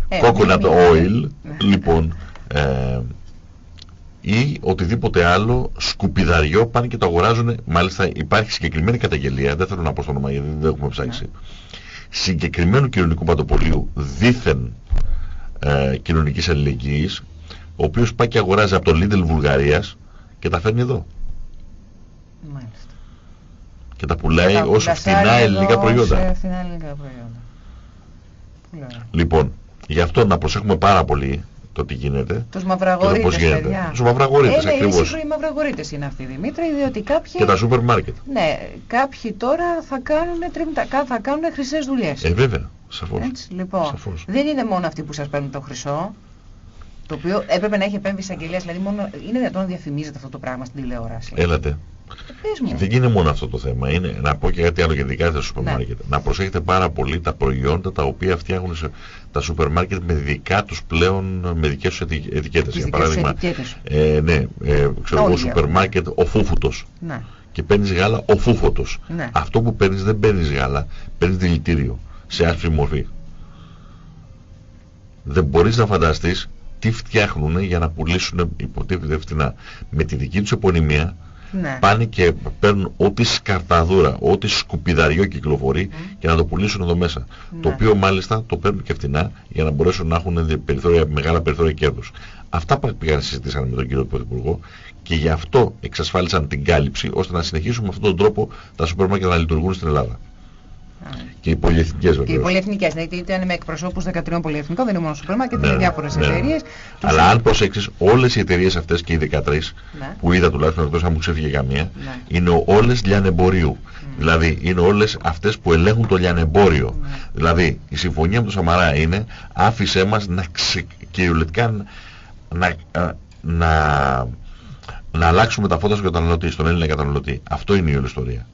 B: ε, coconut oil ναι. λοιπόν ε, ή οτιδήποτε άλλο σκουπιδαριό πάνε και το αγοράζουν μάλιστα υπάρχει συγκεκριμένη καταγγελία δεν θέλω να πω στο όνομα γιατί δεν έχουμε ψάξει ναι. συγκεκριμένου κοινωνικού παντοπολίου δήθεν ε, κοινωνικής αλληλεγγύης ο οποίος πάει και αγοράζει από το Lidl Βουλγαρίας και τα φέρνει εδώ. Μάλιστα. Και τα πουλάει και ως φθηνά ελληνικά προϊόντα.
A: Φθηνά ελληνικά προϊόντα.
B: Λοιπόν, γι' αυτό να προσέχουμε πάρα πολύ το τι γίνεται.
A: Τους μαυραγορείτες,
B: παιδιά. Τους μαυραγορείτες,
A: ε,
B: ακριβώς.
A: οι μαυραγορείτες είναι αυτοί, Δημήτρη, διότι κάποιοι...
B: Και τα σούπερ μάρκετ.
A: Ναι, κάποιοι τώρα θα κάνουν, θα κάνουν χρυσές δουλειές.
B: Ε, βέβαια. Σαφώς.
A: Έτσι, λοιπόν, Σαφώς. δεν είναι μόνο αυτοί που σας παίρνουν το χρυσό, το οποίο έπρεπε να έχει επέμβει εισαγγελία, δηλαδή μόνο, είναι δυνατόν να διαφημίζεται αυτό το πράγμα στην τηλεόραση.
B: Έλατε.
A: Ε,
B: δεν είναι μόνο αυτό το θέμα. Είναι, να πω και κάτι άλλο για δικά τα σούπερ μάρκετ. Ναι. Να προσέχετε πάρα πολύ τα προϊόντα τα οποία φτιάχνουν σε, τα σούπερ μάρκετ με δικά τους πλέον, με δικές τους ετικέτες. Για παράδειγμα, ε, ναι, ε, ξέρω εγώ, σούπερ μάρκετ ο φούφουτος. Ναι. Και παίρνεις γάλα ο φούφωτος. Ναι. Αυτό που παίρνεις δεν παίρνεις γάλα, παίρνεις δηλητήριο σε άσπρη μορφή. Δεν μπορείς να φανταστείς τι φτιάχνουν για να πουλήσουν υποτίθεται φτηνά. Με τη δική τους επωνυμία ναι. πάνε και παίρνουν ό,τι σκαρταδούρα, ό,τι σκουπιδαριό κυκλοφορεί και να το πουλήσουν εδώ μέσα. Ναι. Το οποίο μάλιστα το παίρνουν και φτηνά για να μπορέσουν να έχουν περιθώρια, μεγάλα περιθώρια κέρδους. Αυτά πήγαν συζητήσαν με τον κύριο Πρωθυπουργό και γι' αυτό εξασφάλισαν την κάλυψη ώστε να συνεχίσουμε με αυτόν τον τρόπο τα σούπερ μάρκετ να λειτουργούν στην Ελλάδα. Και οι πολυεθνικές βέβαια.
A: Και οι πολυεθνικές, δηλαδή ήταν με εκπροσώπους 13 πολυεθνικών, δεν είναι μόνο σούπερ μάρκετ, είναι ναι, διάφορες ναι. εταιρείες.
B: Αλλά αν προσέξεις, όλες οι εταιρείες αυτές και οι 13 ναι. που είδα τουλάχιστον εκτός αν μου ξέφυγε καμία, ναι. είναι όλες λιανεμπορίου. Mm. Δηλαδή είναι όλες αυτές που ελέγχουν το λιανεμπόριο. Ναι. Δηλαδή η συμφωνία με τον Σαμαρά είναι άφησέ μας να ξε... κυριολεκτικά να, να, να αλλάξουμε τα φώτα στον καταναλωτή, στον Έλληνα καταναλωτή. Αυτό είναι η όλη ιστορία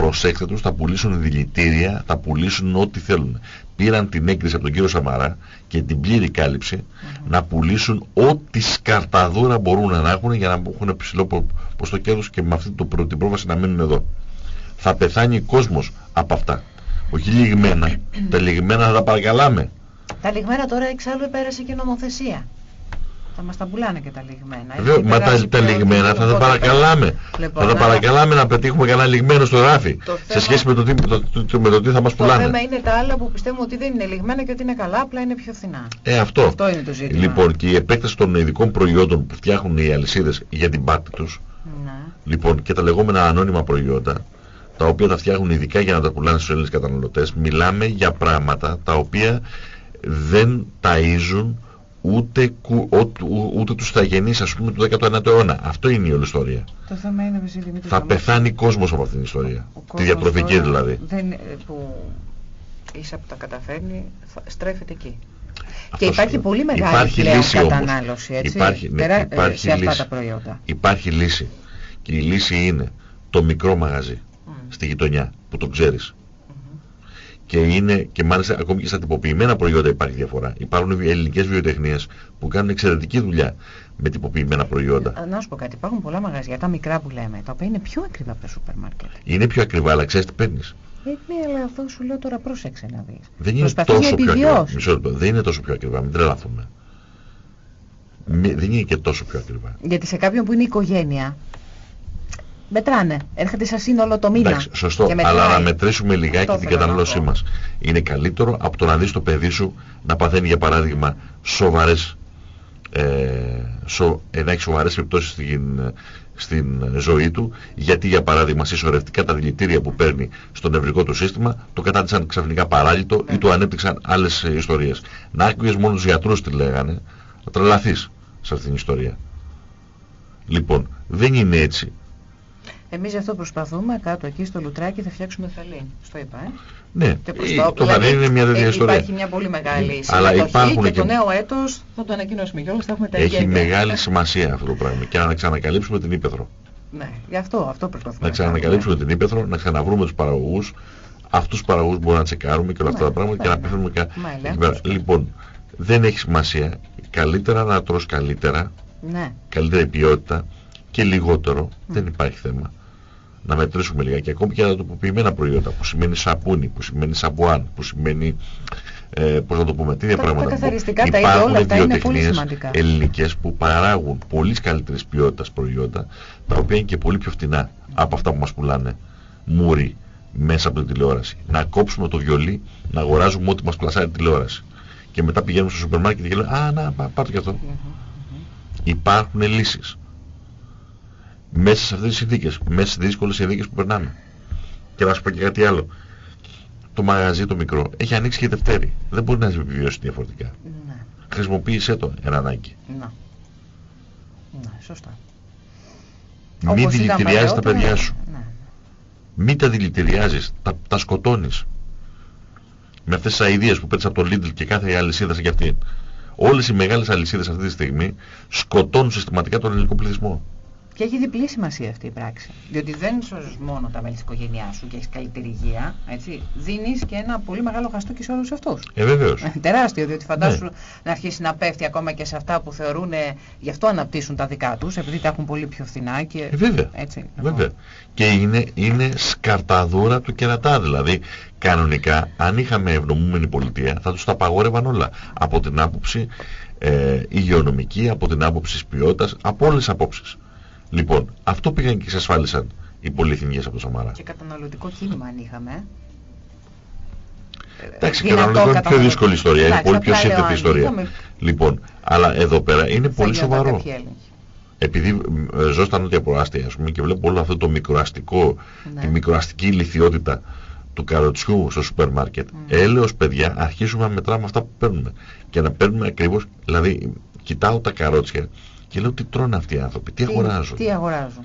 B: προσέξτε τους, θα πουλήσουν δηλητήρια, θα πουλήσουν ό,τι θέλουν. Πήραν την έγκριση από τον κύριο Σαμαρά και την πλήρη κάλυψη να πουλήσουν ό,τι σκαρταδούρα μπορούν να έχουν για να έχουν ψηλό προς το κέρδος και με αυτή το, την πρόβαση να μείνουν εδώ. Θα πεθάνει ο κόσμος από αυτά. Όχι λιγμένα. τα λιγμένα θα τα παρακαλάμε.
A: Τα λιγμένα τώρα εξάλλου επέρασε και νομοθεσία. Θα μας τα πουλάνε και τα λιγμένα.
B: Βέβαια, μα τα, τα λιγμένα θα τα παρακαλάμε. Λοιπόν, θα τα παρακαλάμε να πετύχουμε κανένα λιγμένο στο ράφι. σε σχέση με το, τι, το, το, με το τι θα μας πουλάνε. Το
A: θέμα είναι τα άλλα που πιστεύουμε ότι δεν είναι λιγμένα και ότι είναι καλά, απλά είναι πιο φθηνά.
B: Ε, αυτό.
A: αυτό είναι το ζήτημα.
B: Λοιπόν, και η επέκταση των ειδικών προϊόντων που φτιάχνουν οι αλυσίδες για την πάτη τους. Ναι. Λοιπόν, και τα λεγόμενα ανώνυμα προϊόντα, τα οποία τα φτιάχνουν ειδικά για να τα πουλάνε στους Έλληνες καταναλωτές, μιλάμε για πράγματα τα οποία δεν ταΐζουν ούτε, ούτε, ούτε τους θαγενείς ας πούμε του 19ου αιώνα. Αυτό είναι η όλη ιστορία.
A: Το θέμα είναι
B: Θα πεθάνει κόσμος από αυτήν την ιστορία. Τη διατροφική δηλαδή.
A: Δεν, ε, που ίσα που τα καταφέρνει στρέφεται εκεί. και υπάρχει πολύ μεγάλη υπάρχει πλέον λύση κατανάλωση έτσι,
B: υπάρχει, ναι, πέρα, υπάρχει
A: σε αυτά τα προϊόντα.
B: Υπάρχει λύση. Και η λύση είναι το μικρό μαγαζί mm. στη γειτονιά που το ξέρεις και είναι και μάλιστα ακόμη και στα τυποποιημένα προϊόντα υπάρχει διαφορά. Υπάρχουν ελληνικές βιοτεχνίες που κάνουν εξαιρετική δουλειά με τυποποιημένα προϊόντα.
A: Ε, να σου πω κάτι, υπάρχουν πολλά μαγαζιά, τα μικρά που λέμε, τα οποία είναι πιο ακριβά από τα σούπερ μάρκετ.
B: Είναι πιο ακριβά, αλλά ξέρεις τι παίρνεις;
A: Ε, ναι, αλλά αυτό σου λέω τώρα πρόσεξε να δεις.
B: Δεν είναι τόσο πιο ακριβά. Μισό Δεν είναι τόσο πιο ακριβά, μην τρελαθούμε. Δεν είναι και τόσο πιο ακριβά.
A: Γιατί σε κάποιον που είναι οικογένεια, μετράνε. Έρχεται σαν σύνολο το μήνα.
B: Εντάξει, σωστό. Αλλά να μετρήσουμε λιγάκι την κατανάλωσή μας. Είναι καλύτερο από το να δεις το παιδί σου να παθαίνει για παράδειγμα σοβαρές. Ε, σο, ε, να έχει σοβαρές επιπτώσεις στην, στην ζωή του, γιατί για παράδειγμα συσσωρευτικά τα δηλητήρια που παίρνει στο νευρικό του σύστημα το κατάντησαν ξαφνικά παράλυτο ή του ανέπτυξαν άλλες ιστορίες. Να άκουγες μόνο τους γιατρούς τι λέγανε, θα τρελαθείς σε αυτήν την ιστορία. Λοιπόν, δεν είναι έτσι.
A: Εμείς αυτό προσπαθούμε κάτω εκεί στο Λουτράκι θα φτιάξουμε θαλή. Στο είπα, ε.
B: Ναι, το, το δηλαδή, είναι μια τέτοια ιστορία.
A: Υπάρχει μια πολύ μεγάλη Αλλά υπάρχουν και, και το νέο έτος θα το ανακοινώσουμε κιόλας, θα έχουμε τα
B: Έχει μεγάλη σημασία αυτό το πράγμα και να ξανακαλύψουμε την Ήπεθρο.
A: Ναι, γι' αυτό, αυτό προσπαθούμε.
B: Να ξανακαλύψουμε την Ήπεθρο, να ξαναβρούμε τους παραγωγούς, αυτούς τους παραγωγούς μπορούμε να τσεκάρουμε και όλα αυτά τα πράγματα και να πέφτουμε κα... Λοιπόν, δεν έχει σημασία. Καλύτερα να τρως καλύτερα, ναι. καλύτερη ποιότητα και λιγότερο, δεν υπάρχει θέμα να μετρήσουμε λιγάκι ακόμη και τα τοποποιημένα προϊόντα που σημαίνει σαπούνι, που σημαίνει σαμπουάν, που σημαίνει ε, πώς να το πούμε, τέτοια πράγματα.
A: Τα καθαριστικά τα ίδια όλα αυτά είναι πολύ
B: σημαντικά. ελληνικές που παράγουν πολύ καλύτερης ποιότητας προϊόντα τα οποία είναι και πολύ πιο φτηνά από αυτά που μας πουλάνε μούρι μέσα από την τηλεόραση. Να κόψουμε το βιολί, να αγοράζουμε ό,τι μας πλασάρει τηλεόραση. Και μετά πηγαίνουμε στο σούπερ μάρκετ και λέμε «Α, να, πάρτε και αυτό». Υπάρχουν λύσεις μέσα σε αυτές τις συνθήκες, μέσα στις δύσκολες συνθήκες που περνάμε. Και να σου πω και κάτι άλλο. Το μαγαζί το μικρό έχει ανοίξει και Δευτέρη. Δεν μπορεί να επιβιώσει διαφορετικά. Ναι. Χρησιμοποίησέ το ένα ανάγκη.
A: Ναι. Ναι, σωστά.
B: Μην δηλητηριάζεις τα παιδιά σου. Ναι. Μην τα δηλητηριάζεις, τα, τα σκοτώνεις. Με αυτές τις αηδίες που παίρνεις από το Lidl και κάθε αλυσίδα σε κι αυτήν. Όλες οι μεγάλες αλυσίδες αυτή τη στιγμή σκοτώνουν συστηματικά τον ελληνικό πληθυσμό.
A: Και έχει διπλή σημασία αυτή η πράξη. Διότι δεν σώζεις μόνο τα μέλη της οικογένειάς σου και έχεις καλύτερη υγεία. Έτσι. Δίνεις και ένα πολύ μεγάλο χαστούκι σε όλους αυτού.
B: Ε, βεβαίως.
A: Τεράστιο, διότι φαντάσου ναι. να αρχίσει να πέφτει ακόμα και σε αυτά που θεωρούν γι' αυτό αναπτύσσουν τα δικά τους, επειδή τα έχουν πολύ πιο φθηνά. Και...
B: Ε, βέβαια. Έτσι, βέβαια. Και είναι, είναι σκαρταδούρα του κερατά. Δηλαδή, κανονικά, αν είχαμε ευνομούμενη πολιτεία, θα τους τα απαγόρευαν όλα. Από την άποψη ε, υγειονομική, από την άποψη ποιότητας, από όλες τις απόψεις. Λοιπόν, αυτό πήγαν και εξασφάλισαν οι πολυεθνικές από το Σαμαρά.
A: Και καταναλωτικό κίνημα αν είχαμε.
B: Εντάξει, καταναλωτικό είναι πιο δύσκολη ιστορία, είναι πολύ πιο σύνθετη ιστορία. Λοιπόν, αλλά εδώ πέρα είναι πολύ σοβαρό. Επειδή ε, ζω στα νότια προάστια, ας πούμε, και βλέπω όλο αυτό το μικροαστικό, ναι. τη μικροαστική ηλικιότητα του καροτσιού στο σούπερ μάρκετ, mm. έλεος παιδιά, αρχίσουμε να μετράμε αυτά που παίρνουμε. Και να παίρνουμε ακριβώς, δηλαδή, κοιτάω τα καρότσια και λέω τι τρώνε αυτοί οι άνθρωποι, τι, αγοράζουν;
A: Τι αγοράζουν;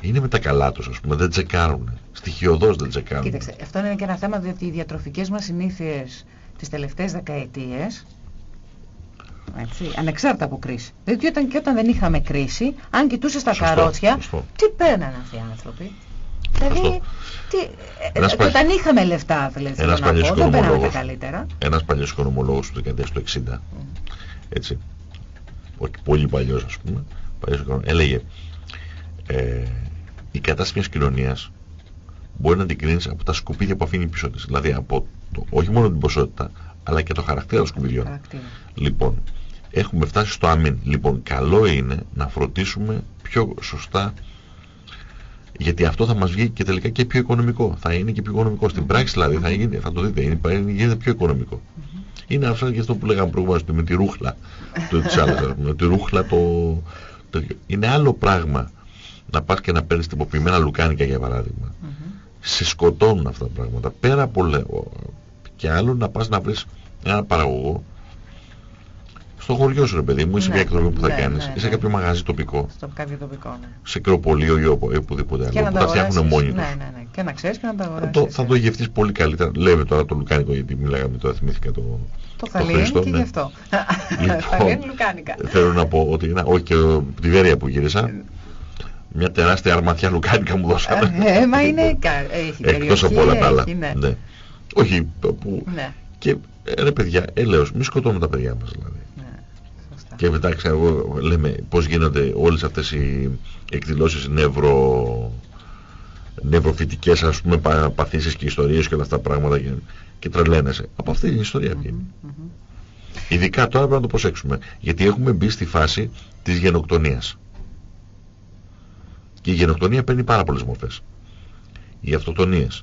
B: Είναι με τα καλά τους, ας πούμε, δεν τσεκάρουν. Στοιχειοδός δεν τσεκάρουν.
A: Κοίταξε, αυτό είναι και ένα θέμα διότι οι διατροφικές μας συνήθειες τις τελευταίες δεκαετίες έτσι, ανεξάρτητα από κρίση. Δηλαδή όταν, και όταν δεν είχαμε κρίση, αν κοιτούσες τα καρότσια, τι παίρνανε αυτοί οι άνθρωποι; Δηλαδή, τι, ε, ε, όταν είχαμε λεφτά, δηλαδή, ένας να πω, δεν παίρναμε τα καλύτερα.
B: Ένας παλιός οικονομολόγος του δεκαετίας του 60, έτσι, όχι πολύ παλιός ας πούμε, παλιός έλεγε ε, η κατάσταση μιας κοινωνίας μπορεί να την κρίνεις από τα σκουπίδια που αφήνει πίσω της. Δηλαδή από το, όχι μόνο την ποσότητα, αλλά και το χαρακτήρα των σκουπιδιών. Λοιπόν, έχουμε φτάσει στο αμήν. Λοιπόν, καλό είναι να φροντίσουμε πιο σωστά γιατί αυτό θα μας βγει και τελικά και πιο οικονομικό. Θα είναι και πιο οικονομικό. Στην πράξη δηλαδή θα, γίνει, θα το δείτε, είναι, γίνεται πιο οικονομικό. Είναι αυτό και αυτό που λέγαμε προηγουμένως με τη ρούχλα. το, της άλλας, με τη ρούχλα το, το, είναι άλλο πράγμα να πας και να παίρνεις τυποποιημένα λουκάνικα για παράδειγμα. Mm -hmm. Σε σκοτώνουν αυτά τα πράγματα. Πέρα από και άλλο να πας να βρεις ένα παραγωγό στο χωριό σου ρε παιδί μου, ή σε ναι, μια εκδρομή που θα ναι, κάνεις, ναι, ή σε κάποιο μαγαζί τοπικό.
A: Στο κάποιο τοπικό, ναι.
B: Σε κρεοπολείο ή οπουδήποτε άλλο, που τα φτιάχνουν μόνοι τους.
A: Ναι, ναι, ναι. Και να ξέρεις και να τα αγοράσεις.
B: Θα το, θα το γευτείς πολύ καλύτερα. Λέμε τώρα το λουκάνικο γιατί μιλάγαμε τώρα, θυμήθηκα το...
A: Το θαλί και γι' αυτό; Λοιπόν, λουκάνικα.
B: Θέλω να πω ότι, όχι και τη Βέρεια που γύρισα, μια τεράστια αρματιά λουκάνικα μου δώσανε.
A: Ε, μα είναι, έχει
B: Εκτός από όλα τα άλλα. Ναι. Όχι, που... Και ρε παιδιά, έλεος, μη σκοτώνουμε τα παιδιά μας δηλαδή. Και μετά ξέρω λέμε πώς γίνονται όλες αυτές οι εκδηλώσεις νευρο, νευροφυτικές ας πούμε παθήσεις και ιστορίες και όλα αυτά τα πράγματα και, και τρελαίνεσαι. Από αυτή την ιστορία βγαίνει. Mm -hmm. Ειδικά τώρα πρέπει να το προσέξουμε. Γιατί έχουμε μπει στη φάση της γενοκτονίας. Και η γενοκτονία παίρνει πάρα πολλές μορφές. Οι αυτοκτονίες,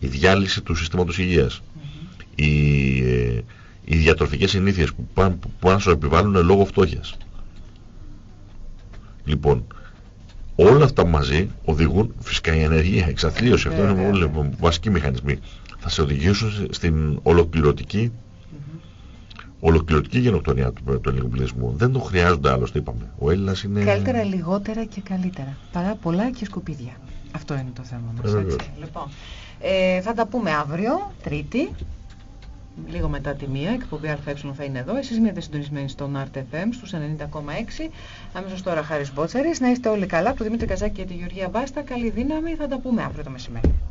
B: η διάλυση του συστήματος υγείας, mm -hmm. οι, ε, οι διατροφικές συνήθειες που πάνε, που πάνε να σου επιβάλλουν λόγω φτώχειας. Λοιπόν, όλα αυτά μαζί οδηγούν φυσικά η ενεργεία, η εξαθλίωση, αυτό είναι όλοι βασικοί μηχανισμοί. Θα σε οδηγήσουν στην ολοκληρωτική ολοκληρωτική γενοκτονία του, του ελληνικού Δεν το χρειάζονται άλλωστε, είπαμε. Ο Έλληνας είναι.
A: Καλύτερα, λιγότερα και καλύτερα. Παρά πολλά και σκουπίδια. Αυτό είναι το θέμα μας. Ε, λοιπόν, ε, θα τα πούμε αύριο, Τρίτη λίγο μετά τη μία, εκπομπή ΑΕ θα είναι εδώ. Εσείς μείνετε συντονισμένοι στον RTFM στους 90,6. Αμέσως τώρα Χάρης Μπότσαρης. Να είστε όλοι καλά. Από Δημήτρη Καζάκη και τη Γεωργία Μπάστα. Καλή δύναμη. Θα τα πούμε αύριο το μεσημέρι.